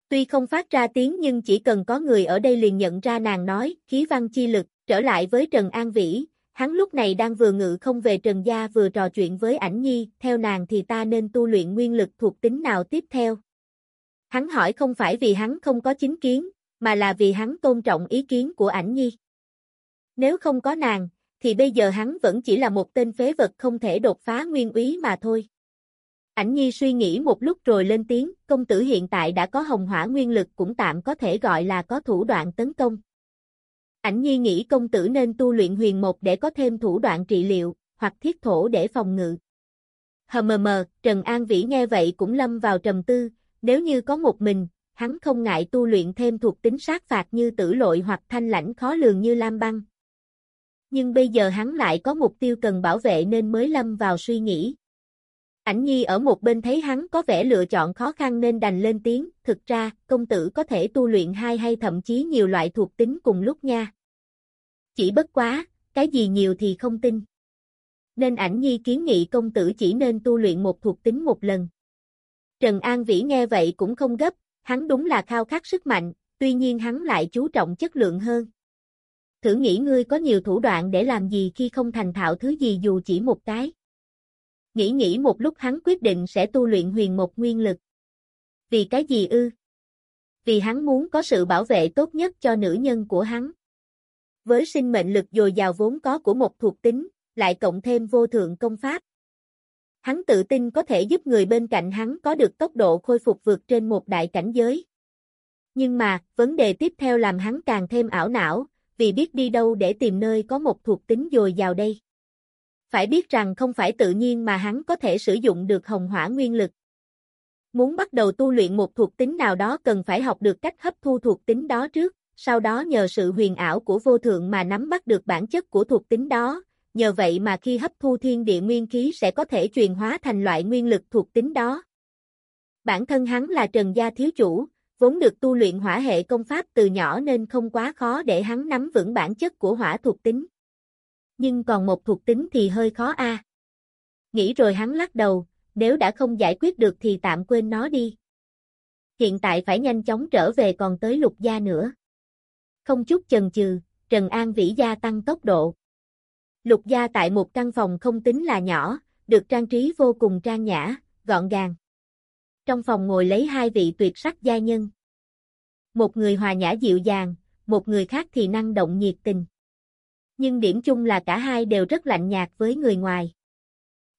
Tuy không phát ra tiếng nhưng chỉ cần có người ở đây liền nhận ra nàng nói, khí văn chi lực, trở lại với Trần An Vĩ, hắn lúc này đang vừa ngự không về Trần Gia vừa trò chuyện với ảnh nhi, theo nàng thì ta nên tu luyện nguyên lực thuộc tính nào tiếp theo. Hắn hỏi không phải vì hắn không có chính kiến, mà là vì hắn tôn trọng ý kiến của ảnh nhi. Nếu không có nàng, thì bây giờ hắn vẫn chỉ là một tên phế vật không thể đột phá nguyên úy mà thôi. Ảnh nhi suy nghĩ một lúc rồi lên tiếng, công tử hiện tại đã có hồng hỏa nguyên lực cũng tạm có thể gọi là có thủ đoạn tấn công. Ảnh nhi nghĩ công tử nên tu luyện huyền một để có thêm thủ đoạn trị liệu, hoặc thiết thổ để phòng ngự. Hờ mờ mờ, Trần An Vĩ nghe vậy cũng lâm vào trầm tư, nếu như có một mình, hắn không ngại tu luyện thêm thuộc tính sát phạt như tử lội hoặc thanh lãnh khó lường như lam băng. Nhưng bây giờ hắn lại có mục tiêu cần bảo vệ nên mới lâm vào suy nghĩ. Ảnh nhi ở một bên thấy hắn có vẻ lựa chọn khó khăn nên đành lên tiếng, thực ra, công tử có thể tu luyện hai hay thậm chí nhiều loại thuộc tính cùng lúc nha. Chỉ bất quá, cái gì nhiều thì không tin. Nên ảnh nhi kiến nghị công tử chỉ nên tu luyện một thuộc tính một lần. Trần An Vĩ nghe vậy cũng không gấp, hắn đúng là khao khát sức mạnh, tuy nhiên hắn lại chú trọng chất lượng hơn. Thử nghĩ ngươi có nhiều thủ đoạn để làm gì khi không thành thạo thứ gì dù chỉ một cái. Nghĩ nghĩ một lúc hắn quyết định sẽ tu luyện huyền một nguyên lực. Vì cái gì ư? Vì hắn muốn có sự bảo vệ tốt nhất cho nữ nhân của hắn. Với sinh mệnh lực dồi dào vốn có của một thuộc tính, lại cộng thêm vô thượng công pháp. Hắn tự tin có thể giúp người bên cạnh hắn có được tốc độ khôi phục vượt trên một đại cảnh giới. Nhưng mà, vấn đề tiếp theo làm hắn càng thêm ảo não, vì biết đi đâu để tìm nơi có một thuộc tính dồi dào đây. Phải biết rằng không phải tự nhiên mà hắn có thể sử dụng được hồng hỏa nguyên lực. Muốn bắt đầu tu luyện một thuộc tính nào đó cần phải học được cách hấp thu thuộc tính đó trước, sau đó nhờ sự huyền ảo của vô thượng mà nắm bắt được bản chất của thuộc tính đó, nhờ vậy mà khi hấp thu thiên địa nguyên khí sẽ có thể truyền hóa thành loại nguyên lực thuộc tính đó. Bản thân hắn là Trần Gia Thiếu Chủ, vốn được tu luyện hỏa hệ công pháp từ nhỏ nên không quá khó để hắn nắm vững bản chất của hỏa thuộc tính. Nhưng còn một thuộc tính thì hơi khó a. Nghĩ rồi hắn lắc đầu, nếu đã không giải quyết được thì tạm quên nó đi. Hiện tại phải nhanh chóng trở về còn tới lục gia nữa. Không chút chần chừ, Trần An Vĩ gia tăng tốc độ. Lục gia tại một căn phòng không tính là nhỏ, được trang trí vô cùng trang nhã, gọn gàng. Trong phòng ngồi lấy hai vị tuyệt sắc gia nhân. Một người hòa nhã dịu dàng, một người khác thì năng động nhiệt tình. Nhưng điểm chung là cả hai đều rất lạnh nhạt với người ngoài.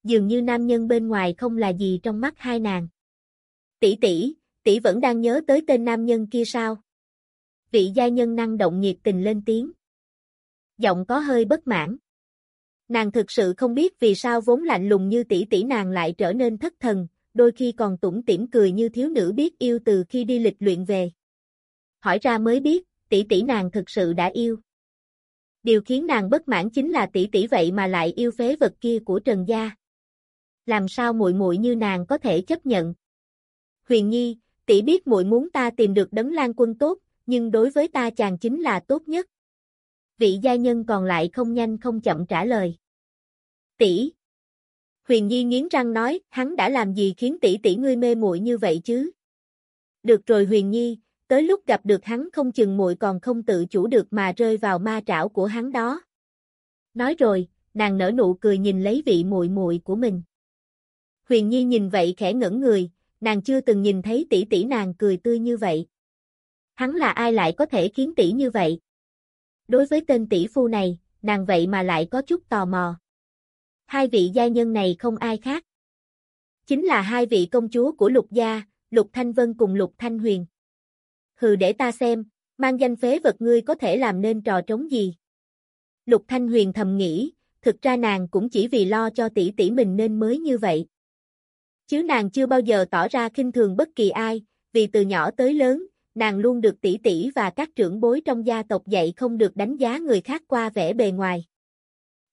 Dường như nam nhân bên ngoài không là gì trong mắt hai nàng. Tỷ tỷ, tỷ vẫn đang nhớ tới tên nam nhân kia sao? Vị gia nhân năng động nhiệt tình lên tiếng. Giọng có hơi bất mãn. Nàng thực sự không biết vì sao vốn lạnh lùng như tỷ tỷ nàng lại trở nên thất thần, đôi khi còn tủm tỉm cười như thiếu nữ biết yêu từ khi đi lịch luyện về. Hỏi ra mới biết, tỷ tỷ nàng thực sự đã yêu. Điều khiến nàng bất mãn chính là tỷ tỷ vậy mà lại yêu phế vật kia của Trần gia. Làm sao muội muội như nàng có thể chấp nhận? Huyền Nhi, tỷ biết muội muốn ta tìm được đấng lan quân tốt, nhưng đối với ta chàng chính là tốt nhất. Vị gia nhân còn lại không nhanh không chậm trả lời. Tỷ. Huyền Nhi nghiến răng nói, hắn đã làm gì khiến tỷ tỷ ngươi mê muội như vậy chứ? Được rồi Huyền Nhi, tới lúc gặp được hắn không chừng muội còn không tự chủ được mà rơi vào ma trảo của hắn đó. Nói rồi, nàng nở nụ cười nhìn lấy vị muội muội của mình. Huyền Nhi nhìn vậy khẽ ngẩn người, nàng chưa từng nhìn thấy tỷ tỷ nàng cười tươi như vậy. Hắn là ai lại có thể khiến tỷ như vậy? Đối với tên tỷ phu này, nàng vậy mà lại có chút tò mò. Hai vị gia nhân này không ai khác. Chính là hai vị công chúa của lục gia, lục thanh vân cùng lục thanh huyền. Hừ để ta xem, mang danh phế vật ngươi có thể làm nên trò trống gì. Lục thanh huyền thầm nghĩ, thực ra nàng cũng chỉ vì lo cho tỷ tỷ mình nên mới như vậy. Chứ nàng chưa bao giờ tỏ ra khinh thường bất kỳ ai, vì từ nhỏ tới lớn, nàng luôn được tỷ tỷ và các trưởng bối trong gia tộc dạy không được đánh giá người khác qua vẻ bề ngoài.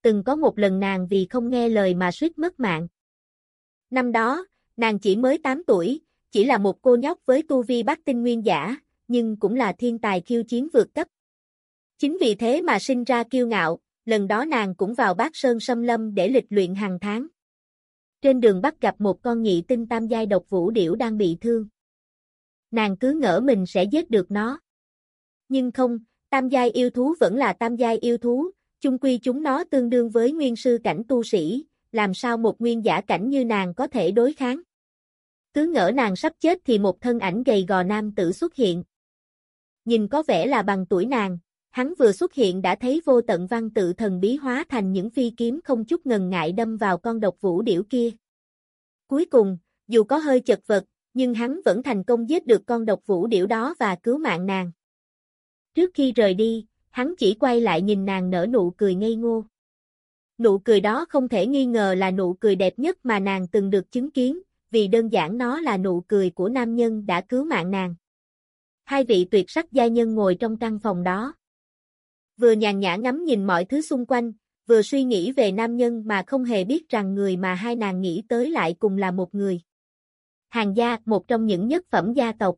Từng có một lần nàng vì không nghe lời mà suýt mất mạng. Năm đó, nàng chỉ mới 8 tuổi, chỉ là một cô nhóc với tu vi bát tinh nguyên giả, nhưng cũng là thiên tài khiêu chiến vượt cấp. Chính vì thế mà sinh ra kiêu ngạo, lần đó nàng cũng vào bát sơn xâm lâm để lịch luyện hàng tháng. Trên đường bắt gặp một con nhị tinh tam giai độc vũ điểu đang bị thương. Nàng cứ ngỡ mình sẽ giết được nó. Nhưng không, tam giai yêu thú vẫn là tam giai yêu thú, chung quy chúng nó tương đương với nguyên sư cảnh tu sĩ, làm sao một nguyên giả cảnh như nàng có thể đối kháng. Cứ ngỡ nàng sắp chết thì một thân ảnh gầy gò nam tử xuất hiện. Nhìn có vẻ là bằng tuổi nàng, hắn vừa xuất hiện đã thấy vô tận văn tự thần bí hóa thành những phi kiếm không chút ngần ngại đâm vào con độc vũ điểu kia. Cuối cùng, dù có hơi chật vật, nhưng hắn vẫn thành công giết được con độc vũ điểu đó và cứu mạng nàng. Trước khi rời đi, hắn chỉ quay lại nhìn nàng nở nụ cười ngây ngô. Nụ cười đó không thể nghi ngờ là nụ cười đẹp nhất mà nàng từng được chứng kiến, vì đơn giản nó là nụ cười của nam nhân đã cứu mạng nàng. Hai vị tuyệt sắc gia nhân ngồi trong căn phòng đó. Vừa nhàn nhã ngắm nhìn mọi thứ xung quanh, vừa suy nghĩ về nam nhân mà không hề biết rằng người mà hai nàng nghĩ tới lại cùng là một người. Hàng gia, một trong những nhất phẩm gia tộc.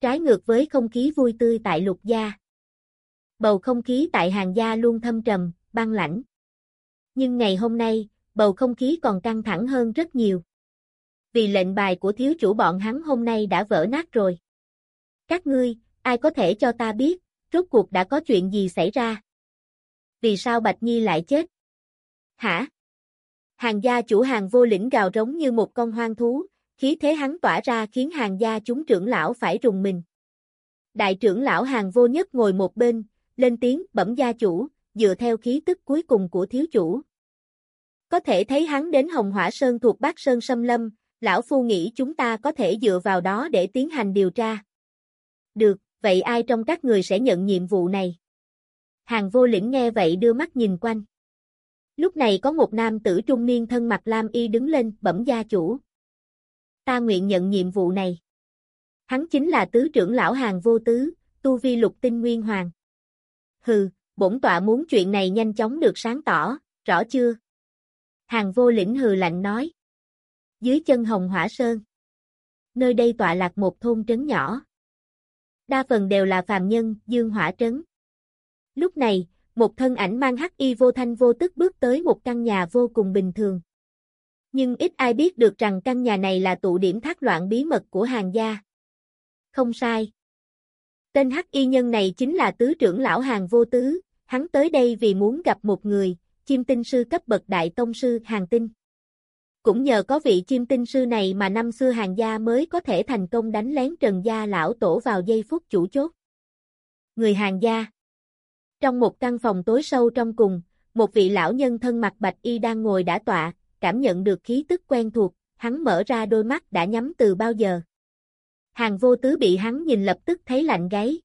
Trái ngược với không khí vui tươi tại lục gia. Bầu không khí tại hàng gia luôn thâm trầm, băng lãnh. Nhưng ngày hôm nay, bầu không khí còn căng thẳng hơn rất nhiều. Vì lệnh bài của thiếu chủ bọn hắn hôm nay đã vỡ nát rồi. Các ngươi, ai có thể cho ta biết, rốt cuộc đã có chuyện gì xảy ra? Vì sao Bạch Nhi lại chết? Hả? Hàng gia chủ hàng vô lĩnh gào rống như một con hoang thú, khí thế hắn tỏa ra khiến hàng gia chúng trưởng lão phải rùng mình. Đại trưởng lão hàng vô nhất ngồi một bên, lên tiếng bẩm gia chủ, dựa theo khí tức cuối cùng của thiếu chủ. Có thể thấy hắn đến Hồng Hỏa Sơn thuộc Bắc Sơn Sâm Lâm, lão phu nghĩ chúng ta có thể dựa vào đó để tiến hành điều tra. Được, vậy ai trong các người sẽ nhận nhiệm vụ này? Hàng vô lĩnh nghe vậy đưa mắt nhìn quanh. Lúc này có một nam tử trung niên thân mặt lam y đứng lên bẩm gia chủ. Ta nguyện nhận nhiệm vụ này. Hắn chính là tứ trưởng lão hàng vô tứ, tu vi lục tinh nguyên hoàng. Hừ, bổn tọa muốn chuyện này nhanh chóng được sáng tỏ, rõ chưa? Hàng vô lĩnh hừ lạnh nói. Dưới chân hồng hỏa sơn. Nơi đây tọa lạc một thôn trấn nhỏ. Đa phần đều là phàm nhân, dương hỏa trấn. Lúc này, một thân ảnh mang hắc y vô thanh vô tức bước tới một căn nhà vô cùng bình thường. Nhưng ít ai biết được rằng căn nhà này là tụ điểm thác loạn bí mật của hàng gia. Không sai. Tên hắc y nhân này chính là tứ trưởng lão hàng vô tứ, hắn tới đây vì muốn gặp một người, chim tinh sư cấp bậc đại tông sư hàng tinh. Cũng nhờ có vị chim tinh sư này mà năm xưa hàng gia mới có thể thành công đánh lén trần gia lão tổ vào giây phút chủ chốt. Người hàng gia Trong một căn phòng tối sâu trong cùng, một vị lão nhân thân mặt bạch y đang ngồi đã tọa, cảm nhận được khí tức quen thuộc, hắn mở ra đôi mắt đã nhắm từ bao giờ. Hàng vô tứ bị hắn nhìn lập tức thấy lạnh gáy.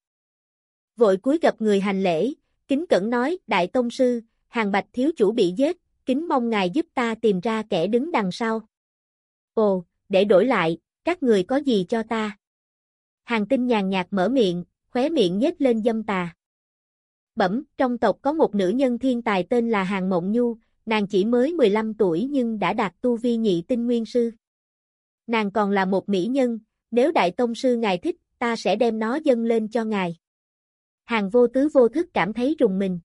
Vội cúi gặp người hành lễ, kính cẩn nói, Đại Tông Sư, hàng bạch thiếu chủ bị giết, kính mong ngài giúp ta tìm ra kẻ đứng đằng sau. Ồ, để đổi lại, các người có gì cho ta? Hàng tinh nhàn nhạt mở miệng, khóe miệng nhếch lên dâm tà. Bẩm, trong tộc có một nữ nhân thiên tài tên là Hàng Mộng Nhu, nàng chỉ mới 15 tuổi nhưng đã đạt tu vi nhị tinh nguyên sư. Nàng còn là một mỹ nhân, nếu đại tông sư ngài thích, ta sẽ đem nó dâng lên cho ngài. Hàng vô tứ vô thức cảm thấy rùng mình.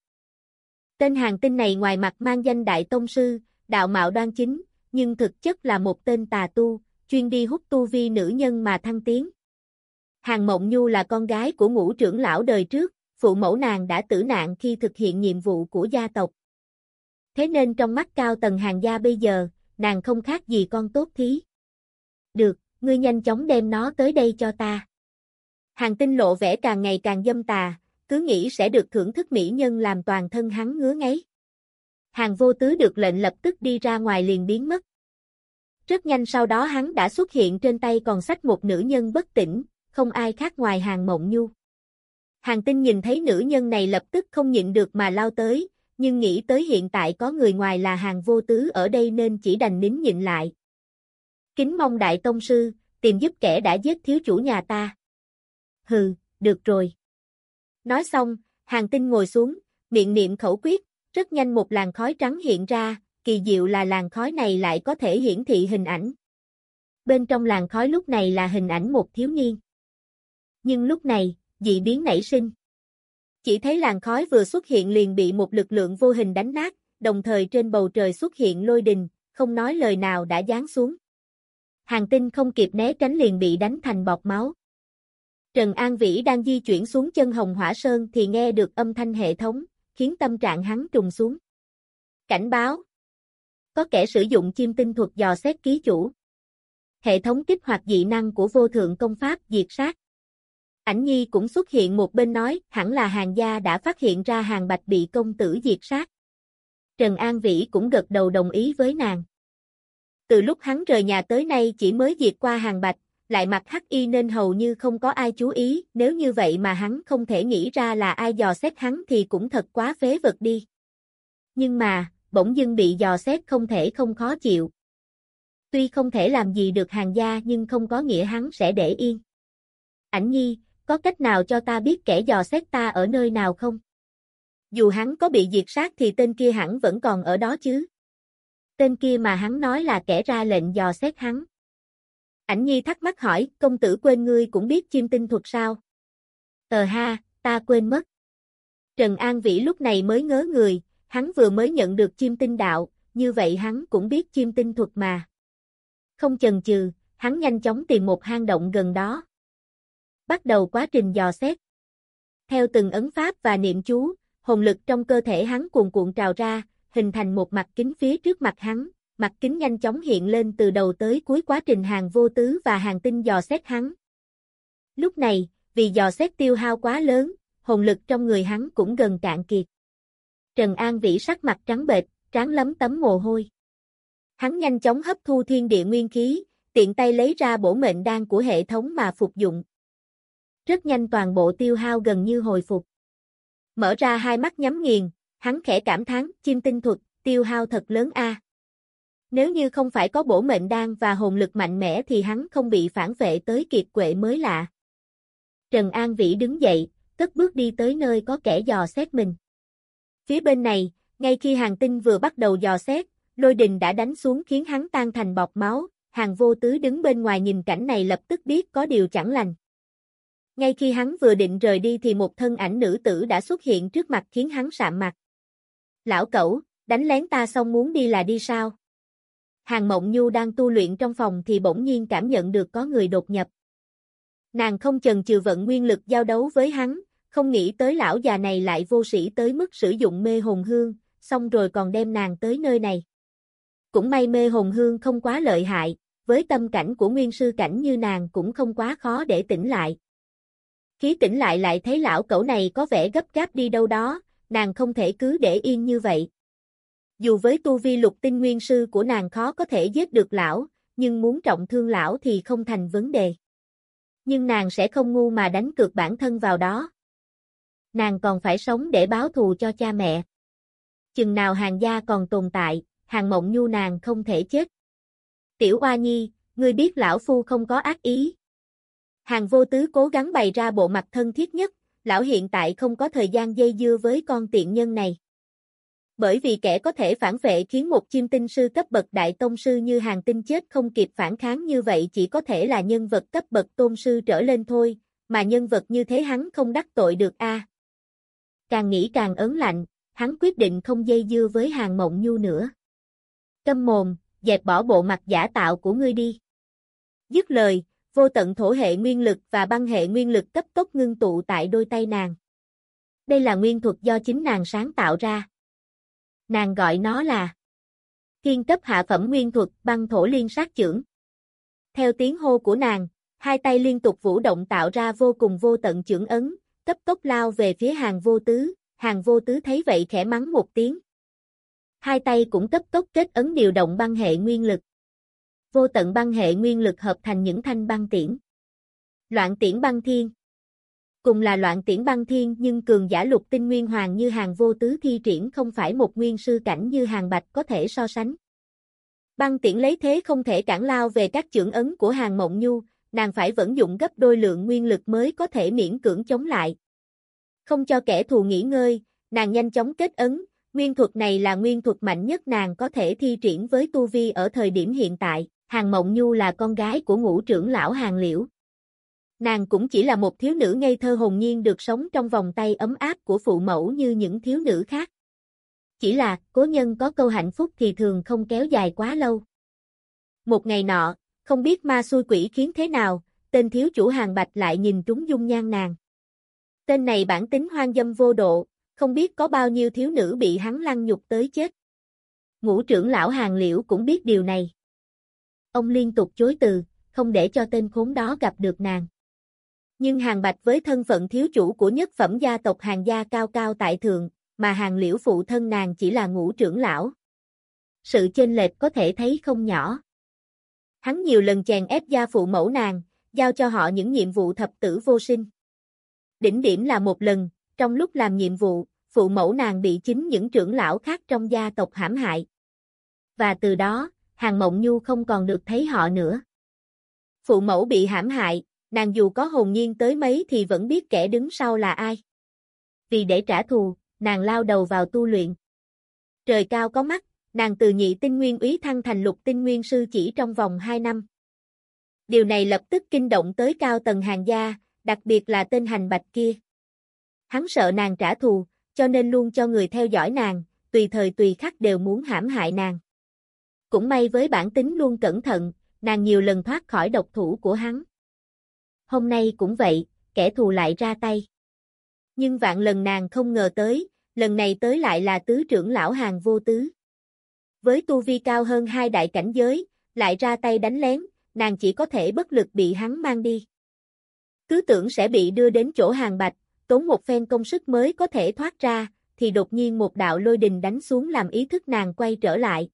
Tên hàng tinh này ngoài mặt mang danh đại tông sư, đạo mạo đoan chính, nhưng thực chất là một tên tà tu, chuyên đi hút tu vi nữ nhân mà thăng tiến. Hàng Mộng Nhu là con gái của ngũ trưởng lão đời trước, phụ mẫu nàng đã tử nạn khi thực hiện nhiệm vụ của gia tộc. Thế nên trong mắt cao tầng hàng gia bây giờ, nàng không khác gì con tốt thí. Được, ngươi nhanh chóng đem nó tới đây cho ta. Hàng tinh lộ vẻ càng ngày càng dâm tà, cứ nghĩ sẽ được thưởng thức mỹ nhân làm toàn thân hắn ngứa ngáy. Hàng vô tứ được lệnh lập tức đi ra ngoài liền biến mất. Rất nhanh sau đó hắn đã xuất hiện trên tay còn sách một nữ nhân bất tỉnh, không ai khác ngoài hàng mộng nhu. Hàng tinh nhìn thấy nữ nhân này lập tức không nhịn được mà lao tới, nhưng nghĩ tới hiện tại có người ngoài là hàng vô tứ ở đây nên chỉ đành nín nhịn lại. Kính mong đại tông sư, tìm giúp kẻ đã giết thiếu chủ nhà ta. Hừ, được rồi. Nói xong, hàng tinh ngồi xuống, miệng niệm khẩu quyết, rất nhanh một làn khói trắng hiện ra, kỳ diệu là làn khói này lại có thể hiển thị hình ảnh. Bên trong làn khói lúc này là hình ảnh một thiếu niên. Nhưng lúc này, dị biến nảy sinh. Chỉ thấy làn khói vừa xuất hiện liền bị một lực lượng vô hình đánh nát, đồng thời trên bầu trời xuất hiện lôi đình, không nói lời nào đã giáng xuống. Hàng tinh không kịp né tránh liền bị đánh thành bọt máu. Trần An Vĩ đang di chuyển xuống chân hồng hỏa sơn thì nghe được âm thanh hệ thống, khiến tâm trạng hắn trùng xuống. Cảnh báo. Có kẻ sử dụng chim tinh thuật dò xét ký chủ. Hệ thống kích hoạt dị năng của vô thượng công pháp diệt sát. Ảnh Nhi cũng xuất hiện một bên nói, hẳn là hàng gia đã phát hiện ra hàng bạch bị công tử diệt sát. Trần An Vĩ cũng gật đầu đồng ý với nàng. Từ lúc hắn rời nhà tới nay chỉ mới diệt qua hàng bạch, lại mặc hắc y nên hầu như không có ai chú ý, nếu như vậy mà hắn không thể nghĩ ra là ai dò xét hắn thì cũng thật quá phế vật đi. Nhưng mà, bỗng dưng bị dò xét không thể không khó chịu. Tuy không thể làm gì được hàng gia nhưng không có nghĩa hắn sẽ để yên. Ảnh nhi, có cách nào cho ta biết kẻ dò xét ta ở nơi nào không? Dù hắn có bị diệt sát thì tên kia hẳn vẫn còn ở đó chứ. Tên kia mà hắn nói là kẻ ra lệnh dò xét hắn. Ảnh nhi thắc mắc hỏi, công tử quên ngươi cũng biết chim tinh thuật sao? Tờ ha, ta quên mất. Trần An Vĩ lúc này mới ngớ người, hắn vừa mới nhận được chim tinh đạo, như vậy hắn cũng biết chim tinh thuật mà. Không chần chừ, hắn nhanh chóng tìm một hang động gần đó. Bắt đầu quá trình dò xét. Theo từng ấn pháp và niệm chú, hồn lực trong cơ thể hắn cuồn cuộn trào ra, hình thành một mặt kính phía trước mặt hắn, mặt kính nhanh chóng hiện lên từ đầu tới cuối quá trình hàng vô tứ và hàng tinh dò xét hắn. Lúc này, vì dò xét tiêu hao quá lớn, hồn lực trong người hắn cũng gần cạn kiệt. Trần An Vĩ sắc mặt trắng bệch, trán lấm tấm mồ hôi. Hắn nhanh chóng hấp thu thiên địa nguyên khí, tiện tay lấy ra bổ mệnh đan của hệ thống mà phục dụng. Rất nhanh toàn bộ tiêu hao gần như hồi phục. Mở ra hai mắt nhắm nghiền, hắn khẽ cảm thán, chim tinh thuật, tiêu hao thật lớn a. Nếu như không phải có bổ mệnh đan và hồn lực mạnh mẽ thì hắn không bị phản vệ tới kiệt quệ mới lạ. Trần An Vĩ đứng dậy, cất bước đi tới nơi có kẻ dò xét mình. Phía bên này, ngay khi hàng tinh vừa bắt đầu dò xét, lôi đình đã đánh xuống khiến hắn tan thành bọt máu, hàng vô tứ đứng bên ngoài nhìn cảnh này lập tức biết có điều chẳng lành. Ngay khi hắn vừa định rời đi thì một thân ảnh nữ tử đã xuất hiện trước mặt khiến hắn sạm mặt. Lão cẩu, đánh lén ta xong muốn đi là đi sao? Hàng Mộng Nhu đang tu luyện trong phòng thì bỗng nhiên cảm nhận được có người đột nhập. Nàng không chần chừ vận nguyên lực giao đấu với hắn, không nghĩ tới lão già này lại vô sĩ tới mức sử dụng mê hồn hương, xong rồi còn đem nàng tới nơi này. Cũng may mê hồn hương không quá lợi hại, với tâm cảnh của nguyên sư cảnh như nàng cũng không quá khó để tỉnh lại. Khi tỉnh lại lại thấy lão cẩu này có vẻ gấp gáp đi đâu đó, nàng không thể cứ để yên như vậy. Dù với tu vi lục tinh nguyên sư của nàng khó có thể giết được lão, nhưng muốn trọng thương lão thì không thành vấn đề. Nhưng nàng sẽ không ngu mà đánh cược bản thân vào đó. Nàng còn phải sống để báo thù cho cha mẹ. Chừng nào hàng gia còn tồn tại, hàng mộng nhu nàng không thể chết. Tiểu Hoa Nhi, ngươi biết lão phu không có ác ý. Hàng vô tứ cố gắng bày ra bộ mặt thân thiết nhất, lão hiện tại không có thời gian dây dưa với con tiện nhân này. Bởi vì kẻ có thể phản vệ khiến một chim tinh sư cấp bậc đại tông sư như hàng tinh chết không kịp phản kháng như vậy chỉ có thể là nhân vật cấp bậc tôn sư trở lên thôi, mà nhân vật như thế hắn không đắc tội được a. Càng nghĩ càng ớn lạnh, hắn quyết định không dây dưa với hàng mộng nhu nữa. Câm mồm, dẹp bỏ bộ mặt giả tạo của ngươi đi. Dứt lời, vô tận thổ hệ nguyên lực và băng hệ nguyên lực cấp tốc ngưng tụ tại đôi tay nàng. Đây là nguyên thuật do chính nàng sáng tạo ra. Nàng gọi nó là Thiên cấp hạ phẩm nguyên thuật băng thổ liên sát trưởng. Theo tiếng hô của nàng, hai tay liên tục vũ động tạo ra vô cùng vô tận trưởng ấn, cấp tốc lao về phía hàng vô tứ, hàng vô tứ thấy vậy khẽ mắng một tiếng. Hai tay cũng cấp tốc kết ấn điều động băng hệ nguyên lực. Vô tận băng hệ nguyên lực hợp thành những thanh băng tiễn. Loạn tiễn băng thiên. Cùng là loạn tiễn băng thiên nhưng cường giả lục tinh nguyên hoàng như hàng vô tứ thi triển không phải một nguyên sư cảnh như hàng bạch có thể so sánh. Băng tiễn lấy thế không thể cản lao về các trưởng ấn của hàng mộng nhu, nàng phải vẫn dụng gấp đôi lượng nguyên lực mới có thể miễn cưỡng chống lại. Không cho kẻ thù nghỉ ngơi, nàng nhanh chóng kết ấn, nguyên thuật này là nguyên thuật mạnh nhất nàng có thể thi triển với tu vi ở thời điểm hiện tại, Hàng Mộng Nhu là con gái của ngũ trưởng lão Hàng Liễu. Nàng cũng chỉ là một thiếu nữ ngây thơ hồn nhiên được sống trong vòng tay ấm áp của phụ mẫu như những thiếu nữ khác. Chỉ là, cố nhân có câu hạnh phúc thì thường không kéo dài quá lâu. Một ngày nọ, không biết ma xui quỷ khiến thế nào, tên thiếu chủ hàng bạch lại nhìn trúng dung nhan nàng. Tên này bản tính hoang dâm vô độ, không biết có bao nhiêu thiếu nữ bị hắn lăng nhục tới chết. Ngũ trưởng lão hàng liễu cũng biết điều này. Ông liên tục chối từ, không để cho tên khốn đó gặp được nàng. Nhưng hàng bạch với thân phận thiếu chủ của nhất phẩm gia tộc hàng gia cao cao tại thượng, mà hàng liễu phụ thân nàng chỉ là ngũ trưởng lão. Sự chênh lệch có thể thấy không nhỏ. Hắn nhiều lần chèn ép gia phụ mẫu nàng, giao cho họ những nhiệm vụ thập tử vô sinh. Đỉnh điểm là một lần, trong lúc làm nhiệm vụ, phụ mẫu nàng bị chính những trưởng lão khác trong gia tộc hãm hại. Và từ đó, Hàng Mộng Nhu không còn được thấy họ nữa. Phụ mẫu bị hãm hại, nàng dù có hồn nhiên tới mấy thì vẫn biết kẻ đứng sau là ai. Vì để trả thù, nàng lao đầu vào tu luyện. Trời cao có mắt, nàng từ nhị tinh nguyên úy thăng thành lục tinh nguyên sư chỉ trong vòng 2 năm. Điều này lập tức kinh động tới cao tầng hàng gia, đặc biệt là tên hành bạch kia. Hắn sợ nàng trả thù, cho nên luôn cho người theo dõi nàng, tùy thời tùy khắc đều muốn hãm hại nàng. Cũng may với bản tính luôn cẩn thận, nàng nhiều lần thoát khỏi độc thủ của hắn. Hôm nay cũng vậy, kẻ thù lại ra tay. Nhưng vạn lần nàng không ngờ tới, lần này tới lại là tứ trưởng lão hàng vô tứ. Với tu vi cao hơn hai đại cảnh giới, lại ra tay đánh lén, nàng chỉ có thể bất lực bị hắn mang đi. Cứ tưởng sẽ bị đưa đến chỗ hàng bạch, tốn một phen công sức mới có thể thoát ra, thì đột nhiên một đạo lôi đình đánh xuống làm ý thức nàng quay trở lại.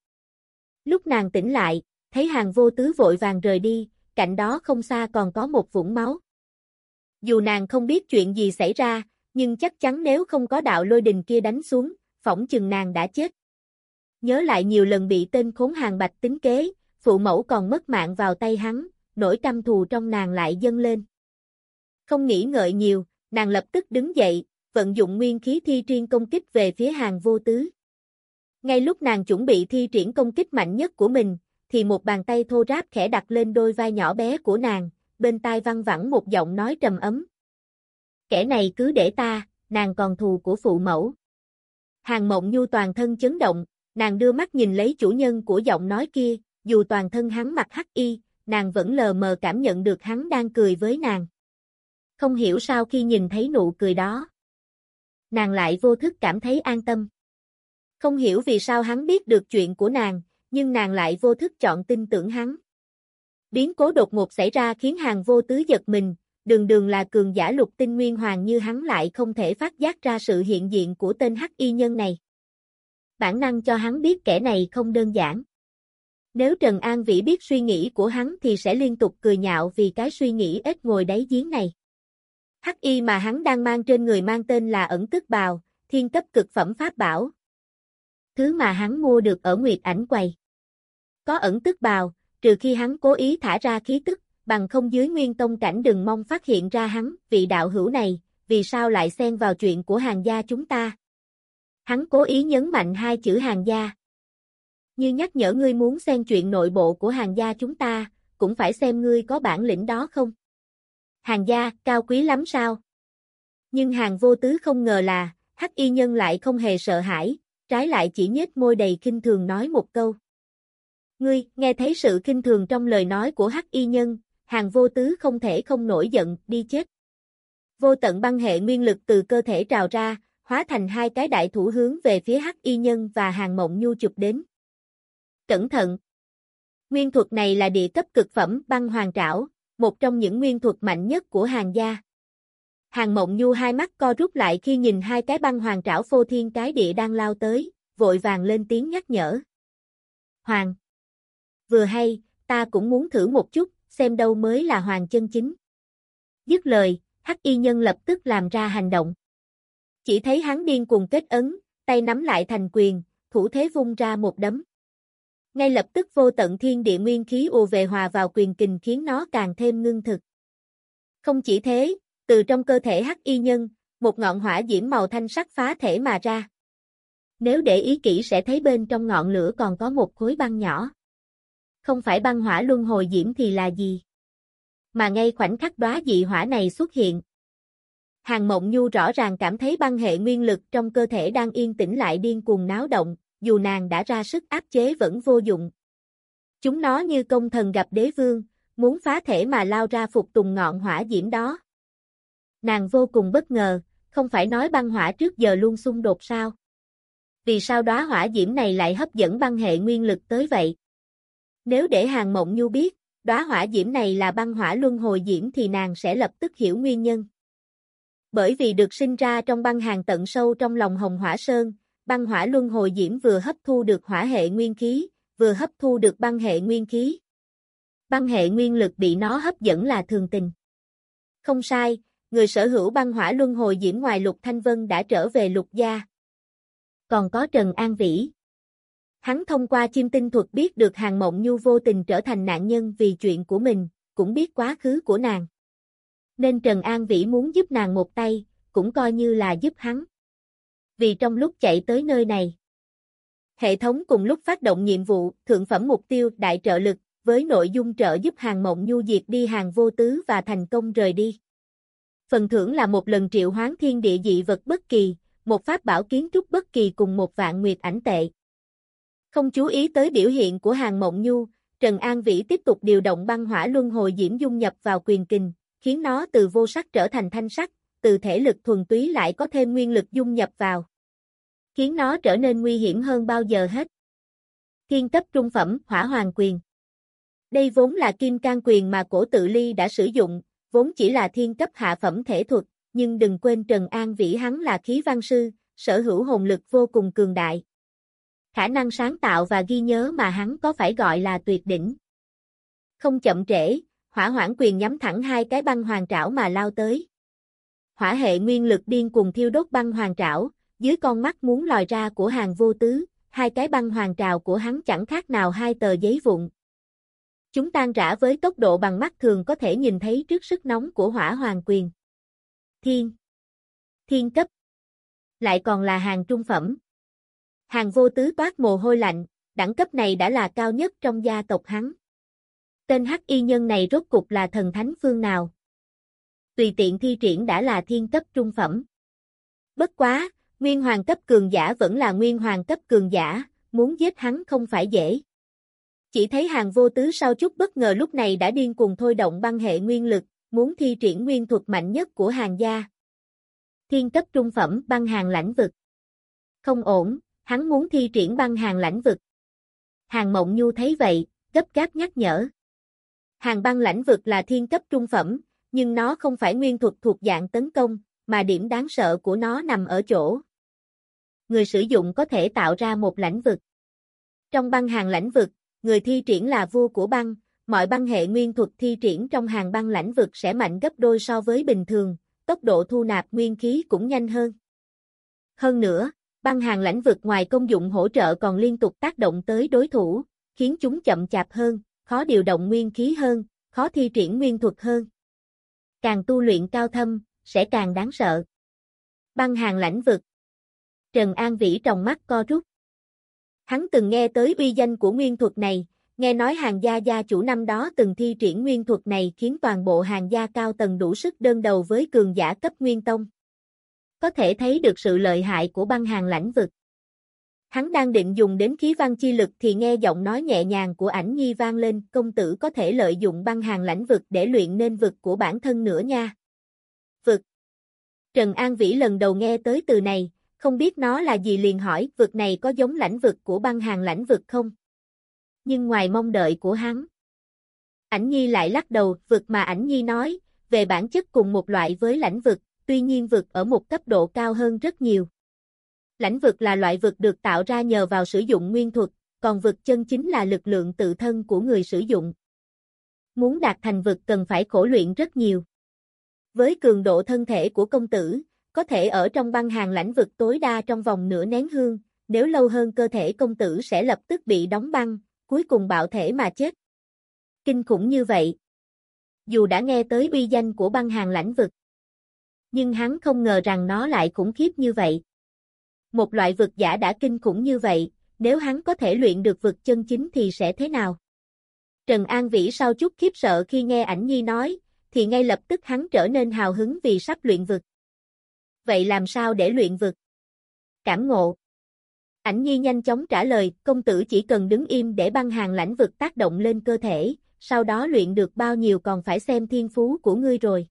Lúc nàng tỉnh lại, thấy hàng vô tứ vội vàng rời đi, cạnh đó không xa còn có một vũng máu. Dù nàng không biết chuyện gì xảy ra, nhưng chắc chắn nếu không có đạo lôi đình kia đánh xuống, phỏng chừng nàng đã chết. Nhớ lại nhiều lần bị tên khốn hàng bạch tính kế, phụ mẫu còn mất mạng vào tay hắn, nỗi căm thù trong nàng lại dâng lên. Không nghĩ ngợi nhiều, nàng lập tức đứng dậy, vận dụng nguyên khí thi triên công kích về phía hàng vô tứ. Ngay lúc nàng chuẩn bị thi triển công kích mạnh nhất của mình, thì một bàn tay thô ráp khẽ đặt lên đôi vai nhỏ bé của nàng, bên tai văng vẳng một giọng nói trầm ấm. Kẻ này cứ để ta, nàng còn thù của phụ mẫu. Hàng mộng nhu toàn thân chấn động, nàng đưa mắt nhìn lấy chủ nhân của giọng nói kia, dù toàn thân hắn mặc hắc y, nàng vẫn lờ mờ cảm nhận được hắn đang cười với nàng. Không hiểu sao khi nhìn thấy nụ cười đó. Nàng lại vô thức cảm thấy an tâm. Không hiểu vì sao hắn biết được chuyện của nàng, nhưng nàng lại vô thức chọn tin tưởng hắn. Biến cố đột ngột xảy ra khiến hàng vô tứ giật mình, đường đường là cường giả lục tinh nguyên hoàng như hắn lại không thể phát giác ra sự hiện diện của tên hắc y nhân này. Bản năng cho hắn biết kẻ này không đơn giản. Nếu Trần An Vĩ biết suy nghĩ của hắn thì sẽ liên tục cười nhạo vì cái suy nghĩ ít ngồi đáy giếng này. Hắc y mà hắn đang mang trên người mang tên là ẩn tức bào, thiên cấp cực phẩm pháp bảo. Thứ mà hắn mua được ở Nguyệt ảnh quầy. Có ẩn tức bào, trừ khi hắn cố ý thả ra khí tức, bằng không dưới nguyên tông cảnh đừng mong phát hiện ra hắn, vị đạo hữu này, vì sao lại xen vào chuyện của hàng gia chúng ta. Hắn cố ý nhấn mạnh hai chữ hàng gia. Như nhắc nhở ngươi muốn xen chuyện nội bộ của hàng gia chúng ta, cũng phải xem ngươi có bản lĩnh đó không. Hàng gia, cao quý lắm sao? Nhưng hàng vô tứ không ngờ là, hắc y nhân lại không hề sợ hãi, trái lại chỉ nhếch môi đầy kinh thường nói một câu. Ngươi, nghe thấy sự kinh thường trong lời nói của hắc y nhân, hàng vô tứ không thể không nổi giận, đi chết. Vô tận băng hệ nguyên lực từ cơ thể trào ra, hóa thành hai cái đại thủ hướng về phía hắc y nhân và hàng mộng nhu chụp đến. Cẩn thận! Nguyên thuật này là địa cấp cực phẩm băng hoàng trảo, một trong những nguyên thuật mạnh nhất của hàng gia. Hàng mộng nhu hai mắt co rút lại khi nhìn hai cái băng hoàng trảo phô thiên cái địa đang lao tới, vội vàng lên tiếng nhắc nhở. Hoàng! Vừa hay, ta cũng muốn thử một chút, xem đâu mới là hoàng chân chính. Dứt lời, hắc y nhân lập tức làm ra hành động. Chỉ thấy hắn điên cuồng kết ấn, tay nắm lại thành quyền, thủ thế vung ra một đấm. Ngay lập tức vô tận thiên địa nguyên khí ùa về hòa vào quyền kình khiến nó càng thêm ngưng thực. Không chỉ thế, từ trong cơ thể hắc y nhân, một ngọn hỏa diễm màu thanh sắc phá thể mà ra. Nếu để ý kỹ sẽ thấy bên trong ngọn lửa còn có một khối băng nhỏ. Không phải băng hỏa luân hồi diễm thì là gì? Mà ngay khoảnh khắc đóa dị hỏa này xuất hiện. Hàng Mộng Nhu rõ ràng cảm thấy băng hệ nguyên lực trong cơ thể đang yên tĩnh lại điên cuồng náo động, dù nàng đã ra sức áp chế vẫn vô dụng. Chúng nó như công thần gặp đế vương, muốn phá thể mà lao ra phục tùng ngọn hỏa diễm đó. Nàng vô cùng bất ngờ, không phải nói băng hỏa trước giờ luôn xung đột sao? Vì sao đóa hỏa diễm này lại hấp dẫn băng hệ nguyên lực tới vậy? Nếu để hàng mộng nhu biết, đóa hỏa diễm này là băng hỏa luân hồi diễm thì nàng sẽ lập tức hiểu nguyên nhân. Bởi vì được sinh ra trong băng hàng tận sâu trong lòng hồng hỏa sơn, băng hỏa luân hồi diễm vừa hấp thu được hỏa hệ nguyên khí, vừa hấp thu được băng hệ nguyên khí. Băng hệ nguyên lực bị nó hấp dẫn là thường tình. Không sai, người sở hữu băng hỏa luân hồi diễm ngoài lục thanh vân đã trở về lục gia. Còn có Trần An Vĩ. Hắn thông qua chim tinh thuật biết được hàng mộng nhu vô tình trở thành nạn nhân vì chuyện của mình, cũng biết quá khứ của nàng. Nên Trần An Vĩ muốn giúp nàng một tay, cũng coi như là giúp hắn. Vì trong lúc chạy tới nơi này, hệ thống cùng lúc phát động nhiệm vụ thượng phẩm mục tiêu đại trợ lực với nội dung trợ giúp hàng mộng nhu diệt đi hàng vô tứ và thành công rời đi. Phần thưởng là một lần triệu hoán thiên địa dị vật bất kỳ, một pháp bảo kiến trúc bất kỳ cùng một vạn nguyệt ảnh tệ. Không chú ý tới biểu hiện của hàng mộng nhu, Trần An Vĩ tiếp tục điều động băng hỏa luân hồi diễm dung nhập vào quyền kình, khiến nó từ vô sắc trở thành thanh sắc, từ thể lực thuần túy lại có thêm nguyên lực dung nhập vào. Khiến nó trở nên nguy hiểm hơn bao giờ hết. Thiên cấp trung phẩm, hỏa hoàng quyền. Đây vốn là kim can quyền mà cổ tự ly đã sử dụng, vốn chỉ là thiên cấp hạ phẩm thể thuật, nhưng đừng quên Trần An Vĩ hắn là khí văn sư, sở hữu hồn lực vô cùng cường đại. Khả năng sáng tạo và ghi nhớ mà hắn có phải gọi là tuyệt đỉnh. Không chậm trễ, hỏa hoảng quyền nhắm thẳng hai cái băng hoàng trảo mà lao tới. Hỏa hệ nguyên lực điên cùng thiêu đốt băng hoàng trảo, dưới con mắt muốn lòi ra của hàng vô tứ, hai cái băng hoàng trào của hắn chẳng khác nào hai tờ giấy vụn. Chúng tan rã với tốc độ bằng mắt thường có thể nhìn thấy trước sức nóng của hỏa hoàng quyền. Thiên. Thiên cấp. Lại còn là hàng trung phẩm. Hàng vô tứ toát mồ hôi lạnh, đẳng cấp này đã là cao nhất trong gia tộc hắn. Tên hắc y nhân này rốt cục là thần thánh phương nào? Tùy tiện thi triển đã là thiên cấp trung phẩm. Bất quá, nguyên hoàng cấp cường giả vẫn là nguyên hoàng cấp cường giả, muốn giết hắn không phải dễ. Chỉ thấy hàng vô tứ sau chút bất ngờ lúc này đã điên cuồng thôi động băng hệ nguyên lực, muốn thi triển nguyên thuật mạnh nhất của hàng gia. Thiên cấp trung phẩm băng hàng lãnh vực. Không ổn, hắn muốn thi triển băng hàng lãnh vực. Hàng mộng nhu thấy vậy, gấp gáp nhắc nhở. Hàng băng lãnh vực là thiên cấp trung phẩm, nhưng nó không phải nguyên thuật thuộc dạng tấn công, mà điểm đáng sợ của nó nằm ở chỗ. Người sử dụng có thể tạo ra một lãnh vực. Trong băng hàng lãnh vực, người thi triển là vua của băng, mọi băng hệ nguyên thuật thi triển trong hàng băng lãnh vực sẽ mạnh gấp đôi so với bình thường, tốc độ thu nạp nguyên khí cũng nhanh hơn. Hơn nữa, băng hàng lãnh vực ngoài công dụng hỗ trợ còn liên tục tác động tới đối thủ, khiến chúng chậm chạp hơn, khó điều động nguyên khí hơn, khó thi triển nguyên thuật hơn. Càng tu luyện cao thâm, sẽ càng đáng sợ. Băng hàng lãnh vực Trần An Vĩ trong mắt co rút. Hắn từng nghe tới uy danh của nguyên thuật này, nghe nói hàng gia gia chủ năm đó từng thi triển nguyên thuật này khiến toàn bộ hàng gia cao tầng đủ sức đơn đầu với cường giả cấp nguyên tông. Có thể thấy được sự lợi hại của băng hàng lãnh vực. Hắn đang định dùng đến khí văn chi lực thì nghe giọng nói nhẹ nhàng của ảnh nhi vang lên, công tử có thể lợi dụng băng hàng lãnh vực để luyện nên vực của bản thân nữa nha. Vực. Trần An Vĩ lần đầu nghe tới từ này, không biết nó là gì liền hỏi vực này có giống lãnh vực của băng hàng lãnh vực không? Nhưng ngoài mong đợi của hắn, ảnh nhi lại lắc đầu, vực mà ảnh nhi nói, về bản chất cùng một loại với lãnh vực, tuy nhiên vực ở một cấp độ cao hơn rất nhiều. Lãnh vực là loại vực được tạo ra nhờ vào sử dụng nguyên thuật, còn vực chân chính là lực lượng tự thân của người sử dụng. Muốn đạt thành vực cần phải khổ luyện rất nhiều. Với cường độ thân thể của công tử, có thể ở trong băng hàng lãnh vực tối đa trong vòng nửa nén hương, nếu lâu hơn cơ thể công tử sẽ lập tức bị đóng băng, cuối cùng bạo thể mà chết. Kinh khủng như vậy. Dù đã nghe tới uy danh của băng hàng lãnh vực, nhưng hắn không ngờ rằng nó lại khủng khiếp như vậy. Một loại vực giả đã kinh khủng như vậy, nếu hắn có thể luyện được vực chân chính thì sẽ thế nào? Trần An Vĩ sau chút khiếp sợ khi nghe ảnh nhi nói, thì ngay lập tức hắn trở nên hào hứng vì sắp luyện vực. Vậy làm sao để luyện vực? Cảm ngộ. Ảnh nhi nhanh chóng trả lời, công tử chỉ cần đứng im để băng hàng lãnh vực tác động lên cơ thể, sau đó luyện được bao nhiêu còn phải xem thiên phú của ngươi rồi.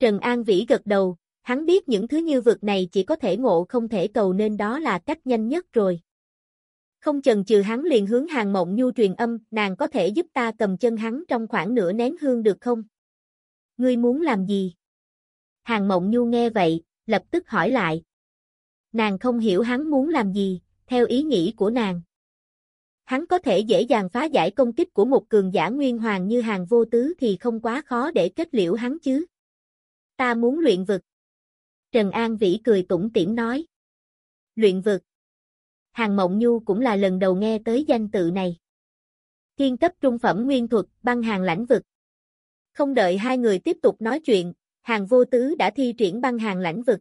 Trần An Vĩ gật đầu, hắn biết những thứ như vực này chỉ có thể ngộ không thể cầu nên đó là cách nhanh nhất rồi. Không chần chừ hắn liền hướng hàng mộng nhu truyền âm, nàng có thể giúp ta cầm chân hắn trong khoảng nửa nén hương được không? Ngươi muốn làm gì? Hàng mộng nhu nghe vậy, lập tức hỏi lại. Nàng không hiểu hắn muốn làm gì, theo ý nghĩ của nàng. Hắn có thể dễ dàng phá giải công kích của một cường giả nguyên hoàng như hàng vô tứ thì không quá khó để kết liễu hắn chứ. Ta muốn luyện vực. Trần An Vĩ cười tủm tỉm nói. Luyện vực. Hàng Mộng Nhu cũng là lần đầu nghe tới danh tự này. Thiên cấp trung phẩm nguyên thuật, băng hàng lãnh vực. Không đợi hai người tiếp tục nói chuyện, hàng vô tứ đã thi triển băng hàng lãnh vực.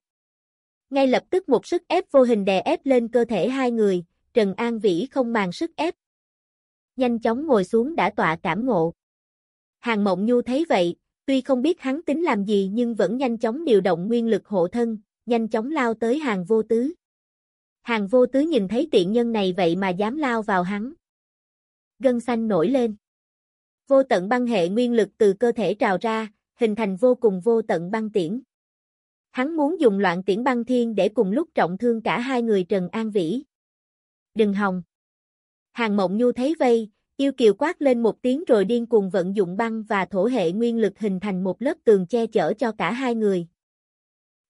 Ngay lập tức một sức ép vô hình đè ép lên cơ thể hai người, Trần An Vĩ không màng sức ép. Nhanh chóng ngồi xuống đã tọa cảm ngộ. Hàng Mộng Nhu thấy vậy, tuy không biết hắn tính làm gì nhưng vẫn nhanh chóng điều động nguyên lực hộ thân, nhanh chóng lao tới hàng vô tứ. Hàng vô tứ nhìn thấy tiện nhân này vậy mà dám lao vào hắn. Gân xanh nổi lên. Vô tận băng hệ nguyên lực từ cơ thể trào ra, hình thành vô cùng vô tận băng tiễn. Hắn muốn dùng loạn tiễn băng thiên để cùng lúc trọng thương cả hai người Trần An Vĩ. Đừng hòng. Hàng Mộng Nhu thấy vây, yêu kiều quát lên một tiếng rồi điên cuồng vận dụng băng và thổ hệ nguyên lực hình thành một lớp tường che chở cho cả hai người.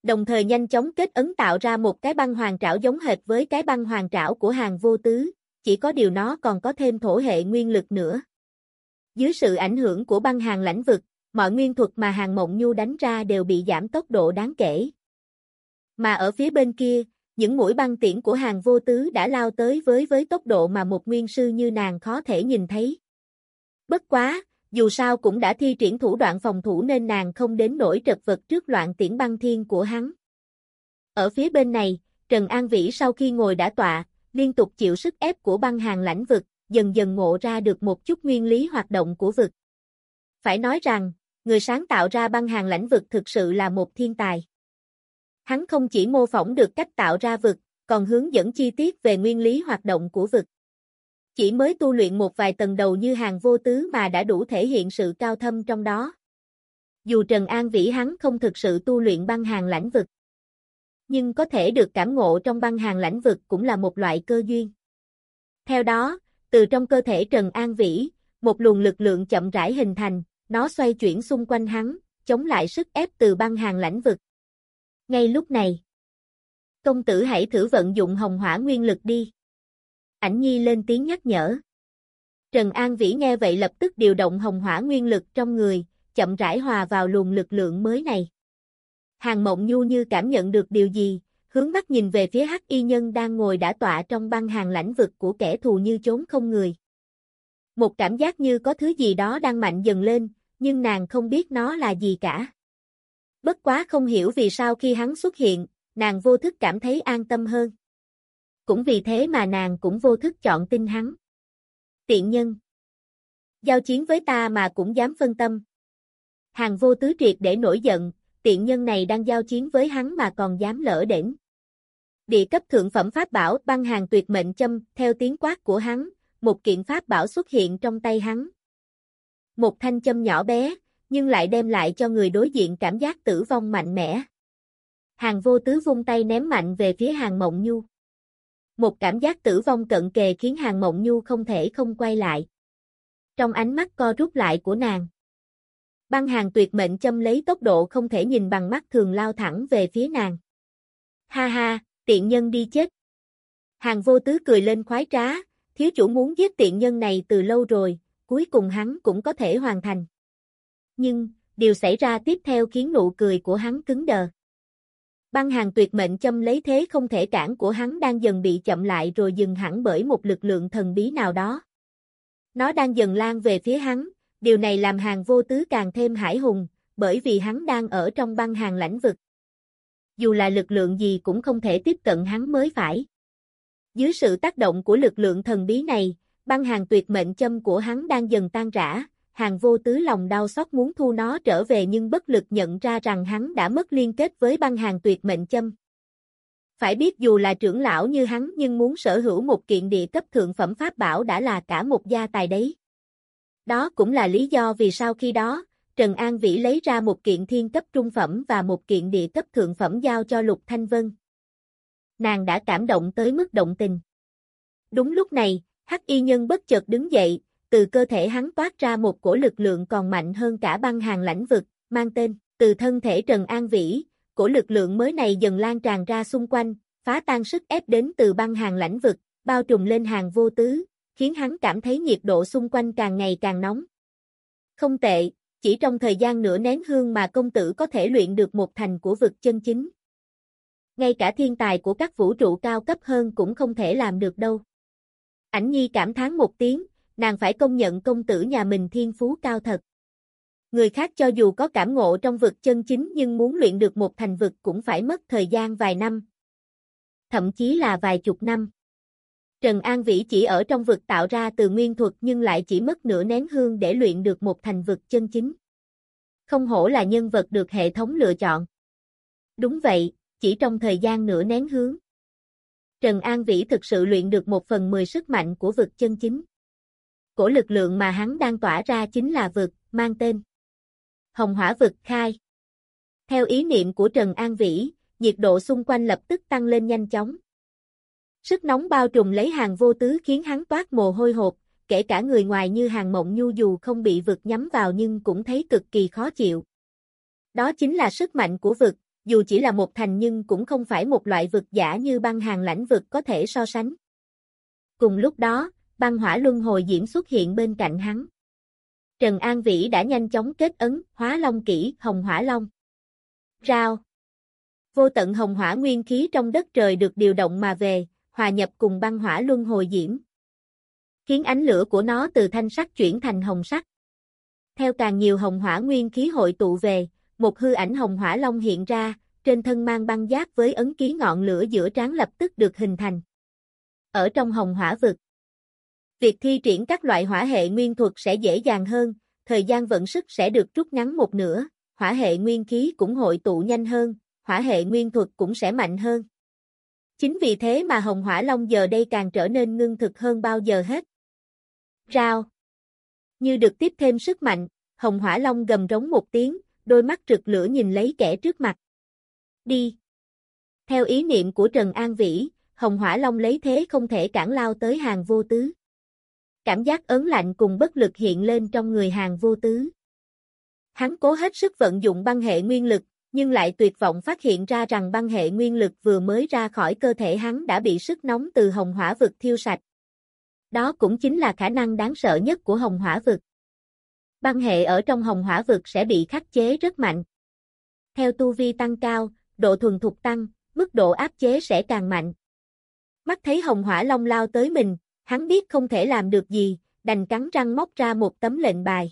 Đồng thời nhanh chóng kết ấn tạo ra một cái băng hoàng trảo giống hệt với cái băng hoàng trảo của hàng vô tứ, chỉ có điều nó còn có thêm thổ hệ nguyên lực nữa. Dưới sự ảnh hưởng của băng hàng lãnh vực, mọi nguyên thuật mà hàng mộng nhu đánh ra đều bị giảm tốc độ đáng kể. Mà ở phía bên kia, những mũi băng tiễn của hàng vô tứ đã lao tới với với tốc độ mà một nguyên sư như nàng khó thể nhìn thấy. Bất quá, dù sao cũng đã thi triển thủ đoạn phòng thủ nên nàng không đến nỗi trật vật trước loạn tiễn băng thiên của hắn. Ở phía bên này, Trần An Vĩ sau khi ngồi đã tọa, liên tục chịu sức ép của băng hàng lãnh vực, dần dần ngộ ra được một chút nguyên lý hoạt động của vực. Phải nói rằng, người sáng tạo ra băng hàng lãnh vực thực sự là một thiên tài. Hắn không chỉ mô phỏng được cách tạo ra vực, còn hướng dẫn chi tiết về nguyên lý hoạt động của vực. Chỉ mới tu luyện một vài tầng đầu như hàng vô tứ mà đã đủ thể hiện sự cao thâm trong đó. Dù Trần An Vĩ hắn không thực sự tu luyện băng hàng lãnh vực. Nhưng có thể được cảm ngộ trong băng hàng lãnh vực cũng là một loại cơ duyên. Theo đó, từ trong cơ thể Trần An Vĩ, một luồng lực lượng chậm rãi hình thành, nó xoay chuyển xung quanh hắn, chống lại sức ép từ băng hàng lãnh vực. Ngay lúc này, công tử hãy thử vận dụng hồng hỏa nguyên lực đi. Ảnh Nhi lên tiếng nhắc nhở. Trần An Vĩ nghe vậy lập tức điều động hồng hỏa nguyên lực trong người, chậm rãi hòa vào luồng lực lượng mới này. Hàng Mộng Nhu như cảm nhận được điều gì, hướng mắt nhìn về phía hắc y nhân đang ngồi đã tọa trong băng hàng lãnh vực của kẻ thù như trốn không người. Một cảm giác như có thứ gì đó đang mạnh dần lên, nhưng nàng không biết nó là gì cả. Bất quá không hiểu vì sao khi hắn xuất hiện, nàng vô thức cảm thấy an tâm hơn. Cũng vì thế mà nàng cũng vô thức chọn tin hắn. Tiện nhân. Giao chiến với ta mà cũng dám phân tâm. Hàng vô tứ triệt để nổi giận, tiện nhân này đang giao chiến với hắn mà còn dám lỡ đỉnh. Địa cấp thượng phẩm pháp bảo băng hàng tuyệt mệnh châm, theo tiếng quát của hắn, một kiện pháp bảo xuất hiện trong tay hắn. Một thanh châm nhỏ bé, nhưng lại đem lại cho người đối diện cảm giác tử vong mạnh mẽ. Hàng vô tứ vung tay ném mạnh về phía hàng mộng nhu. Một cảm giác tử vong cận kề khiến hàng mộng nhu không thể không quay lại. Trong ánh mắt co rút lại của nàng. Băng hàng tuyệt mệnh châm lấy tốc độ không thể nhìn bằng mắt thường lao thẳng về phía nàng. Ha ha, tiện nhân đi chết. Hàng vô tứ cười lên khoái trá, thiếu chủ muốn giết tiện nhân này từ lâu rồi, cuối cùng hắn cũng có thể hoàn thành. Nhưng, điều xảy ra tiếp theo khiến nụ cười của hắn cứng đờ. Băng hàng tuyệt mệnh châm lấy thế không thể cản của hắn đang dần bị chậm lại rồi dừng hẳn bởi một lực lượng thần bí nào đó. Nó đang dần lan về phía hắn, điều này làm hàng vô tứ càng thêm hải hùng, bởi vì hắn đang ở trong băng hàng lãnh vực. Dù là lực lượng gì cũng không thể tiếp cận hắn mới phải. Dưới sự tác động của lực lượng thần bí này, băng hàng tuyệt mệnh châm của hắn đang dần tan rã, hàng vô tứ lòng đau xót muốn thu nó trở về nhưng bất lực nhận ra rằng hắn đã mất liên kết với băng hàng tuyệt mệnh châm. Phải biết dù là trưởng lão như hắn nhưng muốn sở hữu một kiện địa cấp thượng phẩm pháp bảo đã là cả một gia tài đấy. Đó cũng là lý do vì sao khi đó, Trần An Vĩ lấy ra một kiện thiên cấp trung phẩm và một kiện địa cấp thượng phẩm giao cho Lục Thanh Vân. Nàng đã cảm động tới mức động tình. Đúng lúc này, Hắc Y Nhân bất chợt đứng dậy, từ cơ thể hắn toát ra một cổ lực lượng còn mạnh hơn cả băng hàng lãnh vực, mang tên, từ thân thể Trần An Vĩ, cổ lực lượng mới này dần lan tràn ra xung quanh, phá tan sức ép đến từ băng hàng lãnh vực, bao trùm lên hàng vô tứ, khiến hắn cảm thấy nhiệt độ xung quanh càng ngày càng nóng. Không tệ, chỉ trong thời gian nửa nén hương mà công tử có thể luyện được một thành của vực chân chính. Ngay cả thiên tài của các vũ trụ cao cấp hơn cũng không thể làm được đâu. Ảnh Nhi cảm thán một tiếng, nàng phải công nhận công tử nhà mình thiên phú cao thật. Người khác cho dù có cảm ngộ trong vực chân chính nhưng muốn luyện được một thành vực cũng phải mất thời gian vài năm. Thậm chí là vài chục năm. Trần An Vĩ chỉ ở trong vực tạo ra từ nguyên thuật nhưng lại chỉ mất nửa nén hương để luyện được một thành vực chân chính. Không hổ là nhân vật được hệ thống lựa chọn. Đúng vậy, chỉ trong thời gian nửa nén hướng. Trần An Vĩ thực sự luyện được một phần mười sức mạnh của vực chân chính. Cổ lực lượng mà hắn đang tỏa ra chính là vực, mang tên. Hồng hỏa vực khai. Theo ý niệm của Trần An Vĩ, nhiệt độ xung quanh lập tức tăng lên nhanh chóng. Sức nóng bao trùm lấy hàng vô tứ khiến hắn toát mồ hôi hột, kể cả người ngoài như hàng mộng nhu dù không bị vực nhắm vào nhưng cũng thấy cực kỳ khó chịu. Đó chính là sức mạnh của vực, dù chỉ là một thành nhưng cũng không phải một loại vực giả như băng hàng lãnh vực có thể so sánh. Cùng lúc đó, băng hỏa luân hồi diễm xuất hiện bên cạnh hắn. Trần An Vĩ đã nhanh chóng kết ấn, hóa long kỹ, hồng hỏa long. Rao. Vô tận hồng hỏa nguyên khí trong đất trời được điều động mà về, hòa nhập cùng băng hỏa luân hồi diễm. Khiến ánh lửa của nó từ thanh sắc chuyển thành hồng sắc. Theo càng nhiều hồng hỏa nguyên khí hội tụ về, một hư ảnh hồng hỏa long hiện ra, trên thân mang băng giáp với ấn ký ngọn lửa giữa trán lập tức được hình thành. Ở trong hồng hỏa vực, việc thi triển các loại hỏa hệ nguyên thuật sẽ dễ dàng hơn, thời gian vận sức sẽ được rút ngắn một nửa, hỏa hệ nguyên khí cũng hội tụ nhanh hơn, hỏa hệ nguyên thuật cũng sẽ mạnh hơn. Chính vì thế mà hồng hỏa long giờ đây càng trở nên ngưng thực hơn bao giờ hết. Rao. Như được tiếp thêm sức mạnh, hồng hỏa long gầm rống một tiếng, đôi mắt rực lửa nhìn lấy kẻ trước mặt. Đi. Theo ý niệm của Trần An Vĩ, Hồng Hỏa Long lấy thế không thể cản lao tới hàng vô tứ. Cảm giác ớn lạnh cùng bất lực hiện lên trong người hàng vô tứ. Hắn cố hết sức vận dụng băng hệ nguyên lực, nhưng lại tuyệt vọng phát hiện ra rằng băng hệ nguyên lực vừa mới ra khỏi cơ thể hắn đã bị sức nóng từ hồng hỏa vực thiêu sạch. Đó cũng chính là khả năng đáng sợ nhất của hồng hỏa vực băng hệ ở trong hồng hỏa vực sẽ bị khắc chế rất mạnh. Theo tu vi tăng cao, độ thuần thục tăng, mức độ áp chế sẽ càng mạnh. Mắt thấy hồng hỏa long lao tới mình, hắn biết không thể làm được gì, đành cắn răng móc ra một tấm lệnh bài.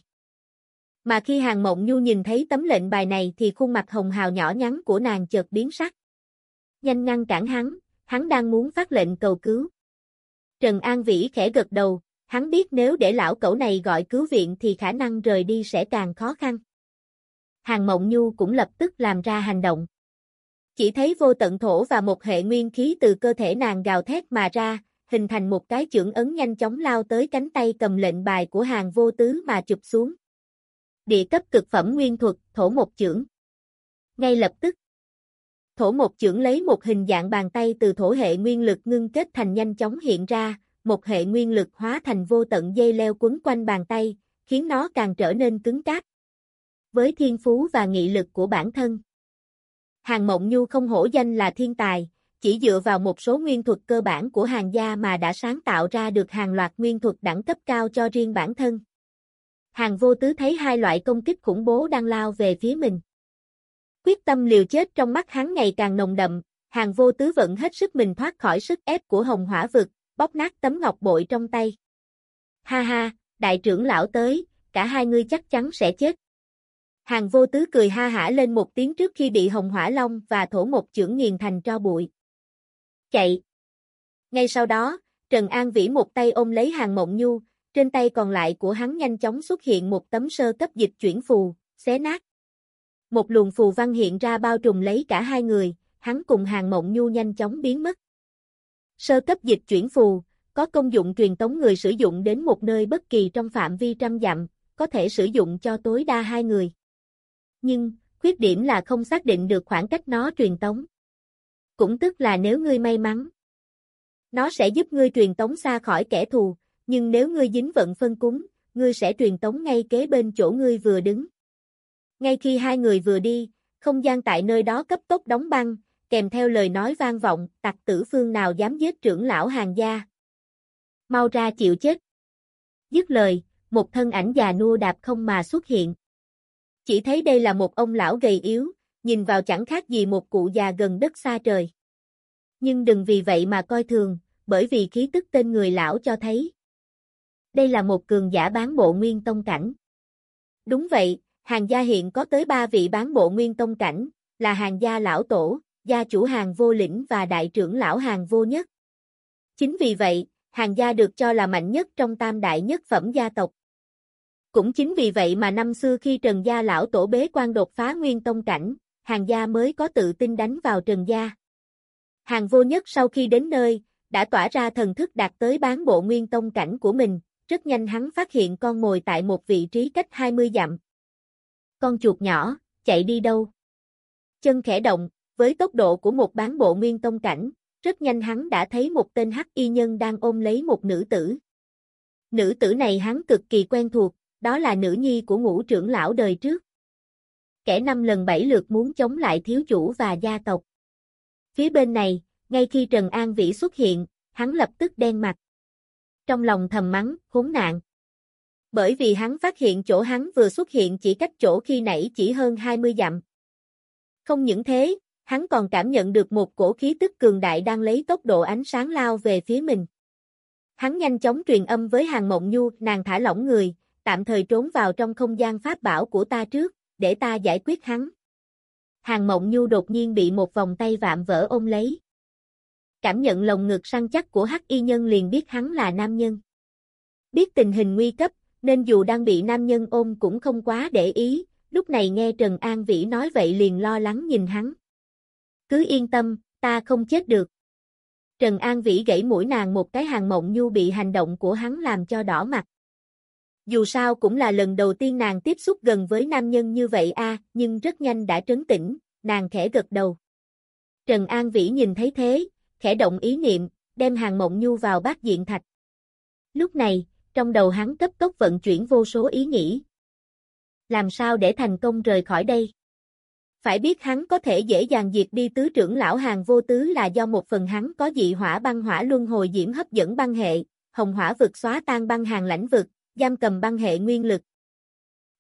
Mà khi hàng mộng nhu nhìn thấy tấm lệnh bài này thì khuôn mặt hồng hào nhỏ nhắn của nàng chợt biến sắc. Nhanh ngăn cản hắn, hắn đang muốn phát lệnh cầu cứu. Trần An Vĩ khẽ gật đầu, Hắn biết nếu để lão cẩu này gọi cứu viện thì khả năng rời đi sẽ càng khó khăn. Hàng Mộng Nhu cũng lập tức làm ra hành động. Chỉ thấy vô tận thổ và một hệ nguyên khí từ cơ thể nàng gào thét mà ra, hình thành một cái chưởng ấn nhanh chóng lao tới cánh tay cầm lệnh bài của hàng vô tứ mà chụp xuống. Địa cấp cực phẩm nguyên thuật, thổ một chưởng. Ngay lập tức, thổ một chưởng lấy một hình dạng bàn tay từ thổ hệ nguyên lực ngưng kết thành nhanh chóng hiện ra, một hệ nguyên lực hóa thành vô tận dây leo quấn quanh bàn tay, khiến nó càng trở nên cứng cáp. Với thiên phú và nghị lực của bản thân, Hàng Mộng Nhu không hổ danh là thiên tài, chỉ dựa vào một số nguyên thuật cơ bản của hàng gia mà đã sáng tạo ra được hàng loạt nguyên thuật đẳng cấp cao cho riêng bản thân. Hàng vô tứ thấy hai loại công kích khủng bố đang lao về phía mình. Quyết tâm liều chết trong mắt hắn ngày càng nồng đậm, hàng vô tứ vận hết sức mình thoát khỏi sức ép của hồng hỏa vực, bóp nát tấm ngọc bội trong tay. Ha ha, đại trưởng lão tới, cả hai ngươi chắc chắn sẽ chết. Hàng vô tứ cười ha hả lên một tiếng trước khi bị hồng hỏa long và thổ một chưởng nghiền thành cho bụi. Chạy. Ngay sau đó, Trần An Vĩ một tay ôm lấy hàng mộng nhu, trên tay còn lại của hắn nhanh chóng xuất hiện một tấm sơ cấp dịch chuyển phù, xé nát. Một luồng phù văn hiện ra bao trùm lấy cả hai người, hắn cùng hàng mộng nhu nhanh chóng biến mất. Sơ cấp dịch chuyển phù, có công dụng truyền tống người sử dụng đến một nơi bất kỳ trong phạm vi trăm dặm, có thể sử dụng cho tối đa hai người. Nhưng, khuyết điểm là không xác định được khoảng cách nó truyền tống. Cũng tức là nếu ngươi may mắn, nó sẽ giúp ngươi truyền tống xa khỏi kẻ thù, nhưng nếu ngươi dính vận phân cúng, ngươi sẽ truyền tống ngay kế bên chỗ ngươi vừa đứng. Ngay khi hai người vừa đi, không gian tại nơi đó cấp tốc đóng băng, kèm theo lời nói vang vọng, tặc tử phương nào dám giết trưởng lão hàng gia. Mau ra chịu chết. Dứt lời, một thân ảnh già nua đạp không mà xuất hiện. Chỉ thấy đây là một ông lão gầy yếu, nhìn vào chẳng khác gì một cụ già gần đất xa trời. Nhưng đừng vì vậy mà coi thường, bởi vì khí tức tên người lão cho thấy. Đây là một cường giả bán bộ nguyên tông cảnh. Đúng vậy, hàng gia hiện có tới ba vị bán bộ nguyên tông cảnh, là hàng gia lão tổ, gia chủ hàng vô lĩnh và đại trưởng lão hàng vô nhất. Chính vì vậy, hàng gia được cho là mạnh nhất trong tam đại nhất phẩm gia tộc. Cũng chính vì vậy mà năm xưa khi Trần Gia lão tổ bế quan đột phá nguyên tông cảnh, hàng gia mới có tự tin đánh vào Trần gia. Hàng vô nhất sau khi đến nơi, đã tỏa ra thần thức đạt tới bán bộ nguyên tông cảnh của mình, rất nhanh hắn phát hiện con mồi tại một vị trí cách 20 dặm. Con chuột nhỏ, chạy đi đâu? Chân khẽ động, với tốc độ của một bán bộ nguyên tông cảnh, rất nhanh hắn đã thấy một tên hắc y nhân đang ôm lấy một nữ tử. Nữ tử này hắn cực kỳ quen thuộc, đó là nữ nhi của ngũ trưởng lão đời trước. Kẻ năm lần bảy lượt muốn chống lại thiếu chủ và gia tộc. Phía bên này, ngay khi Trần An Vĩ xuất hiện, hắn lập tức đen mặt. Trong lòng thầm mắng, khốn nạn. Bởi vì hắn phát hiện chỗ hắn vừa xuất hiện chỉ cách chỗ khi nãy chỉ hơn 20 dặm. Không những thế, hắn còn cảm nhận được một cổ khí tức cường đại đang lấy tốc độ ánh sáng lao về phía mình. Hắn nhanh chóng truyền âm với hàng mộng nhu, nàng thả lỏng người, tạm thời trốn vào trong không gian pháp bảo của ta trước, để ta giải quyết hắn. Hàng mộng nhu đột nhiên bị một vòng tay vạm vỡ ôm lấy. Cảm nhận lồng ngực săn chắc của hắc y nhân liền biết hắn là nam nhân. Biết tình hình nguy cấp, nên dù đang bị nam nhân ôm cũng không quá để ý, lúc này nghe Trần An Vĩ nói vậy liền lo lắng nhìn hắn. Cứ yên tâm, ta không chết được. Trần An Vĩ gãy mũi nàng một cái hàng mộng nhu bị hành động của hắn làm cho đỏ mặt. Dù sao cũng là lần đầu tiên nàng tiếp xúc gần với nam nhân như vậy a, nhưng rất nhanh đã trấn tĩnh, nàng khẽ gật đầu. Trần An Vĩ nhìn thấy thế, khẽ động ý niệm, đem hàng mộng nhu vào bát diện thạch. Lúc này, trong đầu hắn cấp tốc vận chuyển vô số ý nghĩ. Làm sao để thành công rời khỏi đây? Phải biết hắn có thể dễ dàng diệt đi tứ trưởng lão hàng vô tứ là do một phần hắn có dị hỏa băng hỏa luân hồi diễm hấp dẫn băng hệ, hồng hỏa vực xóa tan băng hàng lãnh vực, giam cầm băng hệ nguyên lực.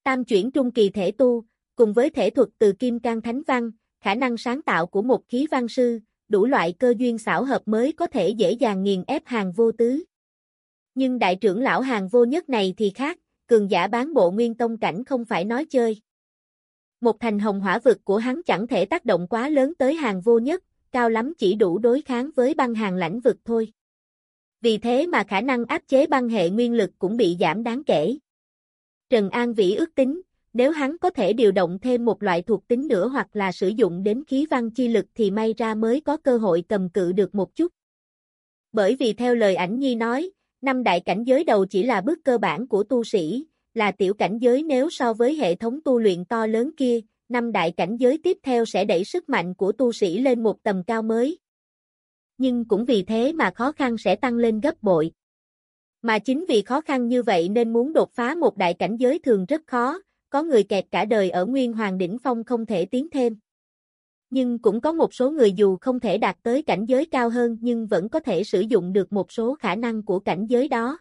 Tam chuyển trung kỳ thể tu, cùng với thể thuật từ kim can thánh văn, khả năng sáng tạo của một khí văn sư, đủ loại cơ duyên xảo hợp mới có thể dễ dàng nghiền ép hàng vô tứ. Nhưng đại trưởng lão hàng vô nhất này thì khác, cường giả bán bộ nguyên tông cảnh không phải nói chơi. Một thành hồng hỏa vực của hắn chẳng thể tác động quá lớn tới hàng vô nhất, cao lắm chỉ đủ đối kháng với băng hàng lãnh vực thôi. Vì thế mà khả năng áp chế băng hệ nguyên lực cũng bị giảm đáng kể. Trần An Vĩ ước tính, nếu hắn có thể điều động thêm một loại thuộc tính nữa hoặc là sử dụng đến khí văn chi lực thì may ra mới có cơ hội cầm cự được một chút. Bởi vì theo lời ảnh nhi nói, năm đại cảnh giới đầu chỉ là bước cơ bản của tu sĩ, là tiểu cảnh giới nếu so với hệ thống tu luyện to lớn kia, năm đại cảnh giới tiếp theo sẽ đẩy sức mạnh của tu sĩ lên một tầm cao mới. Nhưng cũng vì thế mà khó khăn sẽ tăng lên gấp bội. Mà chính vì khó khăn như vậy nên muốn đột phá một đại cảnh giới thường rất khó, có người kẹt cả đời ở Nguyên Hoàng Đỉnh Phong không thể tiến thêm. Nhưng cũng có một số người dù không thể đạt tới cảnh giới cao hơn nhưng vẫn có thể sử dụng được một số khả năng của cảnh giới đó.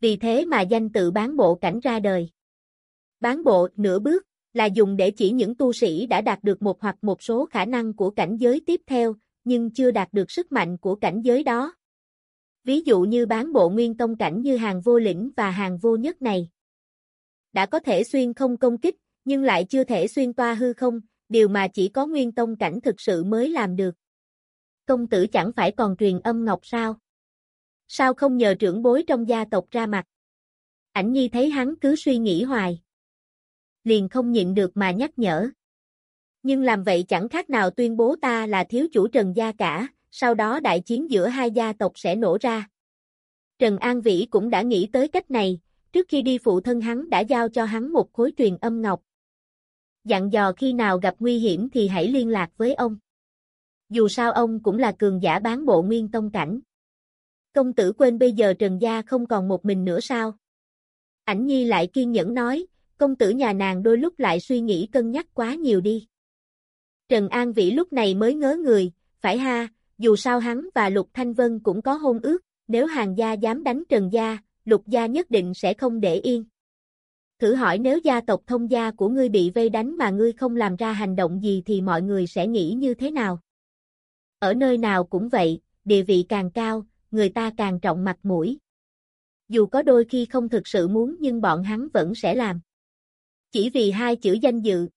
Vì thế mà danh tự bán bộ cảnh ra đời. Bán bộ, nửa bước, là dùng để chỉ những tu sĩ đã đạt được một hoặc một số khả năng của cảnh giới tiếp theo, nhưng chưa đạt được sức mạnh của cảnh giới đó. Ví dụ như bán bộ nguyên tông cảnh như hàng vô lĩnh và hàng vô nhất này. Đã có thể xuyên không công kích, nhưng lại chưa thể xuyên toa hư không, điều mà chỉ có nguyên tông cảnh thực sự mới làm được. Công tử chẳng phải còn truyền âm ngọc sao? Sao không nhờ trưởng bối trong gia tộc ra mặt? Ảnh nhi thấy hắn cứ suy nghĩ hoài. Liền không nhịn được mà nhắc nhở. Nhưng làm vậy chẳng khác nào tuyên bố ta là thiếu chủ Trần gia cả, sau đó đại chiến giữa hai gia tộc sẽ nổ ra. Trần An Vĩ cũng đã nghĩ tới cách này, trước khi đi phụ thân hắn đã giao cho hắn một khối truyền âm ngọc. Dặn dò khi nào gặp nguy hiểm thì hãy liên lạc với ông. Dù sao ông cũng là cường giả bán bộ nguyên tông cảnh. Công tử quên bây giờ Trần Gia không còn một mình nữa sao? Ảnh Nhi lại kiên nhẫn nói, công tử nhà nàng đôi lúc lại suy nghĩ cân nhắc quá nhiều đi. Trần An Vĩ lúc này mới ngớ người, phải ha, dù sao hắn và Lục Thanh Vân cũng có hôn ước, nếu hàng gia dám đánh Trần Gia, Lục Gia nhất định sẽ không để yên. Thử hỏi nếu gia tộc thông gia của ngươi bị vây đánh mà ngươi không làm ra hành động gì thì mọi người sẽ nghĩ như thế nào? Ở nơi nào cũng vậy, địa vị càng cao, người ta càng trọng mặt mũi. Dù có đôi khi không thực sự muốn nhưng bọn hắn vẫn sẽ làm. Chỉ vì hai chữ danh dự.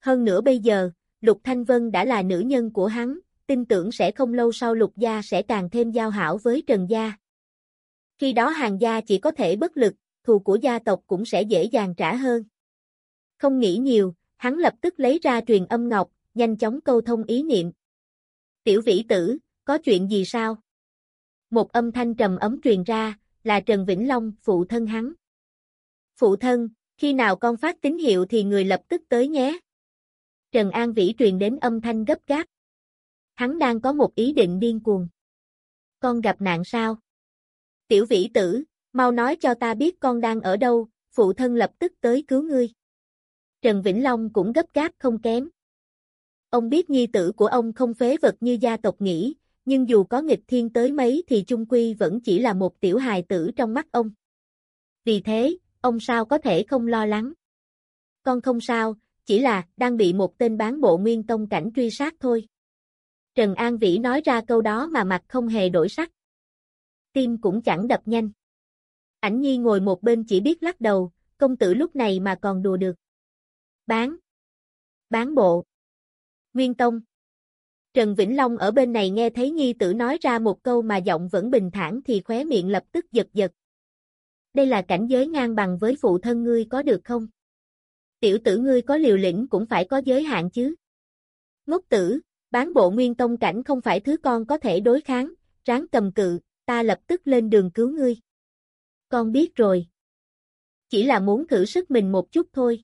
Hơn nữa bây giờ, Lục Thanh Vân đã là nữ nhân của hắn, tin tưởng sẽ không lâu sau Lục Gia sẽ càng thêm giao hảo với Trần Gia. Khi đó hàng gia chỉ có thể bất lực, thù của gia tộc cũng sẽ dễ dàng trả hơn. Không nghĩ nhiều, Hắn lập tức lấy ra truyền âm ngọc, nhanh chóng câu thông ý niệm. Tiểu vĩ tử, có chuyện gì sao? Một âm thanh trầm ấm truyền ra, là Trần Vĩnh Long, phụ thân hắn. Phụ thân, khi nào con phát tín hiệu thì người lập tức tới nhé. Trần An Vĩ truyền đến âm thanh gấp gáp. Hắn đang có một ý định điên cuồng. Con gặp nạn sao? Tiểu vĩ tử, mau nói cho ta biết con đang ở đâu, phụ thân lập tức tới cứu ngươi. Trần Vĩnh Long cũng gấp gáp không kém. Ông biết nhi tử của ông không phế vật như gia tộc nghĩ, nhưng dù có nghịch thiên tới mấy thì chung quy vẫn chỉ là một tiểu hài tử trong mắt ông. Vì thế, ông sao có thể không lo lắng. Con không sao, chỉ là đang bị một tên bán bộ nguyên tông cảnh truy sát thôi. Trần An Vĩ nói ra câu đó mà mặt không hề đổi sắc. Tim cũng chẳng đập nhanh. Ảnh nhi ngồi một bên chỉ biết lắc đầu, công tử lúc này mà còn đùa được. Bán. Bán bộ. Nguyên Tông. Trần Vĩnh Long ở bên này nghe thấy nhi tử nói ra một câu mà giọng vẫn bình thản thì khóe miệng lập tức giật giật. Đây là cảnh giới ngang bằng với phụ thân ngươi có được không? Tiểu tử ngươi có liều lĩnh cũng phải có giới hạn chứ. Ngốc tử, bán bộ nguyên tông cảnh không phải thứ con có thể đối kháng, ráng cầm cự, ta lập tức lên đường cứu ngươi. Con biết rồi. Chỉ là muốn thử sức mình một chút thôi.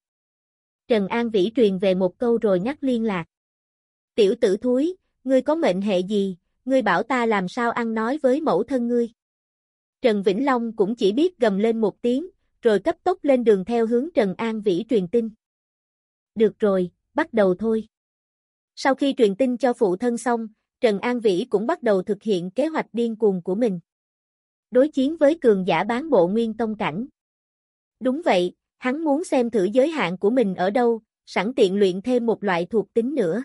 Trần An Vĩ truyền về một câu rồi nhắc liên lạc. Tiểu tử thúi, ngươi có mệnh hệ gì, ngươi bảo ta làm sao ăn nói với mẫu thân ngươi. Trần Vĩnh Long cũng chỉ biết gầm lên một tiếng, rồi cấp tốc lên đường theo hướng Trần An Vĩ truyền tin. Được rồi, bắt đầu thôi. Sau khi truyền tin cho phụ thân xong, Trần An Vĩ cũng bắt đầu thực hiện kế hoạch điên cuồng của mình. Đối chiến với cường giả bán bộ nguyên tông cảnh. Đúng vậy, hắn muốn xem thử giới hạn của mình ở đâu, sẵn tiện luyện thêm một loại thuộc tính nữa.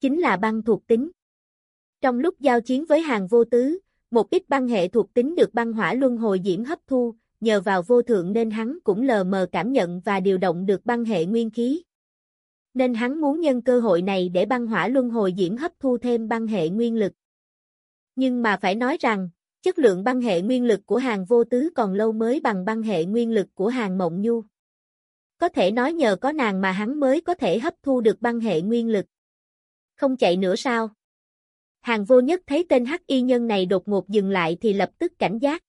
Chính là băng thuộc tính. Trong lúc giao chiến với hàng vô tứ, một ít băng hệ thuộc tính được băng hỏa luân hồi diễm hấp thu, nhờ vào vô thượng nên hắn cũng lờ mờ cảm nhận và điều động được băng hệ nguyên khí. Nên hắn muốn nhân cơ hội này để băng hỏa luân hồi diễm hấp thu thêm băng hệ nguyên lực. Nhưng mà phải nói rằng, chất lượng băng hệ nguyên lực của hàng vô tứ còn lâu mới bằng băng hệ nguyên lực của hàng mộng nhu. Có thể nói nhờ có nàng mà hắn mới có thể hấp thu được băng hệ nguyên lực. Không chạy nữa sao? Hàng vô nhất thấy tên hắc y nhân này đột ngột dừng lại thì lập tức cảnh giác.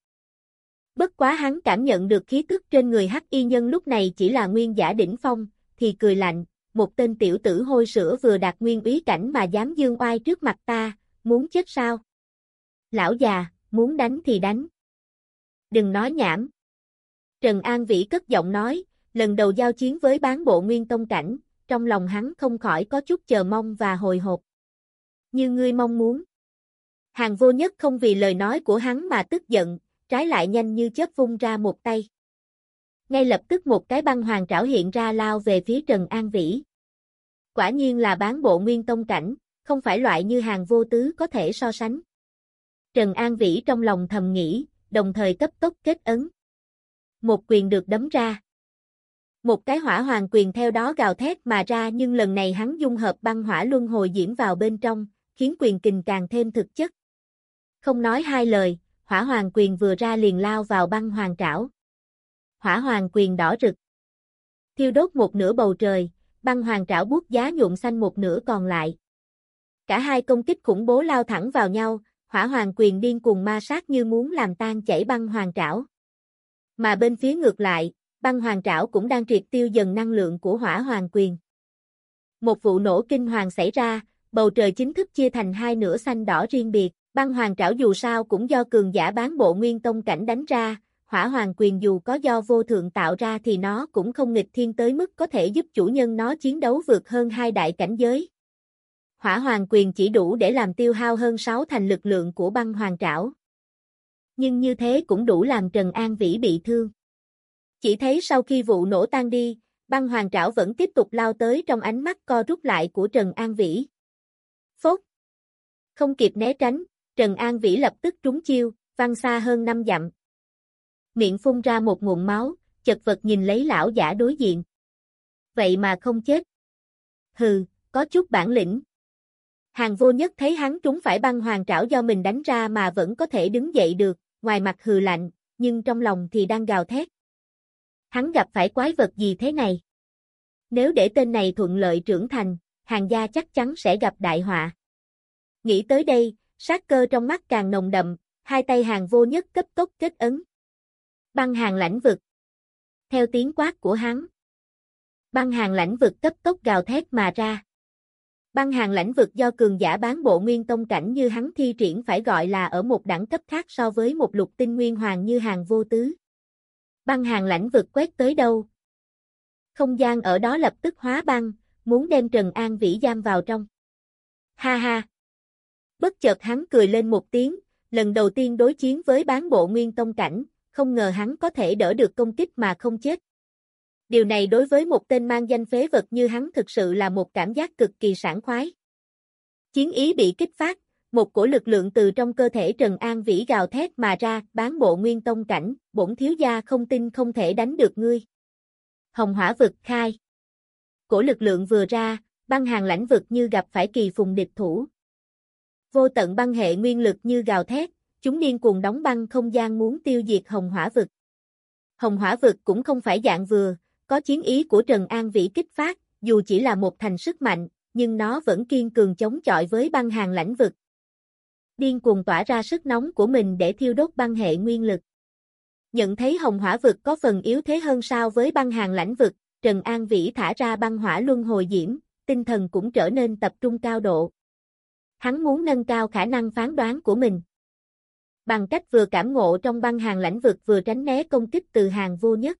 Bất quá hắn cảm nhận được khí tức trên người hắc y nhân lúc này chỉ là nguyên giả đỉnh phong, thì cười lạnh, một tên tiểu tử hôi sữa vừa đạt nguyên úy cảnh mà dám dương oai trước mặt ta, muốn chết sao? Lão già, muốn đánh thì đánh. Đừng nói nhảm. Trần An Vĩ cất giọng nói, lần đầu giao chiến với bán bộ nguyên tông cảnh, trong lòng hắn không khỏi có chút chờ mong và hồi hộp. Như ngươi mong muốn. Hàng vô nhất không vì lời nói của hắn mà tức giận, trái lại nhanh như chớp vung ra một tay. Ngay lập tức một cái băng hoàng trảo hiện ra lao về phía Trần An Vĩ. Quả nhiên là bán bộ nguyên tông cảnh, không phải loại như hàng vô tứ có thể so sánh. Trần An Vĩ trong lòng thầm nghĩ, đồng thời cấp tốc kết ấn. Một quyền được đấm ra. Một cái hỏa hoàng quyền theo đó gào thét mà ra nhưng lần này hắn dung hợp băng hỏa luân hồi diễm vào bên trong, khiến quyền kình càng thêm thực chất. Không nói hai lời, hỏa hoàng quyền vừa ra liền lao vào băng hoàng trảo. Hỏa hoàng quyền đỏ rực. Thiêu đốt một nửa bầu trời, băng hoàng trảo bút giá nhuộm xanh một nửa còn lại. Cả hai công kích khủng bố lao thẳng vào nhau, hỏa hoàng quyền điên cùng ma sát như muốn làm tan chảy băng hoàng trảo. Mà bên phía ngược lại, băng hoàng trảo cũng đang triệt tiêu dần năng lượng của hỏa hoàng quyền. Một vụ nổ kinh hoàng xảy ra, bầu trời chính thức chia thành hai nửa xanh đỏ riêng biệt, băng hoàng trảo dù sao cũng do cường giả bán bộ nguyên tông cảnh đánh ra, hỏa hoàng quyền dù có do vô thượng tạo ra thì nó cũng không nghịch thiên tới mức có thể giúp chủ nhân nó chiến đấu vượt hơn hai đại cảnh giới. Hỏa hoàng quyền chỉ đủ để làm tiêu hao hơn 6 thành lực lượng của băng hoàng trảo. Nhưng như thế cũng đủ làm Trần An Vĩ bị thương. Chỉ thấy sau khi vụ nổ tan đi, băng hoàng trảo vẫn tiếp tục lao tới trong ánh mắt co rút lại của Trần An Vĩ. Phốt! Không kịp né tránh, Trần An Vĩ lập tức trúng chiêu, văng xa hơn năm dặm. Miệng phun ra một nguồn máu, chật vật nhìn lấy lão giả đối diện. Vậy mà không chết. Hừ, có chút bản lĩnh. Hàng vô nhất thấy hắn trúng phải băng hoàng trảo do mình đánh ra mà vẫn có thể đứng dậy được, ngoài mặt hừ lạnh, nhưng trong lòng thì đang gào thét. Hắn gặp phải quái vật gì thế này? Nếu để tên này thuận lợi trưởng thành, hàng gia chắc chắn sẽ gặp đại họa. Nghĩ tới đây, sát cơ trong mắt càng nồng đậm, hai tay hàng vô nhất cấp tốc kết ấn. Băng hàng lãnh vực. Theo tiếng quát của hắn. Băng hàng lãnh vực cấp tốc gào thét mà ra. Băng hàng lãnh vực do cường giả bán bộ nguyên tông cảnh như hắn thi triển phải gọi là ở một đẳng cấp khác so với một lục tinh nguyên hoàng như hàng vô tứ. Băng hàng lãnh vực quét tới đâu? Không gian ở đó lập tức hóa băng, muốn đem Trần An Vĩ giam vào trong. Ha ha! Bất chợt hắn cười lên một tiếng, lần đầu tiên đối chiến với bán bộ nguyên tông cảnh, không ngờ hắn có thể đỡ được công kích mà không chết. Điều này đối với một tên mang danh phế vật như hắn thực sự là một cảm giác cực kỳ sảng khoái. Chiến ý bị kích phát, một cổ lực lượng từ trong cơ thể Trần An Vĩ gào thét mà ra, bán bộ nguyên tông cảnh, bổn thiếu gia không tin không thể đánh được ngươi. Hồng hỏa vực khai. Cổ lực lượng vừa ra, băng hàng lãnh vực như gặp phải kỳ phùng địch thủ. Vô tận băng hệ nguyên lực như gào thét, chúng điên cuồng đóng băng không gian muốn tiêu diệt hồng hỏa vực. Hồng hỏa vực cũng không phải dạng vừa, có chiến ý của Trần An Vĩ kích phát, dù chỉ là một thành sức mạnh, nhưng nó vẫn kiên cường chống chọi với băng hàng lãnh vực. Điên cuồng tỏa ra sức nóng của mình để thiêu đốt băng hệ nguyên lực. Nhận thấy hồng hỏa vực có phần yếu thế hơn sao với băng hàng lãnh vực, Trần An Vĩ thả ra băng hỏa luân hồi diễm, tinh thần cũng trở nên tập trung cao độ. Hắn muốn nâng cao khả năng phán đoán của mình. Bằng cách vừa cảm ngộ trong băng hàng lãnh vực vừa tránh né công kích từ hàng vô nhất.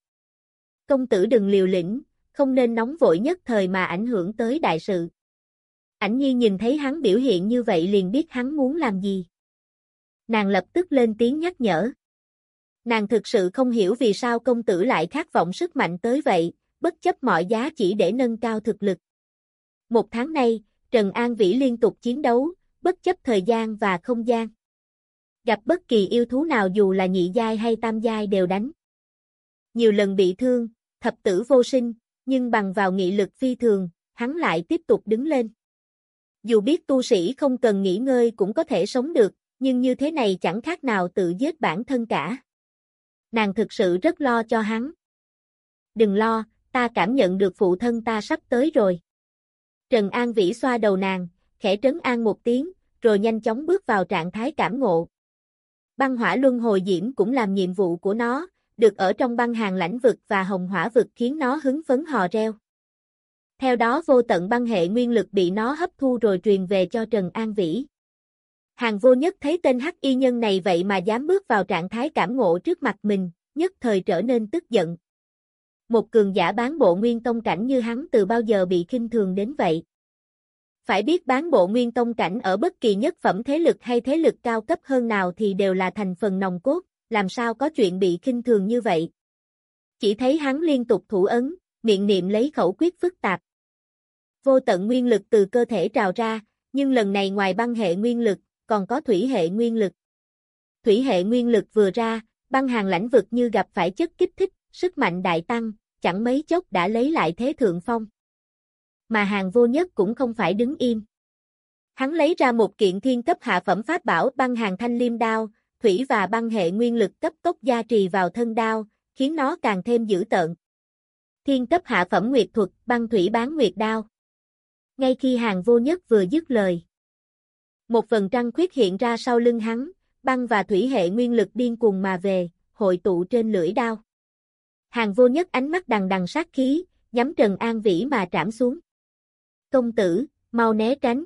Công tử đừng liều lĩnh, không nên nóng vội nhất thời mà ảnh hưởng tới đại sự. Ảnh nhi nhìn thấy hắn biểu hiện như vậy liền biết hắn muốn làm gì. Nàng lập tức lên tiếng nhắc nhở. Nàng thực sự không hiểu vì sao công tử lại khát vọng sức mạnh tới vậy, bất chấp mọi giá chỉ để nâng cao thực lực. Một tháng nay, Trần An Vĩ liên tục chiến đấu, bất chấp thời gian và không gian. Gặp bất kỳ yêu thú nào dù là nhị giai hay tam giai đều đánh. Nhiều lần bị thương, thập tử vô sinh, nhưng bằng vào nghị lực phi thường, hắn lại tiếp tục đứng lên. Dù biết tu sĩ không cần nghỉ ngơi cũng có thể sống được, nhưng như thế này chẳng khác nào tự giết bản thân cả. Nàng thực sự rất lo cho hắn. Đừng lo, ta cảm nhận được phụ thân ta sắp tới rồi. Trần An Vĩ xoa đầu nàng, khẽ trấn an một tiếng, rồi nhanh chóng bước vào trạng thái cảm ngộ. Băng hỏa luân hồi diễm cũng làm nhiệm vụ của nó, được ở trong băng hàng lãnh vực và hồng hỏa vực khiến nó hứng phấn hò reo. Theo đó vô tận băng hệ nguyên lực bị nó hấp thu rồi truyền về cho Trần An Vĩ. Hàng vô nhất thấy tên hắc y nhân này vậy mà dám bước vào trạng thái cảm ngộ trước mặt mình, nhất thời trở nên tức giận. Một cường giả bán bộ nguyên tông cảnh như hắn từ bao giờ bị khinh thường đến vậy. Phải biết bán bộ nguyên tông cảnh ở bất kỳ nhất phẩm thế lực hay thế lực cao cấp hơn nào thì đều là thành phần nòng cốt, làm sao có chuyện bị khinh thường như vậy. Chỉ thấy hắn liên tục thủ ấn, miệng niệm lấy khẩu quyết phức tạp. Vô tận nguyên lực từ cơ thể trào ra, nhưng lần này ngoài băng hệ nguyên lực, còn có thủy hệ nguyên lực. Thủy hệ nguyên lực vừa ra, băng hàng lãnh vực như gặp phải chất kích thích, sức mạnh đại tăng, chẳng mấy chốc đã lấy lại thế thượng phong. Mà hàng vô nhất cũng không phải đứng im. Hắn lấy ra một kiện thiên cấp hạ phẩm pháp bảo băng hàng thanh liêm đao, thủy và băng hệ nguyên lực cấp tốc gia trì vào thân đao, khiến nó càng thêm dữ tợn. Thiên cấp hạ phẩm nguyệt thuật, băng thủy bán nguyệt đao. Ngay khi hàng vô nhất vừa dứt lời. Một phần trăng khuyết hiện ra sau lưng hắn, băng và thủy hệ nguyên lực điên cuồng mà về, hội tụ trên lưỡi đao. Hàng vô nhất ánh mắt đằng đằng sát khí, nhắm Trần An Vĩ mà trảm xuống. Công tử, mau né tránh.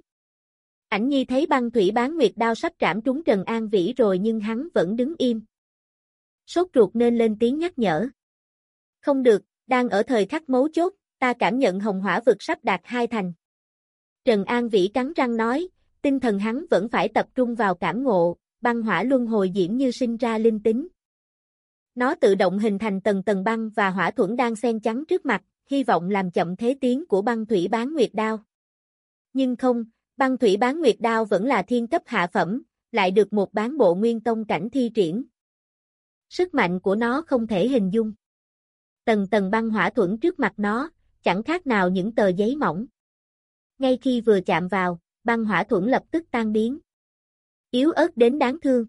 Ảnh nhi thấy băng thủy bán nguyệt đao sắp trảm trúng Trần An Vĩ rồi nhưng hắn vẫn đứng im. Sốt ruột nên lên tiếng nhắc nhở. Không được, đang ở thời khắc mấu chốt, ta cảm nhận hồng hỏa vực sắp đạt hai thành. Trần An Vĩ cắn răng nói, tinh thần hắn vẫn phải tập trung vào cảm ngộ, băng hỏa luân hồi diễm như sinh ra linh tính. Nó tự động hình thành tầng tầng băng và hỏa thuẫn đang xen trắng trước mặt, hy vọng làm chậm thế tiến của băng thủy bán nguyệt đao. Nhưng không, băng thủy bán nguyệt đao vẫn là thiên cấp hạ phẩm, lại được một bán bộ nguyên tông cảnh thi triển. Sức mạnh của nó không thể hình dung. Tầng tầng băng hỏa thuẫn trước mặt nó, chẳng khác nào những tờ giấy mỏng. Ngay khi vừa chạm vào, băng hỏa thuẫn lập tức tan biến. Yếu ớt đến đáng thương.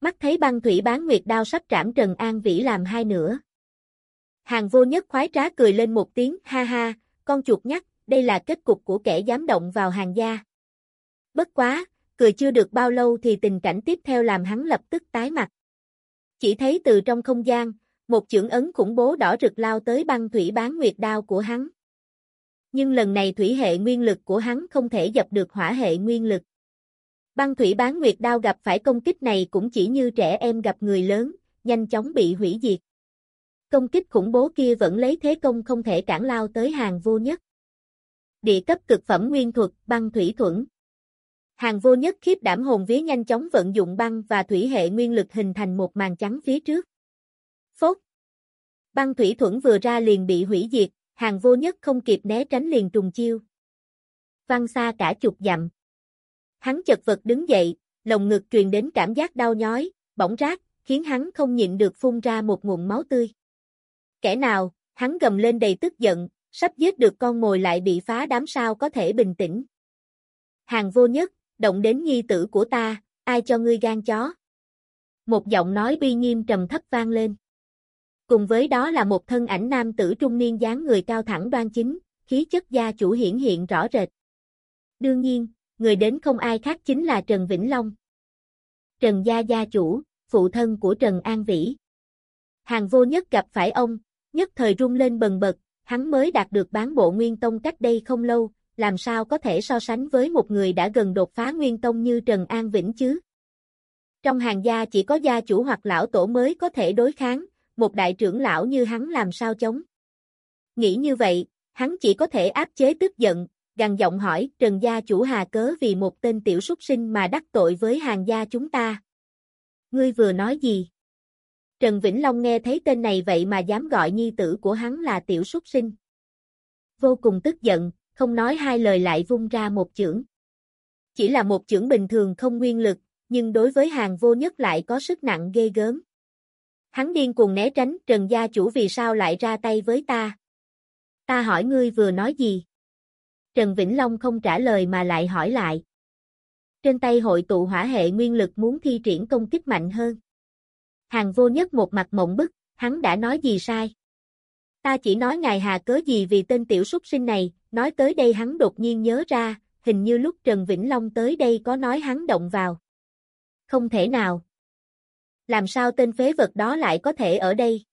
Mắt thấy băng thủy bán nguyệt đao sắp trảm Trần An Vĩ làm hai nửa. Hàng vô nhất khoái trá cười lên một tiếng, ha ha, con chuột nhắc, đây là kết cục của kẻ dám động vào hàng gia. Bất quá, cười chưa được bao lâu thì tình cảnh tiếp theo làm hắn lập tức tái mặt. Chỉ thấy từ trong không gian, một chưởng ấn khủng bố đỏ rực lao tới băng thủy bán nguyệt đao của hắn. Nhưng lần này thủy hệ nguyên lực của hắn không thể dập được hỏa hệ nguyên lực. Băng thủy bán nguyệt đao gặp phải công kích này cũng chỉ như trẻ em gặp người lớn, nhanh chóng bị hủy diệt. Công kích khủng bố kia vẫn lấy thế công không thể cản lao tới hàng vô nhất. Địa cấp cực phẩm nguyên thuật, băng thủy thuẫn. Hàng vô nhất khiếp đảm hồn vía nhanh chóng vận dụng băng và thủy hệ nguyên lực hình thành một màn trắng phía trước. Phốt. Băng thủy thuẫn vừa ra liền bị hủy diệt, hàng vô nhất không kịp né tránh liền trùng chiêu. Văng xa cả chục dặm. Hắn chật vật đứng dậy, lồng ngực truyền đến cảm giác đau nhói, bỏng rát, khiến hắn không nhịn được phun ra một nguồn máu tươi. Kẻ nào, hắn gầm lên đầy tức giận, sắp giết được con mồi lại bị phá đám sao có thể bình tĩnh. Hàng vô nhất, động đến nhi tử của ta, ai cho ngươi gan chó? Một giọng nói bi nghiêm trầm thấp vang lên. Cùng với đó là một thân ảnh nam tử trung niên dáng người cao thẳng đoan chính, khí chất gia chủ hiển hiện rõ rệt. Đương nhiên, người đến không ai khác chính là Trần Vĩnh Long. Trần gia gia chủ, phụ thân của Trần An Vĩ. Hàng vô nhất gặp phải ông, nhất thời rung lên bần bật, hắn mới đạt được bán bộ Nguyên Tông cách đây không lâu, làm sao có thể so sánh với một người đã gần đột phá Nguyên Tông như Trần An Vĩnh chứ? Trong hàng gia chỉ có gia chủ hoặc lão tổ mới có thể đối kháng, một đại trưởng lão như hắn làm sao chống. Nghĩ như vậy, hắn chỉ có thể áp chế tức giận, gằn giọng hỏi Trần gia chủ hà cớ vì một tên tiểu súc sinh mà đắc tội với hàng gia chúng ta. Ngươi vừa nói gì? Trần Vĩnh Long nghe thấy tên này vậy mà dám gọi nhi tử của hắn là tiểu súc sinh. Vô cùng tức giận, không nói hai lời lại vung ra một chưởng. Chỉ là một chưởng bình thường không nguyên lực, nhưng đối với hàng vô nhất lại có sức nặng ghê gớm. Hắn điên cuồng né tránh, Trần gia chủ vì sao lại ra tay với ta? Ta hỏi ngươi vừa nói gì? Trần Vĩnh Long không trả lời mà lại hỏi lại. Trên tay hội tụ hỏa hệ nguyên lực muốn thi triển công kích mạnh hơn. Hàng vô nhất một mặt mộng bức, hắn đã nói gì sai? Ta chỉ nói ngài hà cớ gì vì tên tiểu súc sinh này, nói tới đây hắn đột nhiên nhớ ra, hình như lúc Trần Vĩnh Long tới đây có nói hắn động vào. Không thể nào. Làm sao tên phế vật đó lại có thể ở đây?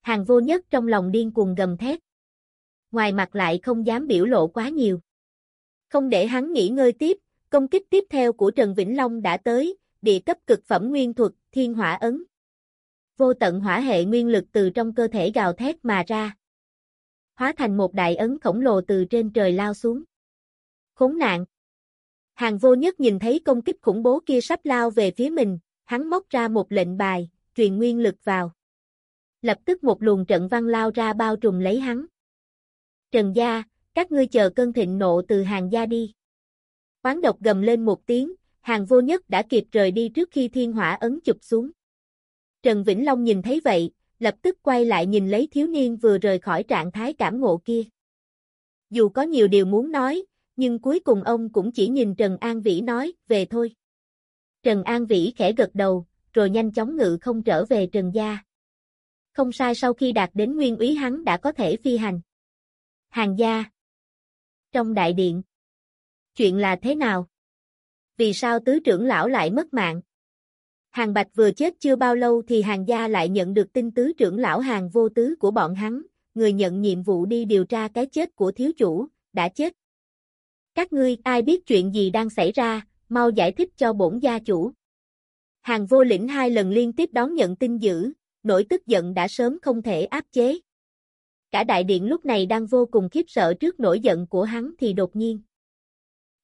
Hàng vô nhất trong lòng điên cuồng gầm thét. Ngoài mặt lại không dám biểu lộ quá nhiều. Không để hắn nghỉ ngơi tiếp, công kích tiếp theo của Trần Vĩnh Long đã tới, địa cấp cực phẩm nguyên thuật, thiên hỏa ấn. Vô tận hỏa hệ nguyên lực từ trong cơ thể gào thét mà ra. Hóa thành một đại ấn khổng lồ từ trên trời lao xuống. Khốn nạn. Hàng vô nhất nhìn thấy công kích khủng bố kia sắp lao về phía mình, hắn móc ra một lệnh bài, truyền nguyên lực vào. Lập tức một luồng trận văn lao ra bao trùm lấy hắn. Trần gia, các ngươi chờ cơn thịnh nộ từ hàng gia đi. Quán độc gầm lên một tiếng, hàng vô nhất đã kịp rời đi trước khi thiên hỏa ấn chụp xuống. Trần Vĩnh Long nhìn thấy vậy, lập tức quay lại nhìn lấy thiếu niên vừa rời khỏi trạng thái cảm ngộ kia. Dù có nhiều điều muốn nói, nhưng cuối cùng ông cũng chỉ nhìn Trần An Vĩ nói, về thôi. Trần An Vĩ khẽ gật đầu, rồi nhanh chóng ngự không trở về Trần Gia. Không sai sau khi đạt đến nguyên úy hắn đã có thể phi hành. Hàng gia. Trong đại điện. Chuyện là thế nào? Vì sao tứ trưởng lão lại mất mạng? Hàng Bạch vừa chết chưa bao lâu thì hàng gia lại nhận được tin tứ trưởng lão hàng vô tứ của bọn hắn, người nhận nhiệm vụ đi điều tra cái chết của thiếu chủ, đã chết. Các ngươi ai biết chuyện gì đang xảy ra, mau giải thích cho bổn gia chủ. Hàng vô lĩnh hai lần liên tiếp đón nhận tin dữ, nỗi tức giận đã sớm không thể áp chế. Cả đại điện lúc này đang vô cùng khiếp sợ trước nỗi giận của hắn thì đột nhiên.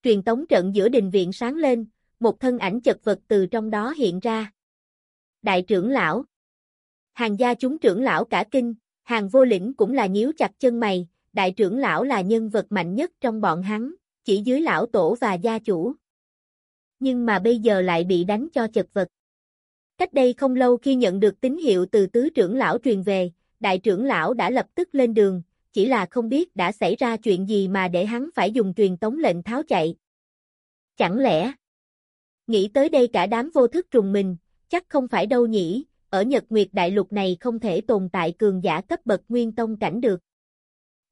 Truyền tống trận giữa đình viện sáng lên, một thân ảnh chật vật từ trong đó hiện ra. Đại trưởng lão Hàng gia chúng trưởng lão cả kinh, hàng vô lĩnh cũng là nhíu chặt chân mày, đại trưởng lão là nhân vật mạnh nhất trong bọn hắn, chỉ dưới lão tổ và gia chủ. Nhưng mà bây giờ lại bị đánh cho chật vật. Cách đây không lâu khi nhận được tín hiệu từ tứ trưởng lão truyền về, đại trưởng lão đã lập tức lên đường, chỉ là không biết đã xảy ra chuyện gì mà để hắn phải dùng truyền tống lệnh tháo chạy. Chẳng lẽ? Nghĩ tới đây cả đám vô thức trùng mình, chắc không phải đâu nhỉ, ở Nhật Nguyệt Đại Lục này không thể tồn tại cường giả cấp bậc nguyên tông cảnh được.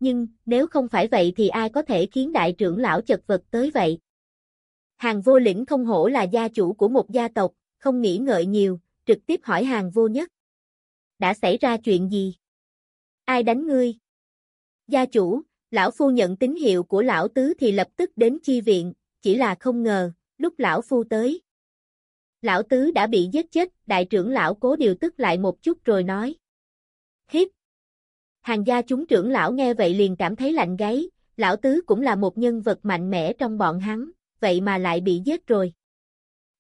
Nhưng, nếu không phải vậy thì ai có thể khiến đại trưởng lão chật vật tới vậy? Hàng vô lĩnh không hổ là gia chủ của một gia tộc, không nghĩ ngợi nhiều, trực tiếp hỏi hàng vô nhất. Đã xảy ra chuyện gì? Ai đánh ngươi? Gia chủ, lão phu nhận tín hiệu của lão tứ thì lập tức đến chi viện, chỉ là không ngờ, lúc lão phu tới. Lão tứ đã bị giết chết, đại trưởng lão cố điều tức lại một chút rồi nói. Hiếp! Hàng gia chúng trưởng lão nghe vậy liền cảm thấy lạnh gáy, lão tứ cũng là một nhân vật mạnh mẽ trong bọn hắn, vậy mà lại bị giết rồi.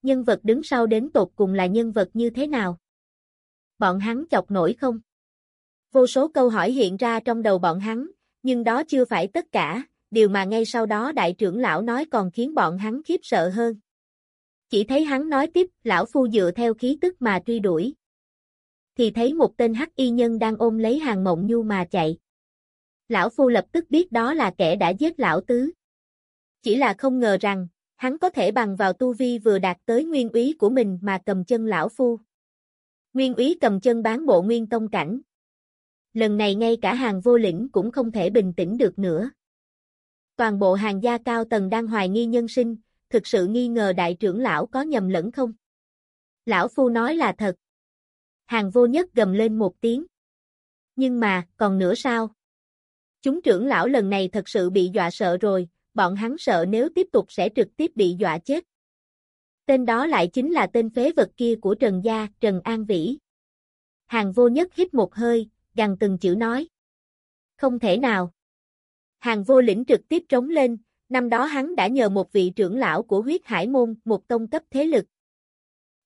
Nhân vật đứng sau đến tột cùng là nhân vật như thế nào? Bọn hắn chọc nổi không? Vô số câu hỏi hiện ra trong đầu bọn hắn, nhưng đó chưa phải tất cả, điều mà ngay sau đó đại trưởng lão nói còn khiến bọn hắn khiếp sợ hơn. Chỉ thấy hắn nói tiếp, lão phu dựa theo khí tức mà truy đuổi. Thì thấy một tên hắc y nhân đang ôm lấy hàng mộng nhu mà chạy. Lão phu lập tức biết đó là kẻ đã giết lão tứ. Chỉ là không ngờ rằng, hắn có thể bằng vào tu vi vừa đạt tới nguyên úy của mình mà cầm chân lão phu. Nguyên úy cầm chân bán bộ nguyên tông cảnh. Lần này ngay cả hàng vô lĩnh cũng không thể bình tĩnh được nữa. Toàn bộ hàng gia cao tầng đang hoài nghi nhân sinh, thực sự nghi ngờ đại trưởng lão có nhầm lẫn không? Lão phu nói là thật. Hàng vô nhất gầm lên một tiếng. Nhưng mà, còn nữa sao? Chúng trưởng lão lần này thật sự bị dọa sợ rồi, bọn hắn sợ nếu tiếp tục sẽ trực tiếp bị dọa chết. Tên đó lại chính là tên phế vật kia của Trần Gia, Trần An Vĩ. Hàng vô nhất hít một hơi, gằn từng chữ nói. Không thể nào. Hàng vô lĩnh trực tiếp trống lên, năm đó hắn đã nhờ một vị trưởng lão của huyết hải môn, một tông cấp thế lực.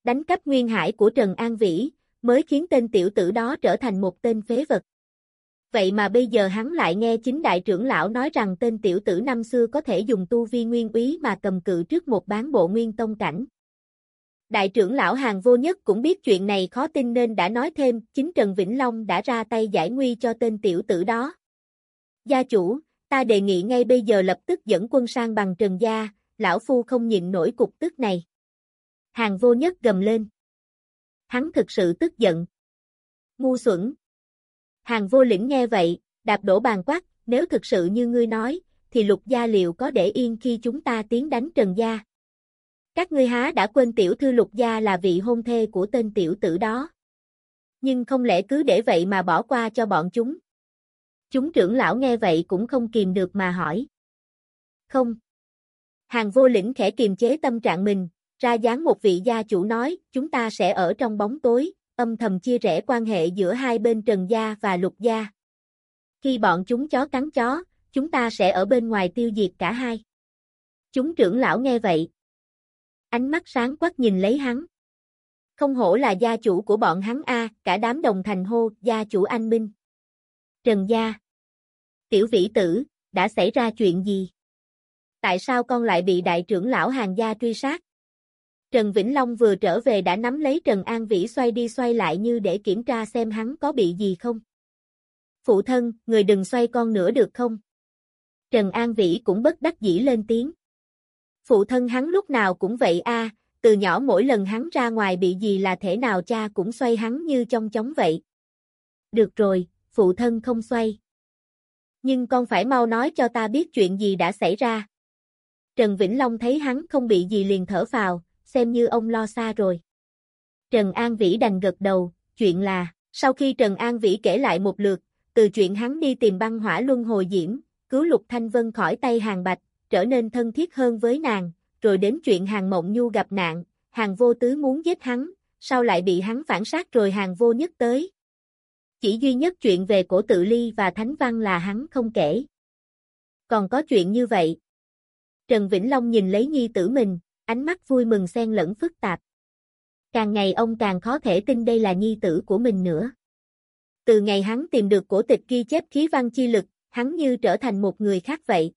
Đánh cắp nguyên hải của Trần An Vĩ, mới khiến tên tiểu tử đó trở thành một tên phế vật. Vậy mà bây giờ hắn lại nghe chính đại trưởng lão nói rằng tên tiểu tử năm xưa có thể dùng tu vi nguyên úy mà cầm cự trước một bán bộ nguyên tông cảnh. Đại trưởng lão hàng vô nhất cũng biết chuyện này khó tin nên đã nói thêm, chính Trần Vĩnh Long đã ra tay giải nguy cho tên tiểu tử đó. Gia chủ, ta đề nghị ngay bây giờ lập tức dẫn quân sang bằng Trần Gia, lão phu không nhịn nổi cục tức này. Hàng vô nhất gầm lên. Hắn thực sự tức giận. Ngu xuẩn. Hàng vô lĩnh nghe vậy, đạp đổ bàn quát, nếu thực sự như ngươi nói, thì lục gia liệu có để yên khi chúng ta tiến đánh Trần Gia. Các ngươi há đã quên tiểu thư lục gia là vị hôn thê của tên tiểu tử đó. Nhưng không lẽ cứ để vậy mà bỏ qua cho bọn chúng. Chúng trưởng lão nghe vậy cũng không kìm được mà hỏi. Không. Hàng vô lĩnh khẽ kiềm chế tâm trạng mình, ra dáng một vị gia chủ nói, chúng ta sẽ ở trong bóng tối, âm thầm chia rẽ quan hệ giữa hai bên Trần Gia và Lục Gia. Khi bọn chúng chó cắn chó, chúng ta sẽ ở bên ngoài tiêu diệt cả hai. Chúng trưởng lão nghe vậy. Ánh mắt sáng quắc nhìn lấy hắn. Không hổ là gia chủ của bọn hắn A, cả đám đồng thành hô, gia chủ anh Minh. Trần Gia. Tiểu vĩ tử, đã xảy ra chuyện gì? Tại sao con lại bị đại trưởng lão hàng gia truy sát? Trần Vĩnh Long vừa trở về đã nắm lấy Trần An Vĩ xoay đi xoay lại như để kiểm tra xem hắn có bị gì không. Phụ thân, người đừng xoay con nữa được không? Trần An Vĩ cũng bất đắc dĩ lên tiếng. Phụ thân hắn lúc nào cũng vậy a, từ nhỏ mỗi lần hắn ra ngoài bị gì là thể nào cha cũng xoay hắn như trong chóng vậy. Được rồi, phụ thân không xoay. Nhưng con phải mau nói cho ta biết chuyện gì đã xảy ra. Trần Vĩnh Long thấy hắn không bị gì liền thở phào, xem như ông lo xa rồi. Trần An Vĩ đành gật đầu, chuyện là, sau khi Trần An Vĩ kể lại một lượt, từ chuyện hắn đi tìm băng hỏa luân hồi diễm, cứu Lục Thanh Vân khỏi tay hàng bạch, trở nên thân thiết hơn với nàng, rồi đến chuyện hàng mộng nhu gặp nạn, hàng vô tứ muốn giết hắn, sau lại bị hắn phản sát rồi hàng vô nhất tới. Chỉ duy nhất chuyện về cổ tự ly và thánh văn là hắn không kể. Còn có chuyện như vậy. Trần Vĩnh Long nhìn lấy nhi tử mình, ánh mắt vui mừng xen lẫn phức tạp. Càng ngày ông càng khó thể tin đây là nhi tử của mình nữa. Từ ngày hắn tìm được cổ tịch ghi chép khí văn chi lực, hắn như trở thành một người khác vậy.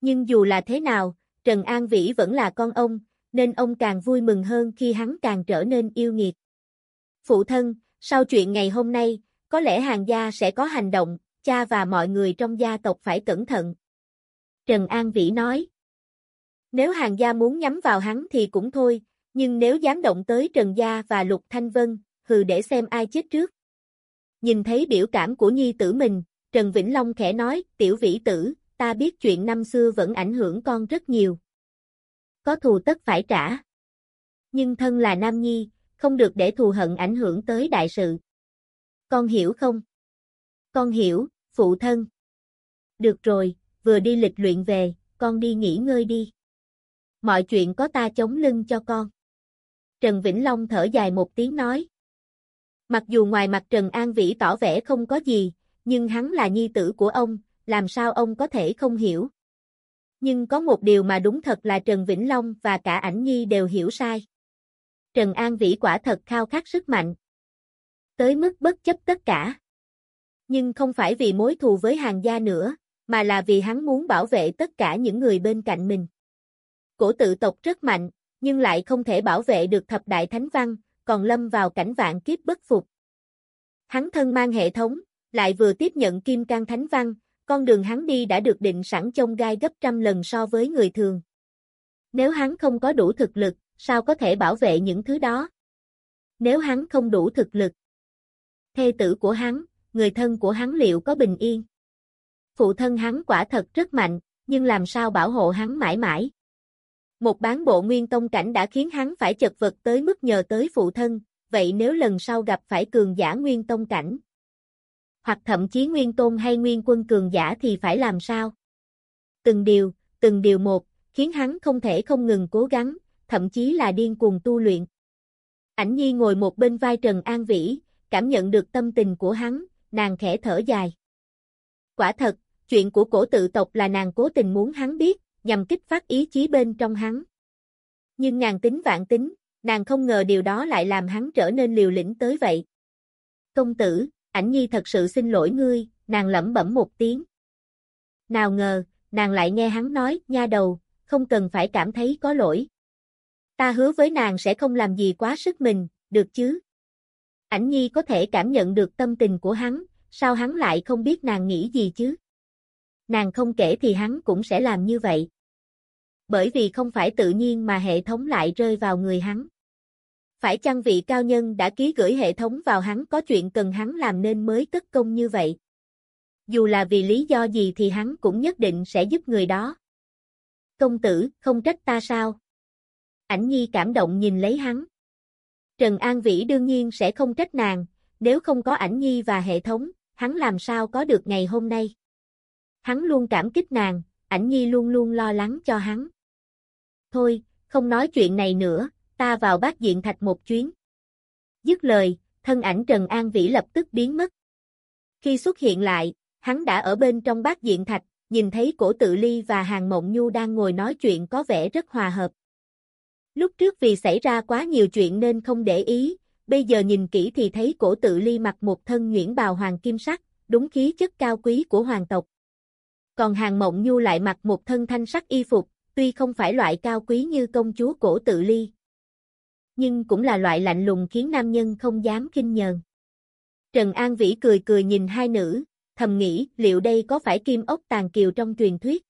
Nhưng dù là thế nào, Trần An Vĩ vẫn là con ông, nên ông càng vui mừng hơn khi hắn càng trở nên yêu nghiệt. Phụ thân, sau chuyện ngày hôm nay, có lẽ hàng gia sẽ có hành động, cha và mọi người trong gia tộc phải cẩn thận. Trần An Vĩ nói. Nếu hàng gia muốn nhắm vào hắn thì cũng thôi, nhưng nếu dám động tới Trần Gia và Lục Thanh Vân, hừ để xem ai chết trước. Nhìn thấy biểu cảm của nhi tử mình, Trần Vĩnh Long khẽ nói, tiểu vĩ tử, ta biết chuyện năm xưa vẫn ảnh hưởng con rất nhiều. Có thù tất phải trả. Nhưng thân là nam nhi, không được để thù hận ảnh hưởng tới đại sự. Con hiểu không? Con hiểu, phụ thân. Được rồi, vừa đi lịch luyện về, con đi nghỉ ngơi đi. Mọi chuyện có ta chống lưng cho con. Trần Vĩnh Long thở dài một tiếng nói. Mặc dù ngoài mặt Trần An Vĩ tỏ vẻ không có gì, nhưng hắn là nhi tử của ông, làm sao ông có thể không hiểu. Nhưng có một điều mà đúng thật là Trần Vĩnh Long và cả ảnh nhi đều hiểu sai. Trần An Vĩ quả thật khao khát sức mạnh. Tới mức bất chấp tất cả. Nhưng không phải vì mối thù với hàng gia nữa, mà là vì hắn muốn bảo vệ tất cả những người bên cạnh mình. Cổ tự tộc rất mạnh, nhưng lại không thể bảo vệ được thập đại thánh văn, còn lâm vào cảnh vạn kiếp bất phục. Hắn thân mang hệ thống, lại vừa tiếp nhận kim can thánh văn, con đường hắn đi đã được định sẵn trong gai gấp trăm lần so với người thường. Nếu hắn không có đủ thực lực, sao có thể bảo vệ những thứ đó? Nếu hắn không đủ thực lực, thê tử của hắn, người thân của hắn liệu có bình yên? Phụ thân hắn quả thật rất mạnh, nhưng làm sao bảo hộ hắn mãi mãi? Một bán bộ nguyên tông cảnh đã khiến hắn phải chật vật tới mức nhờ tới phụ thân, vậy nếu lần sau gặp phải cường giả nguyên tông cảnh, hoặc thậm chí nguyên tôn hay nguyên quân cường giả thì phải làm sao? Từng điều, từng điều một, khiến hắn không thể không ngừng cố gắng, thậm chí là điên cuồng tu luyện. Ảnh Nhi ngồi một bên vai Trần An Vĩ, cảm nhận được tâm tình của hắn, nàng khẽ thở dài. Quả thật, chuyện của cổ tự tộc là nàng cố tình muốn hắn biết, nhằm kích phát ý chí bên trong hắn. Nhưng ngàn tính vạn tính, nàng không ngờ điều đó lại làm hắn trở nên liều lĩnh tới vậy. Công tử, ảnh nhi thật sự xin lỗi ngươi, nàng lẩm bẩm một tiếng. Nào ngờ, nàng lại nghe hắn nói, nha đầu, không cần phải cảm thấy có lỗi. Ta hứa với nàng sẽ không làm gì quá sức mình, được chứ? Ảnh nhi có thể cảm nhận được tâm tình của hắn, sao hắn lại không biết nàng nghĩ gì chứ? Nàng không kể thì hắn cũng sẽ làm như vậy. Bởi vì không phải tự nhiên mà hệ thống lại rơi vào người hắn. Phải chăng vị cao nhân đã ký gửi hệ thống vào hắn có chuyện cần hắn làm nên mới tất công như vậy? Dù là vì lý do gì thì hắn cũng nhất định sẽ giúp người đó. Công tử, không trách ta sao? Ảnh nhi cảm động nhìn lấy hắn. Trần An Vĩ đương nhiên sẽ không trách nàng, nếu không có ảnh nhi và hệ thống, hắn làm sao có được ngày hôm nay. Hắn luôn cảm kích nàng, ảnh nhi luôn luôn lo lắng cho hắn. Thôi, không nói chuyện này nữa, ta vào bát diện thạch một chuyến. Dứt lời, thân ảnh Trần An Vĩ lập tức biến mất. Khi xuất hiện lại, hắn đã ở bên trong bát diện thạch, nhìn thấy cổ tự ly và hàng mộng nhu đang ngồi nói chuyện có vẻ rất hòa hợp. Lúc trước vì xảy ra quá nhiều chuyện nên không để ý, bây giờ nhìn kỹ thì thấy cổ tự ly mặc một thân nhuyễn bào hoàng kim sắc, đúng khí chất cao quý của hoàng tộc. Còn hàng mộng nhu lại mặc một thân thanh sắc y phục, tuy không phải loại cao quý như công chúa cổ tự ly, nhưng cũng là loại lạnh lùng khiến nam nhân không dám kinh nhờn. Trần An Vĩ cười cười nhìn hai nữ, thầm nghĩ liệu đây có phải kim ốc tàn kiều trong truyền thuyết.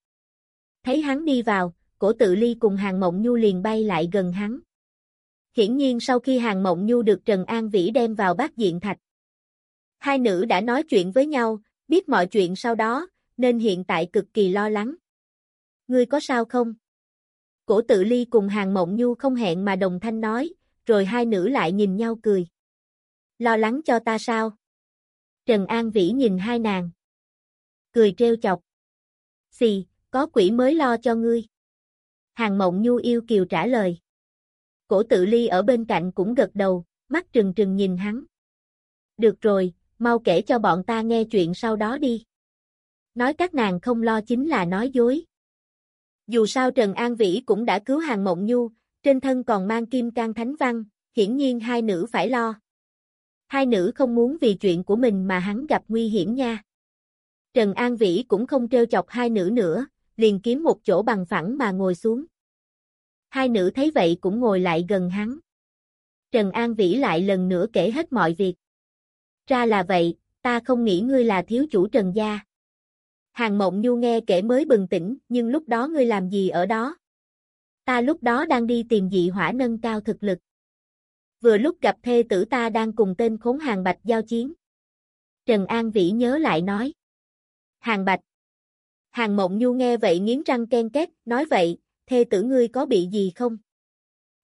Thấy hắn đi vào, cổ tự ly cùng hàng mộng nhu liền bay lại gần hắn. Hiển nhiên sau khi hàng mộng nhu được Trần An Vĩ đem vào bát diện thạch. Hai nữ đã nói chuyện với nhau, biết mọi chuyện sau đó, nên hiện tại cực kỳ lo lắng. Ngươi có sao không? Cổ tự ly cùng hàng mộng nhu không hẹn mà đồng thanh nói, rồi hai nữ lại nhìn nhau cười. Lo lắng cho ta sao? Trần An Vĩ nhìn hai nàng. Cười treo chọc. Xì, có quỷ mới lo cho ngươi. Hàng mộng nhu yêu kiều trả lời. Cổ tự ly ở bên cạnh cũng gật đầu, mắt trừng trừng nhìn hắn. Được rồi, mau kể cho bọn ta nghe chuyện sau đó đi. Nói các nàng không lo chính là nói dối. Dù sao Trần An Vĩ cũng đã cứu hàng mộng nhu, trên thân còn mang kim can thánh văn, hiển nhiên hai nữ phải lo. Hai nữ không muốn vì chuyện của mình mà hắn gặp nguy hiểm nha. Trần An Vĩ cũng không trêu chọc hai nữ nữa, liền kiếm một chỗ bằng phẳng mà ngồi xuống. Hai nữ thấy vậy cũng ngồi lại gần hắn. Trần An Vĩ lại lần nữa kể hết mọi việc. Ra là vậy, ta không nghĩ ngươi là thiếu chủ Trần gia. Hàng Mộng Nhu nghe kể mới bừng tỉnh, nhưng lúc đó ngươi làm gì ở đó? Ta lúc đó đang đi tìm dị hỏa nâng cao thực lực. Vừa lúc gặp thê tử ta đang cùng tên khốn hàng bạch giao chiến. Trần An Vĩ nhớ lại nói. Hàng bạch. Hàng mộng nhu nghe vậy nghiến răng ken két, nói vậy, thê tử ngươi có bị gì không?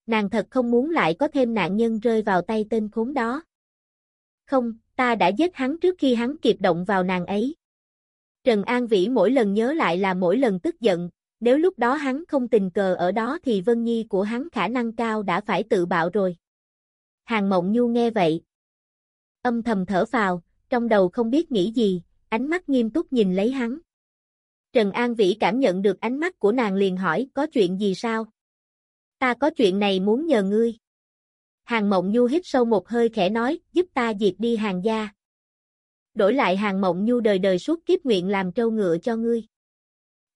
Nàng thật không muốn lại có thêm nạn nhân rơi vào tay tên khốn đó. Không, ta đã giết hắn trước khi hắn kịp động vào nàng ấy. Trần An Vĩ mỗi lần nhớ lại là mỗi lần tức giận, nếu lúc đó hắn không tình cờ ở đó thì Vân Nhi của hắn khả năng cao đã phải tự bạo rồi. Hàng Mộng Nhu nghe vậy. Âm thầm thở phào, trong đầu không biết nghĩ gì, ánh mắt nghiêm túc nhìn lấy hắn. Trần An Vĩ cảm nhận được ánh mắt của nàng liền hỏi có chuyện gì sao? Ta có chuyện này muốn nhờ ngươi. Hàng Mộng Nhu hít sâu một hơi khẽ nói, giúp ta diệt đi hàng gia. Đổi lại hàng Mộng Nhu đời đời suốt kiếp nguyện làm trâu ngựa cho ngươi.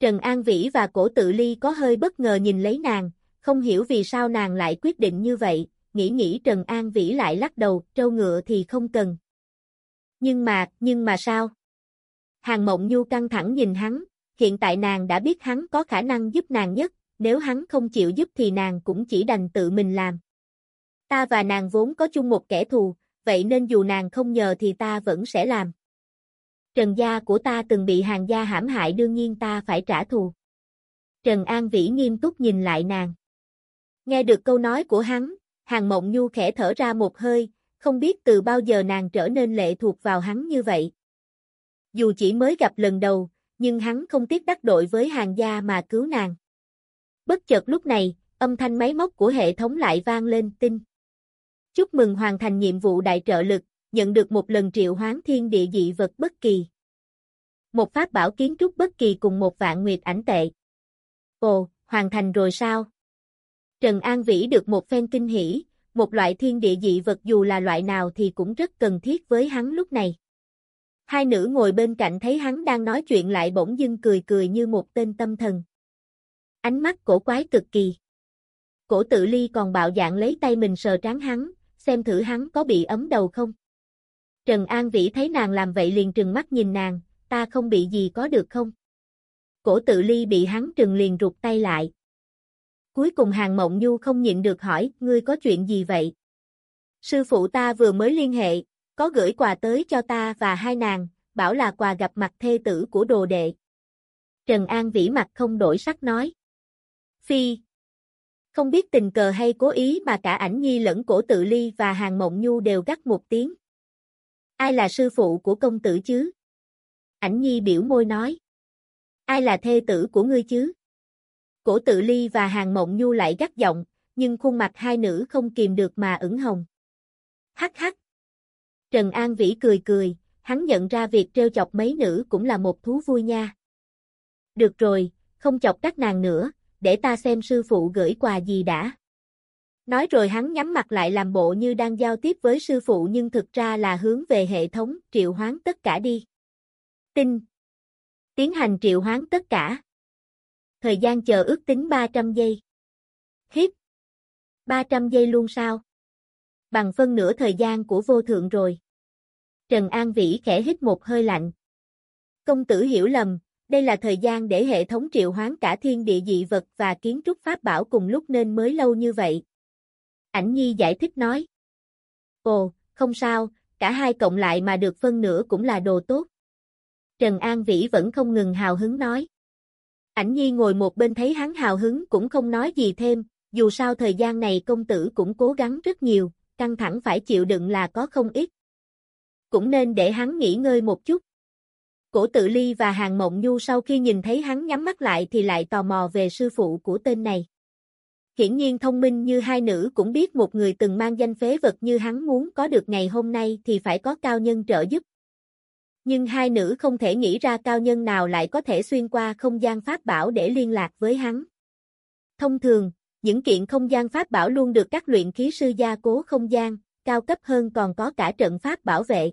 Trần An Vĩ và cổ tự ly có hơi bất ngờ nhìn lấy nàng, không hiểu vì sao nàng lại quyết định như vậy, nghĩ nghĩ Trần An Vĩ lại lắc đầu, trâu ngựa thì không cần. Nhưng mà, nhưng mà sao? Hàng Mộng Nhu căng thẳng nhìn hắn, hiện tại nàng đã biết hắn có khả năng giúp nàng nhất, nếu hắn không chịu giúp thì nàng cũng chỉ đành tự mình làm. Ta và nàng vốn có chung một kẻ thù, vậy nên dù nàng không nhờ thì ta vẫn sẽ làm. Trần gia của ta từng bị hàng gia hãm hại đương nhiên ta phải trả thù. Trần An Vĩ nghiêm túc nhìn lại nàng. Nghe được câu nói của hắn, hàng mộng nhu khẽ thở ra một hơi, không biết từ bao giờ nàng trở nên lệ thuộc vào hắn như vậy. Dù chỉ mới gặp lần đầu, nhưng hắn không tiếc đắc đội với hàng gia mà cứu nàng. Bất chợt lúc này, âm thanh máy móc của hệ thống lại vang lên tin. Chúc mừng hoàn thành nhiệm vụ đại trợ lực, nhận được một lần triệu hoán thiên địa dị vật bất kỳ. Một pháp bảo kiến trúc bất kỳ cùng một vạn nguyệt ảnh tệ. Ồ, hoàn thành rồi sao? Trần An Vĩ được một phen kinh hỉ, một loại thiên địa dị vật dù là loại nào thì cũng rất cần thiết với hắn lúc này. Hai nữ ngồi bên cạnh thấy hắn đang nói chuyện lại bỗng dưng cười cười như một tên tâm thần. Ánh mắt cổ quái cực kỳ. Cổ tự ly còn bạo dạng lấy tay mình sờ trán hắn, xem thử hắn có bị ấm đầu không. Trần An Vĩ thấy nàng làm vậy liền trừng mắt nhìn nàng, ta không bị gì có được không? Cổ tự ly bị hắn trừng liền rụt tay lại. Cuối cùng hàng mộng nhu không nhịn được hỏi, ngươi có chuyện gì vậy? Sư phụ ta vừa mới liên hệ, có gửi quà tới cho ta và hai nàng, bảo là quà gặp mặt thê tử của đồ đệ. Trần An Vĩ mặt không đổi sắc nói. Phi. Không biết tình cờ hay cố ý mà cả ảnh nhi lẫn cổ tự ly và hàng mộng nhu đều gắt một tiếng. Ai là sư phụ của công tử chứ? Ảnh nhi biểu môi nói. Ai là thê tử của ngươi chứ? Cổ tự ly và hàng mộng nhu lại gắt giọng, nhưng khuôn mặt hai nữ không kìm được mà ửng hồng. Hắc hắc. Trần An Vĩ cười cười, hắn nhận ra việc trêu chọc mấy nữ cũng là một thú vui nha. Được rồi, không chọc các nàng nữa, để ta xem sư phụ gửi quà gì đã. Nói rồi hắn nhắm mặt lại làm bộ như đang giao tiếp với sư phụ nhưng thực ra là hướng về hệ thống triệu hoán tất cả đi. Tin. Tiến hành triệu hoán tất cả. Thời gian chờ ước tính 300 giây. Hít. 300 giây luôn sao? Bằng phân nửa thời gian của vô thượng rồi. Trần An Vĩ khẽ hít một hơi lạnh. Công tử hiểu lầm, đây là thời gian để hệ thống triệu hoán cả thiên địa dị vật và kiến trúc pháp bảo cùng lúc nên mới lâu như vậy. Ảnh Nhi giải thích nói. Ồ, không sao, cả hai cộng lại mà được phân nửa cũng là đồ tốt. Trần An Vĩ vẫn không ngừng hào hứng nói. Ảnh Nhi ngồi một bên thấy hắn hào hứng cũng không nói gì thêm, dù sao thời gian này công tử cũng cố gắng rất nhiều, căng thẳng phải chịu đựng là có không ít. Cũng nên để hắn nghỉ ngơi một chút. Cổ tự ly và hàng mộng nhu sau khi nhìn thấy hắn nhắm mắt lại thì lại tò mò về sư phụ của tên này. Hiển nhiên thông minh như hai nữ cũng biết một người từng mang danh phế vật như hắn muốn có được ngày hôm nay thì phải có cao nhân trợ giúp. Nhưng hai nữ không thể nghĩ ra cao nhân nào lại có thể xuyên qua không gian pháp bảo để liên lạc với hắn. Thông thường, những kiện không gian pháp bảo luôn được các luyện khí sư gia cố không gian, cao cấp hơn còn có cả trận pháp bảo vệ.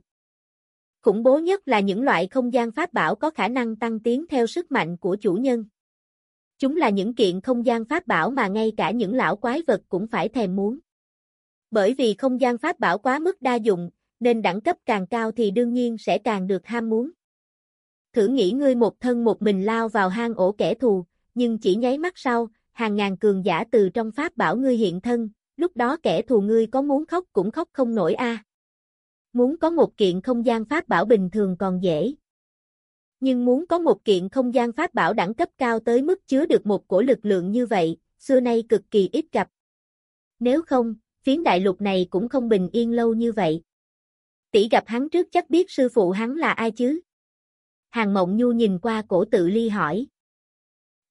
Khủng bố nhất là những loại không gian pháp bảo có khả năng tăng tiến theo sức mạnh của chủ nhân. Chúng là những kiện không gian pháp bảo mà ngay cả những lão quái vật cũng phải thèm muốn. Bởi vì không gian pháp bảo quá mức đa dụng, nên đẳng cấp càng cao thì đương nhiên sẽ càng được ham muốn. Thử nghĩ ngươi một thân một mình lao vào hang ổ kẻ thù, nhưng chỉ nháy mắt sau, hàng ngàn cường giả từ trong pháp bảo ngươi hiện thân, lúc đó kẻ thù ngươi có muốn khóc cũng khóc không nổi a. Muốn có một kiện không gian pháp bảo bình thường còn dễ. Nhưng muốn có một kiện không gian pháp bảo đẳng cấp cao tới mức chứa được một cổ lực lượng như vậy, xưa nay cực kỳ ít gặp. Nếu không, phiến đại lục này cũng không bình yên lâu như vậy. Tỷ gặp hắn trước chắc biết sư phụ hắn là ai chứ? Hàng Mộng Nhu nhìn qua cổ tự ly hỏi.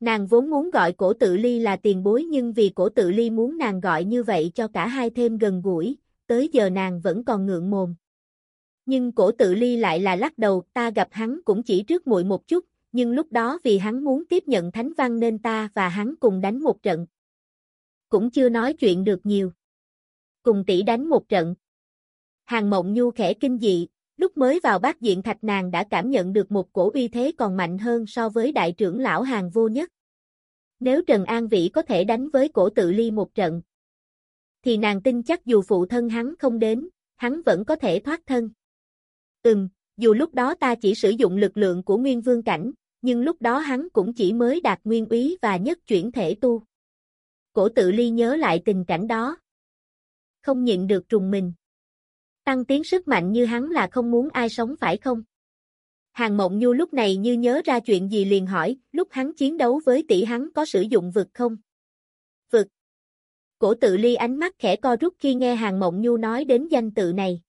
Nàng vốn muốn gọi cổ tự ly là tiền bối nhưng vì cổ tự ly muốn nàng gọi như vậy cho cả hai thêm gần gũi, tới giờ nàng vẫn còn ngượng mồm. Nhưng cổ tự ly lại là lắc đầu, ta gặp hắn cũng chỉ trước muội một chút, nhưng lúc đó vì hắn muốn tiếp nhận thánh văn nên ta và hắn cùng đánh một trận. Cũng chưa nói chuyện được nhiều. Cùng tỷ đánh một trận. Hàng mộng nhu khẽ kinh dị, lúc mới vào bát diện thạch nàng đã cảm nhận được một cổ uy thế còn mạnh hơn so với đại trưởng lão hàng vô nhất. Nếu Trần An Vĩ có thể đánh với cổ tự ly một trận, thì nàng tin chắc dù phụ thân hắn không đến, hắn vẫn có thể thoát thân. Ừm, dù lúc đó ta chỉ sử dụng lực lượng của nguyên vương cảnh, nhưng lúc đó hắn cũng chỉ mới đạt nguyên úy và nhất chuyển thể tu. Cổ tự ly nhớ lại tình cảnh đó. Không nhịn được trùng mình. Tăng tiến sức mạnh như hắn là không muốn ai sống phải không? Hàng Mộng Nhu lúc này như nhớ ra chuyện gì liền hỏi, lúc hắn chiến đấu với tỷ hắn có sử dụng vực không? Vực. Cổ tự ly ánh mắt khẽ co rút khi nghe Hàng Mộng Nhu nói đến danh tự này.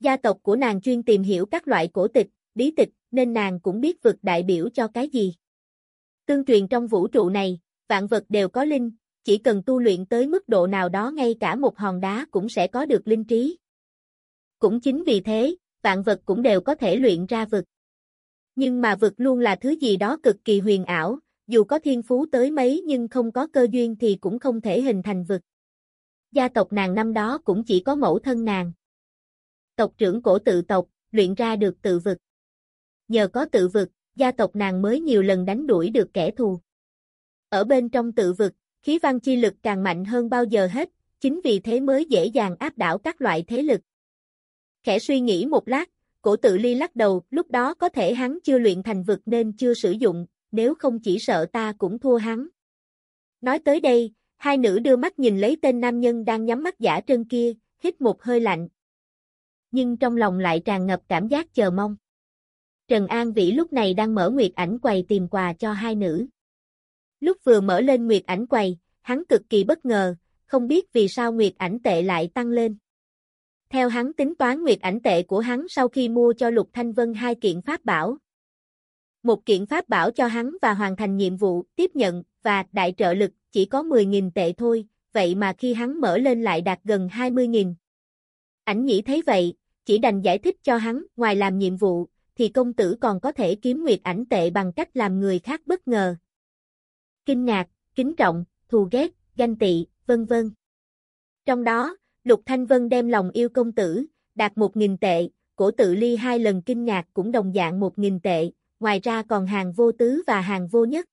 Gia tộc của nàng chuyên tìm hiểu các loại cổ tịch, bí tịch, nên nàng cũng biết vực đại biểu cho cái gì. Tương truyền trong vũ trụ này, vạn vật đều có linh, chỉ cần tu luyện tới mức độ nào đó ngay cả một hòn đá cũng sẽ có được linh trí. Cũng chính vì thế, vạn vật cũng đều có thể luyện ra vực. Nhưng mà vực luôn là thứ gì đó cực kỳ huyền ảo, dù có thiên phú tới mấy nhưng không có cơ duyên thì cũng không thể hình thành vực. Gia tộc nàng năm đó cũng chỉ có mẫu thân nàng. Tộc trưởng cổ tự tộc, luyện ra được tự vực. Nhờ có tự vực, gia tộc nàng mới nhiều lần đánh đuổi được kẻ thù. Ở bên trong tự vực, khí văn chi lực càng mạnh hơn bao giờ hết, chính vì thế mới dễ dàng áp đảo các loại thế lực. Khẽ suy nghĩ một lát, cổ tự ly lắc đầu, lúc đó có thể hắn chưa luyện thành vực nên chưa sử dụng, nếu không chỉ sợ ta cũng thua hắn. Nói tới đây, hai nữ đưa mắt nhìn lấy tên nam nhân đang nhắm mắt giả trân kia, hít một hơi lạnh. Nhưng trong lòng lại tràn ngập cảm giác chờ mong. Trần An Vĩ lúc này đang mở nguyệt ảnh quầy tìm quà cho hai nữ. Lúc vừa mở lên nguyệt ảnh quầy, hắn cực kỳ bất ngờ, không biết vì sao nguyệt ảnh tệ lại tăng lên. Theo hắn tính toán nguyệt ảnh tệ của hắn sau khi mua cho Lục Thanh Vân hai kiện pháp bảo. Một kiện pháp bảo cho hắn và hoàn thành nhiệm vụ, tiếp nhận, và đại trợ lực, chỉ có 10.000 tệ thôi, vậy mà khi hắn mở lên lại đạt gần 20.000. Ảnh nhĩ thấy vậy, chỉ đành giải thích cho hắn, ngoài làm nhiệm vụ, thì công tử còn có thể kiếm nguyệt ảnh tệ bằng cách làm người khác bất ngờ. Kinh ngạc, kính trọng, thù ghét, ganh tị, vân vân. Trong đó, Lục Thanh Vân đem lòng yêu công tử, đạt một nghìn tệ, cổ tự ly hai lần kinh ngạc cũng đồng dạng một nghìn tệ, ngoài ra còn hàng vô tứ và hàng vô nhất.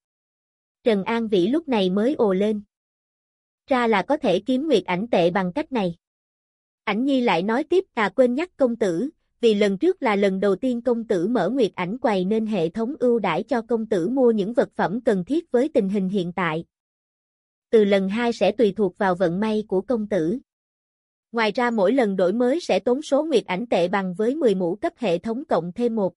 Trần An Vĩ lúc này mới ồ lên. Ra là có thể kiếm nguyệt ảnh tệ bằng cách này. Ảnh nhi lại nói tiếp à quên nhắc công tử, vì lần trước là lần đầu tiên công tử mở nguyệt ảnh quầy nên hệ thống ưu đãi cho công tử mua những vật phẩm cần thiết với tình hình hiện tại. Từ lần hai sẽ tùy thuộc vào vận may của công tử. Ngoài ra mỗi lần đổi mới sẽ tốn số nguyệt ảnh tệ bằng với 10 mũ cấp hệ thống cộng thêm một.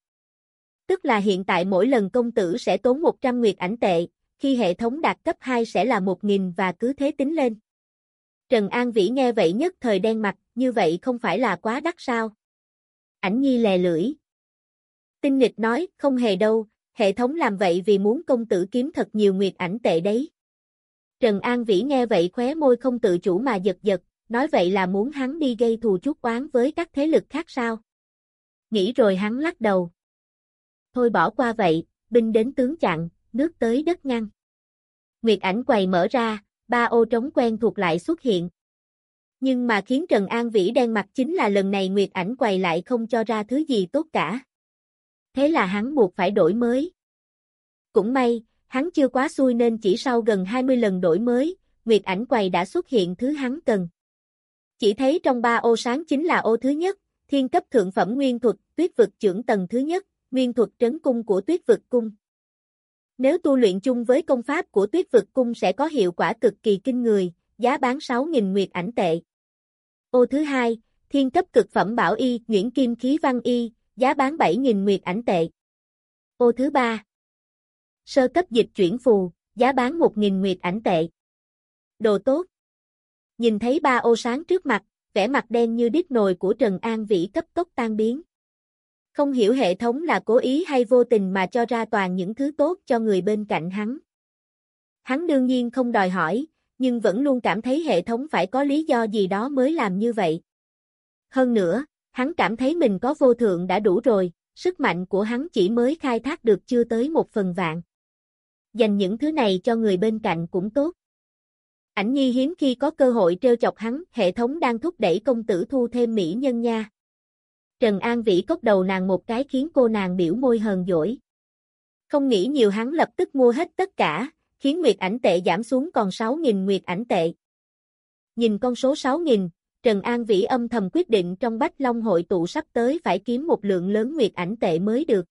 Tức là hiện tại mỗi lần công tử sẽ tốn 100 nguyệt ảnh tệ, khi hệ thống đạt cấp 2 sẽ là 1.000 và cứ thế tính lên. Trần An Vĩ nghe vậy nhất thời đen mặt, như vậy không phải là quá đắt sao? Ảnh nhi lè lưỡi. Tinh nghịch nói, không hề đâu, hệ thống làm vậy vì muốn công tử kiếm thật nhiều nguyệt ảnh tệ đấy. Trần An Vĩ nghe vậy khóe môi không tự chủ mà giật giật, nói vậy là muốn hắn đi gây thù chuốc oán với các thế lực khác sao? Nghĩ rồi hắn lắc đầu. Thôi bỏ qua vậy, binh đến tướng chặn, nước tới đất ngăn. Nguyệt ảnh quầy mở ra, ba ô trống quen thuộc lại xuất hiện. Nhưng mà khiến Trần An Vĩ đen mặt chính là lần này Nguyệt ảnh quầy lại không cho ra thứ gì tốt cả. Thế là hắn buộc phải đổi mới. Cũng may, hắn chưa quá xui nên chỉ sau gần 20 lần đổi mới, Nguyệt ảnh quầy đã xuất hiện thứ hắn cần. Chỉ thấy trong ba ô sáng chính là ô thứ nhất, thiên cấp thượng phẩm nguyên thuật, tuyết vực trưởng tầng thứ nhất, nguyên thuật trấn cung của tuyết vực cung. Nếu tu luyện chung với công pháp của tuyết vực cung sẽ có hiệu quả cực kỳ kinh người, giá bán 6.000 nguyệt ảnh tệ. Ô thứ hai, thiên cấp cực phẩm bảo y, nguyễn kim khí văn y, giá bán 7.000 nguyệt ảnh tệ. Ô thứ ba, sơ cấp dịch chuyển phù, giá bán 1.000 nguyệt ảnh tệ. Đồ tốt. Nhìn thấy ba ô sáng trước mặt, vẻ mặt đen như đít nồi của Trần An Vĩ cấp tốc tan biến. Không hiểu hệ thống là cố ý hay vô tình mà cho ra toàn những thứ tốt cho người bên cạnh hắn. Hắn đương nhiên không đòi hỏi, nhưng vẫn luôn cảm thấy hệ thống phải có lý do gì đó mới làm như vậy. Hơn nữa, hắn cảm thấy mình có vô thượng đã đủ rồi, sức mạnh của hắn chỉ mới khai thác được chưa tới một phần vạn. Dành những thứ này cho người bên cạnh cũng tốt. Ảnh nhi hiếm khi có cơ hội trêu chọc hắn, hệ thống đang thúc đẩy công tử thu thêm mỹ nhân nha. Trần An Vĩ cốc đầu nàng một cái khiến cô nàng biểu môi hờn dỗi. Không nghĩ nhiều hắn lập tức mua hết tất cả, khiến nguyệt ảnh tệ giảm xuống còn 6.000 nguyệt ảnh tệ. Nhìn con số 6.000, Trần An Vĩ âm thầm quyết định trong Bách Long hội tụ sắp tới phải kiếm một lượng lớn nguyệt ảnh tệ mới được.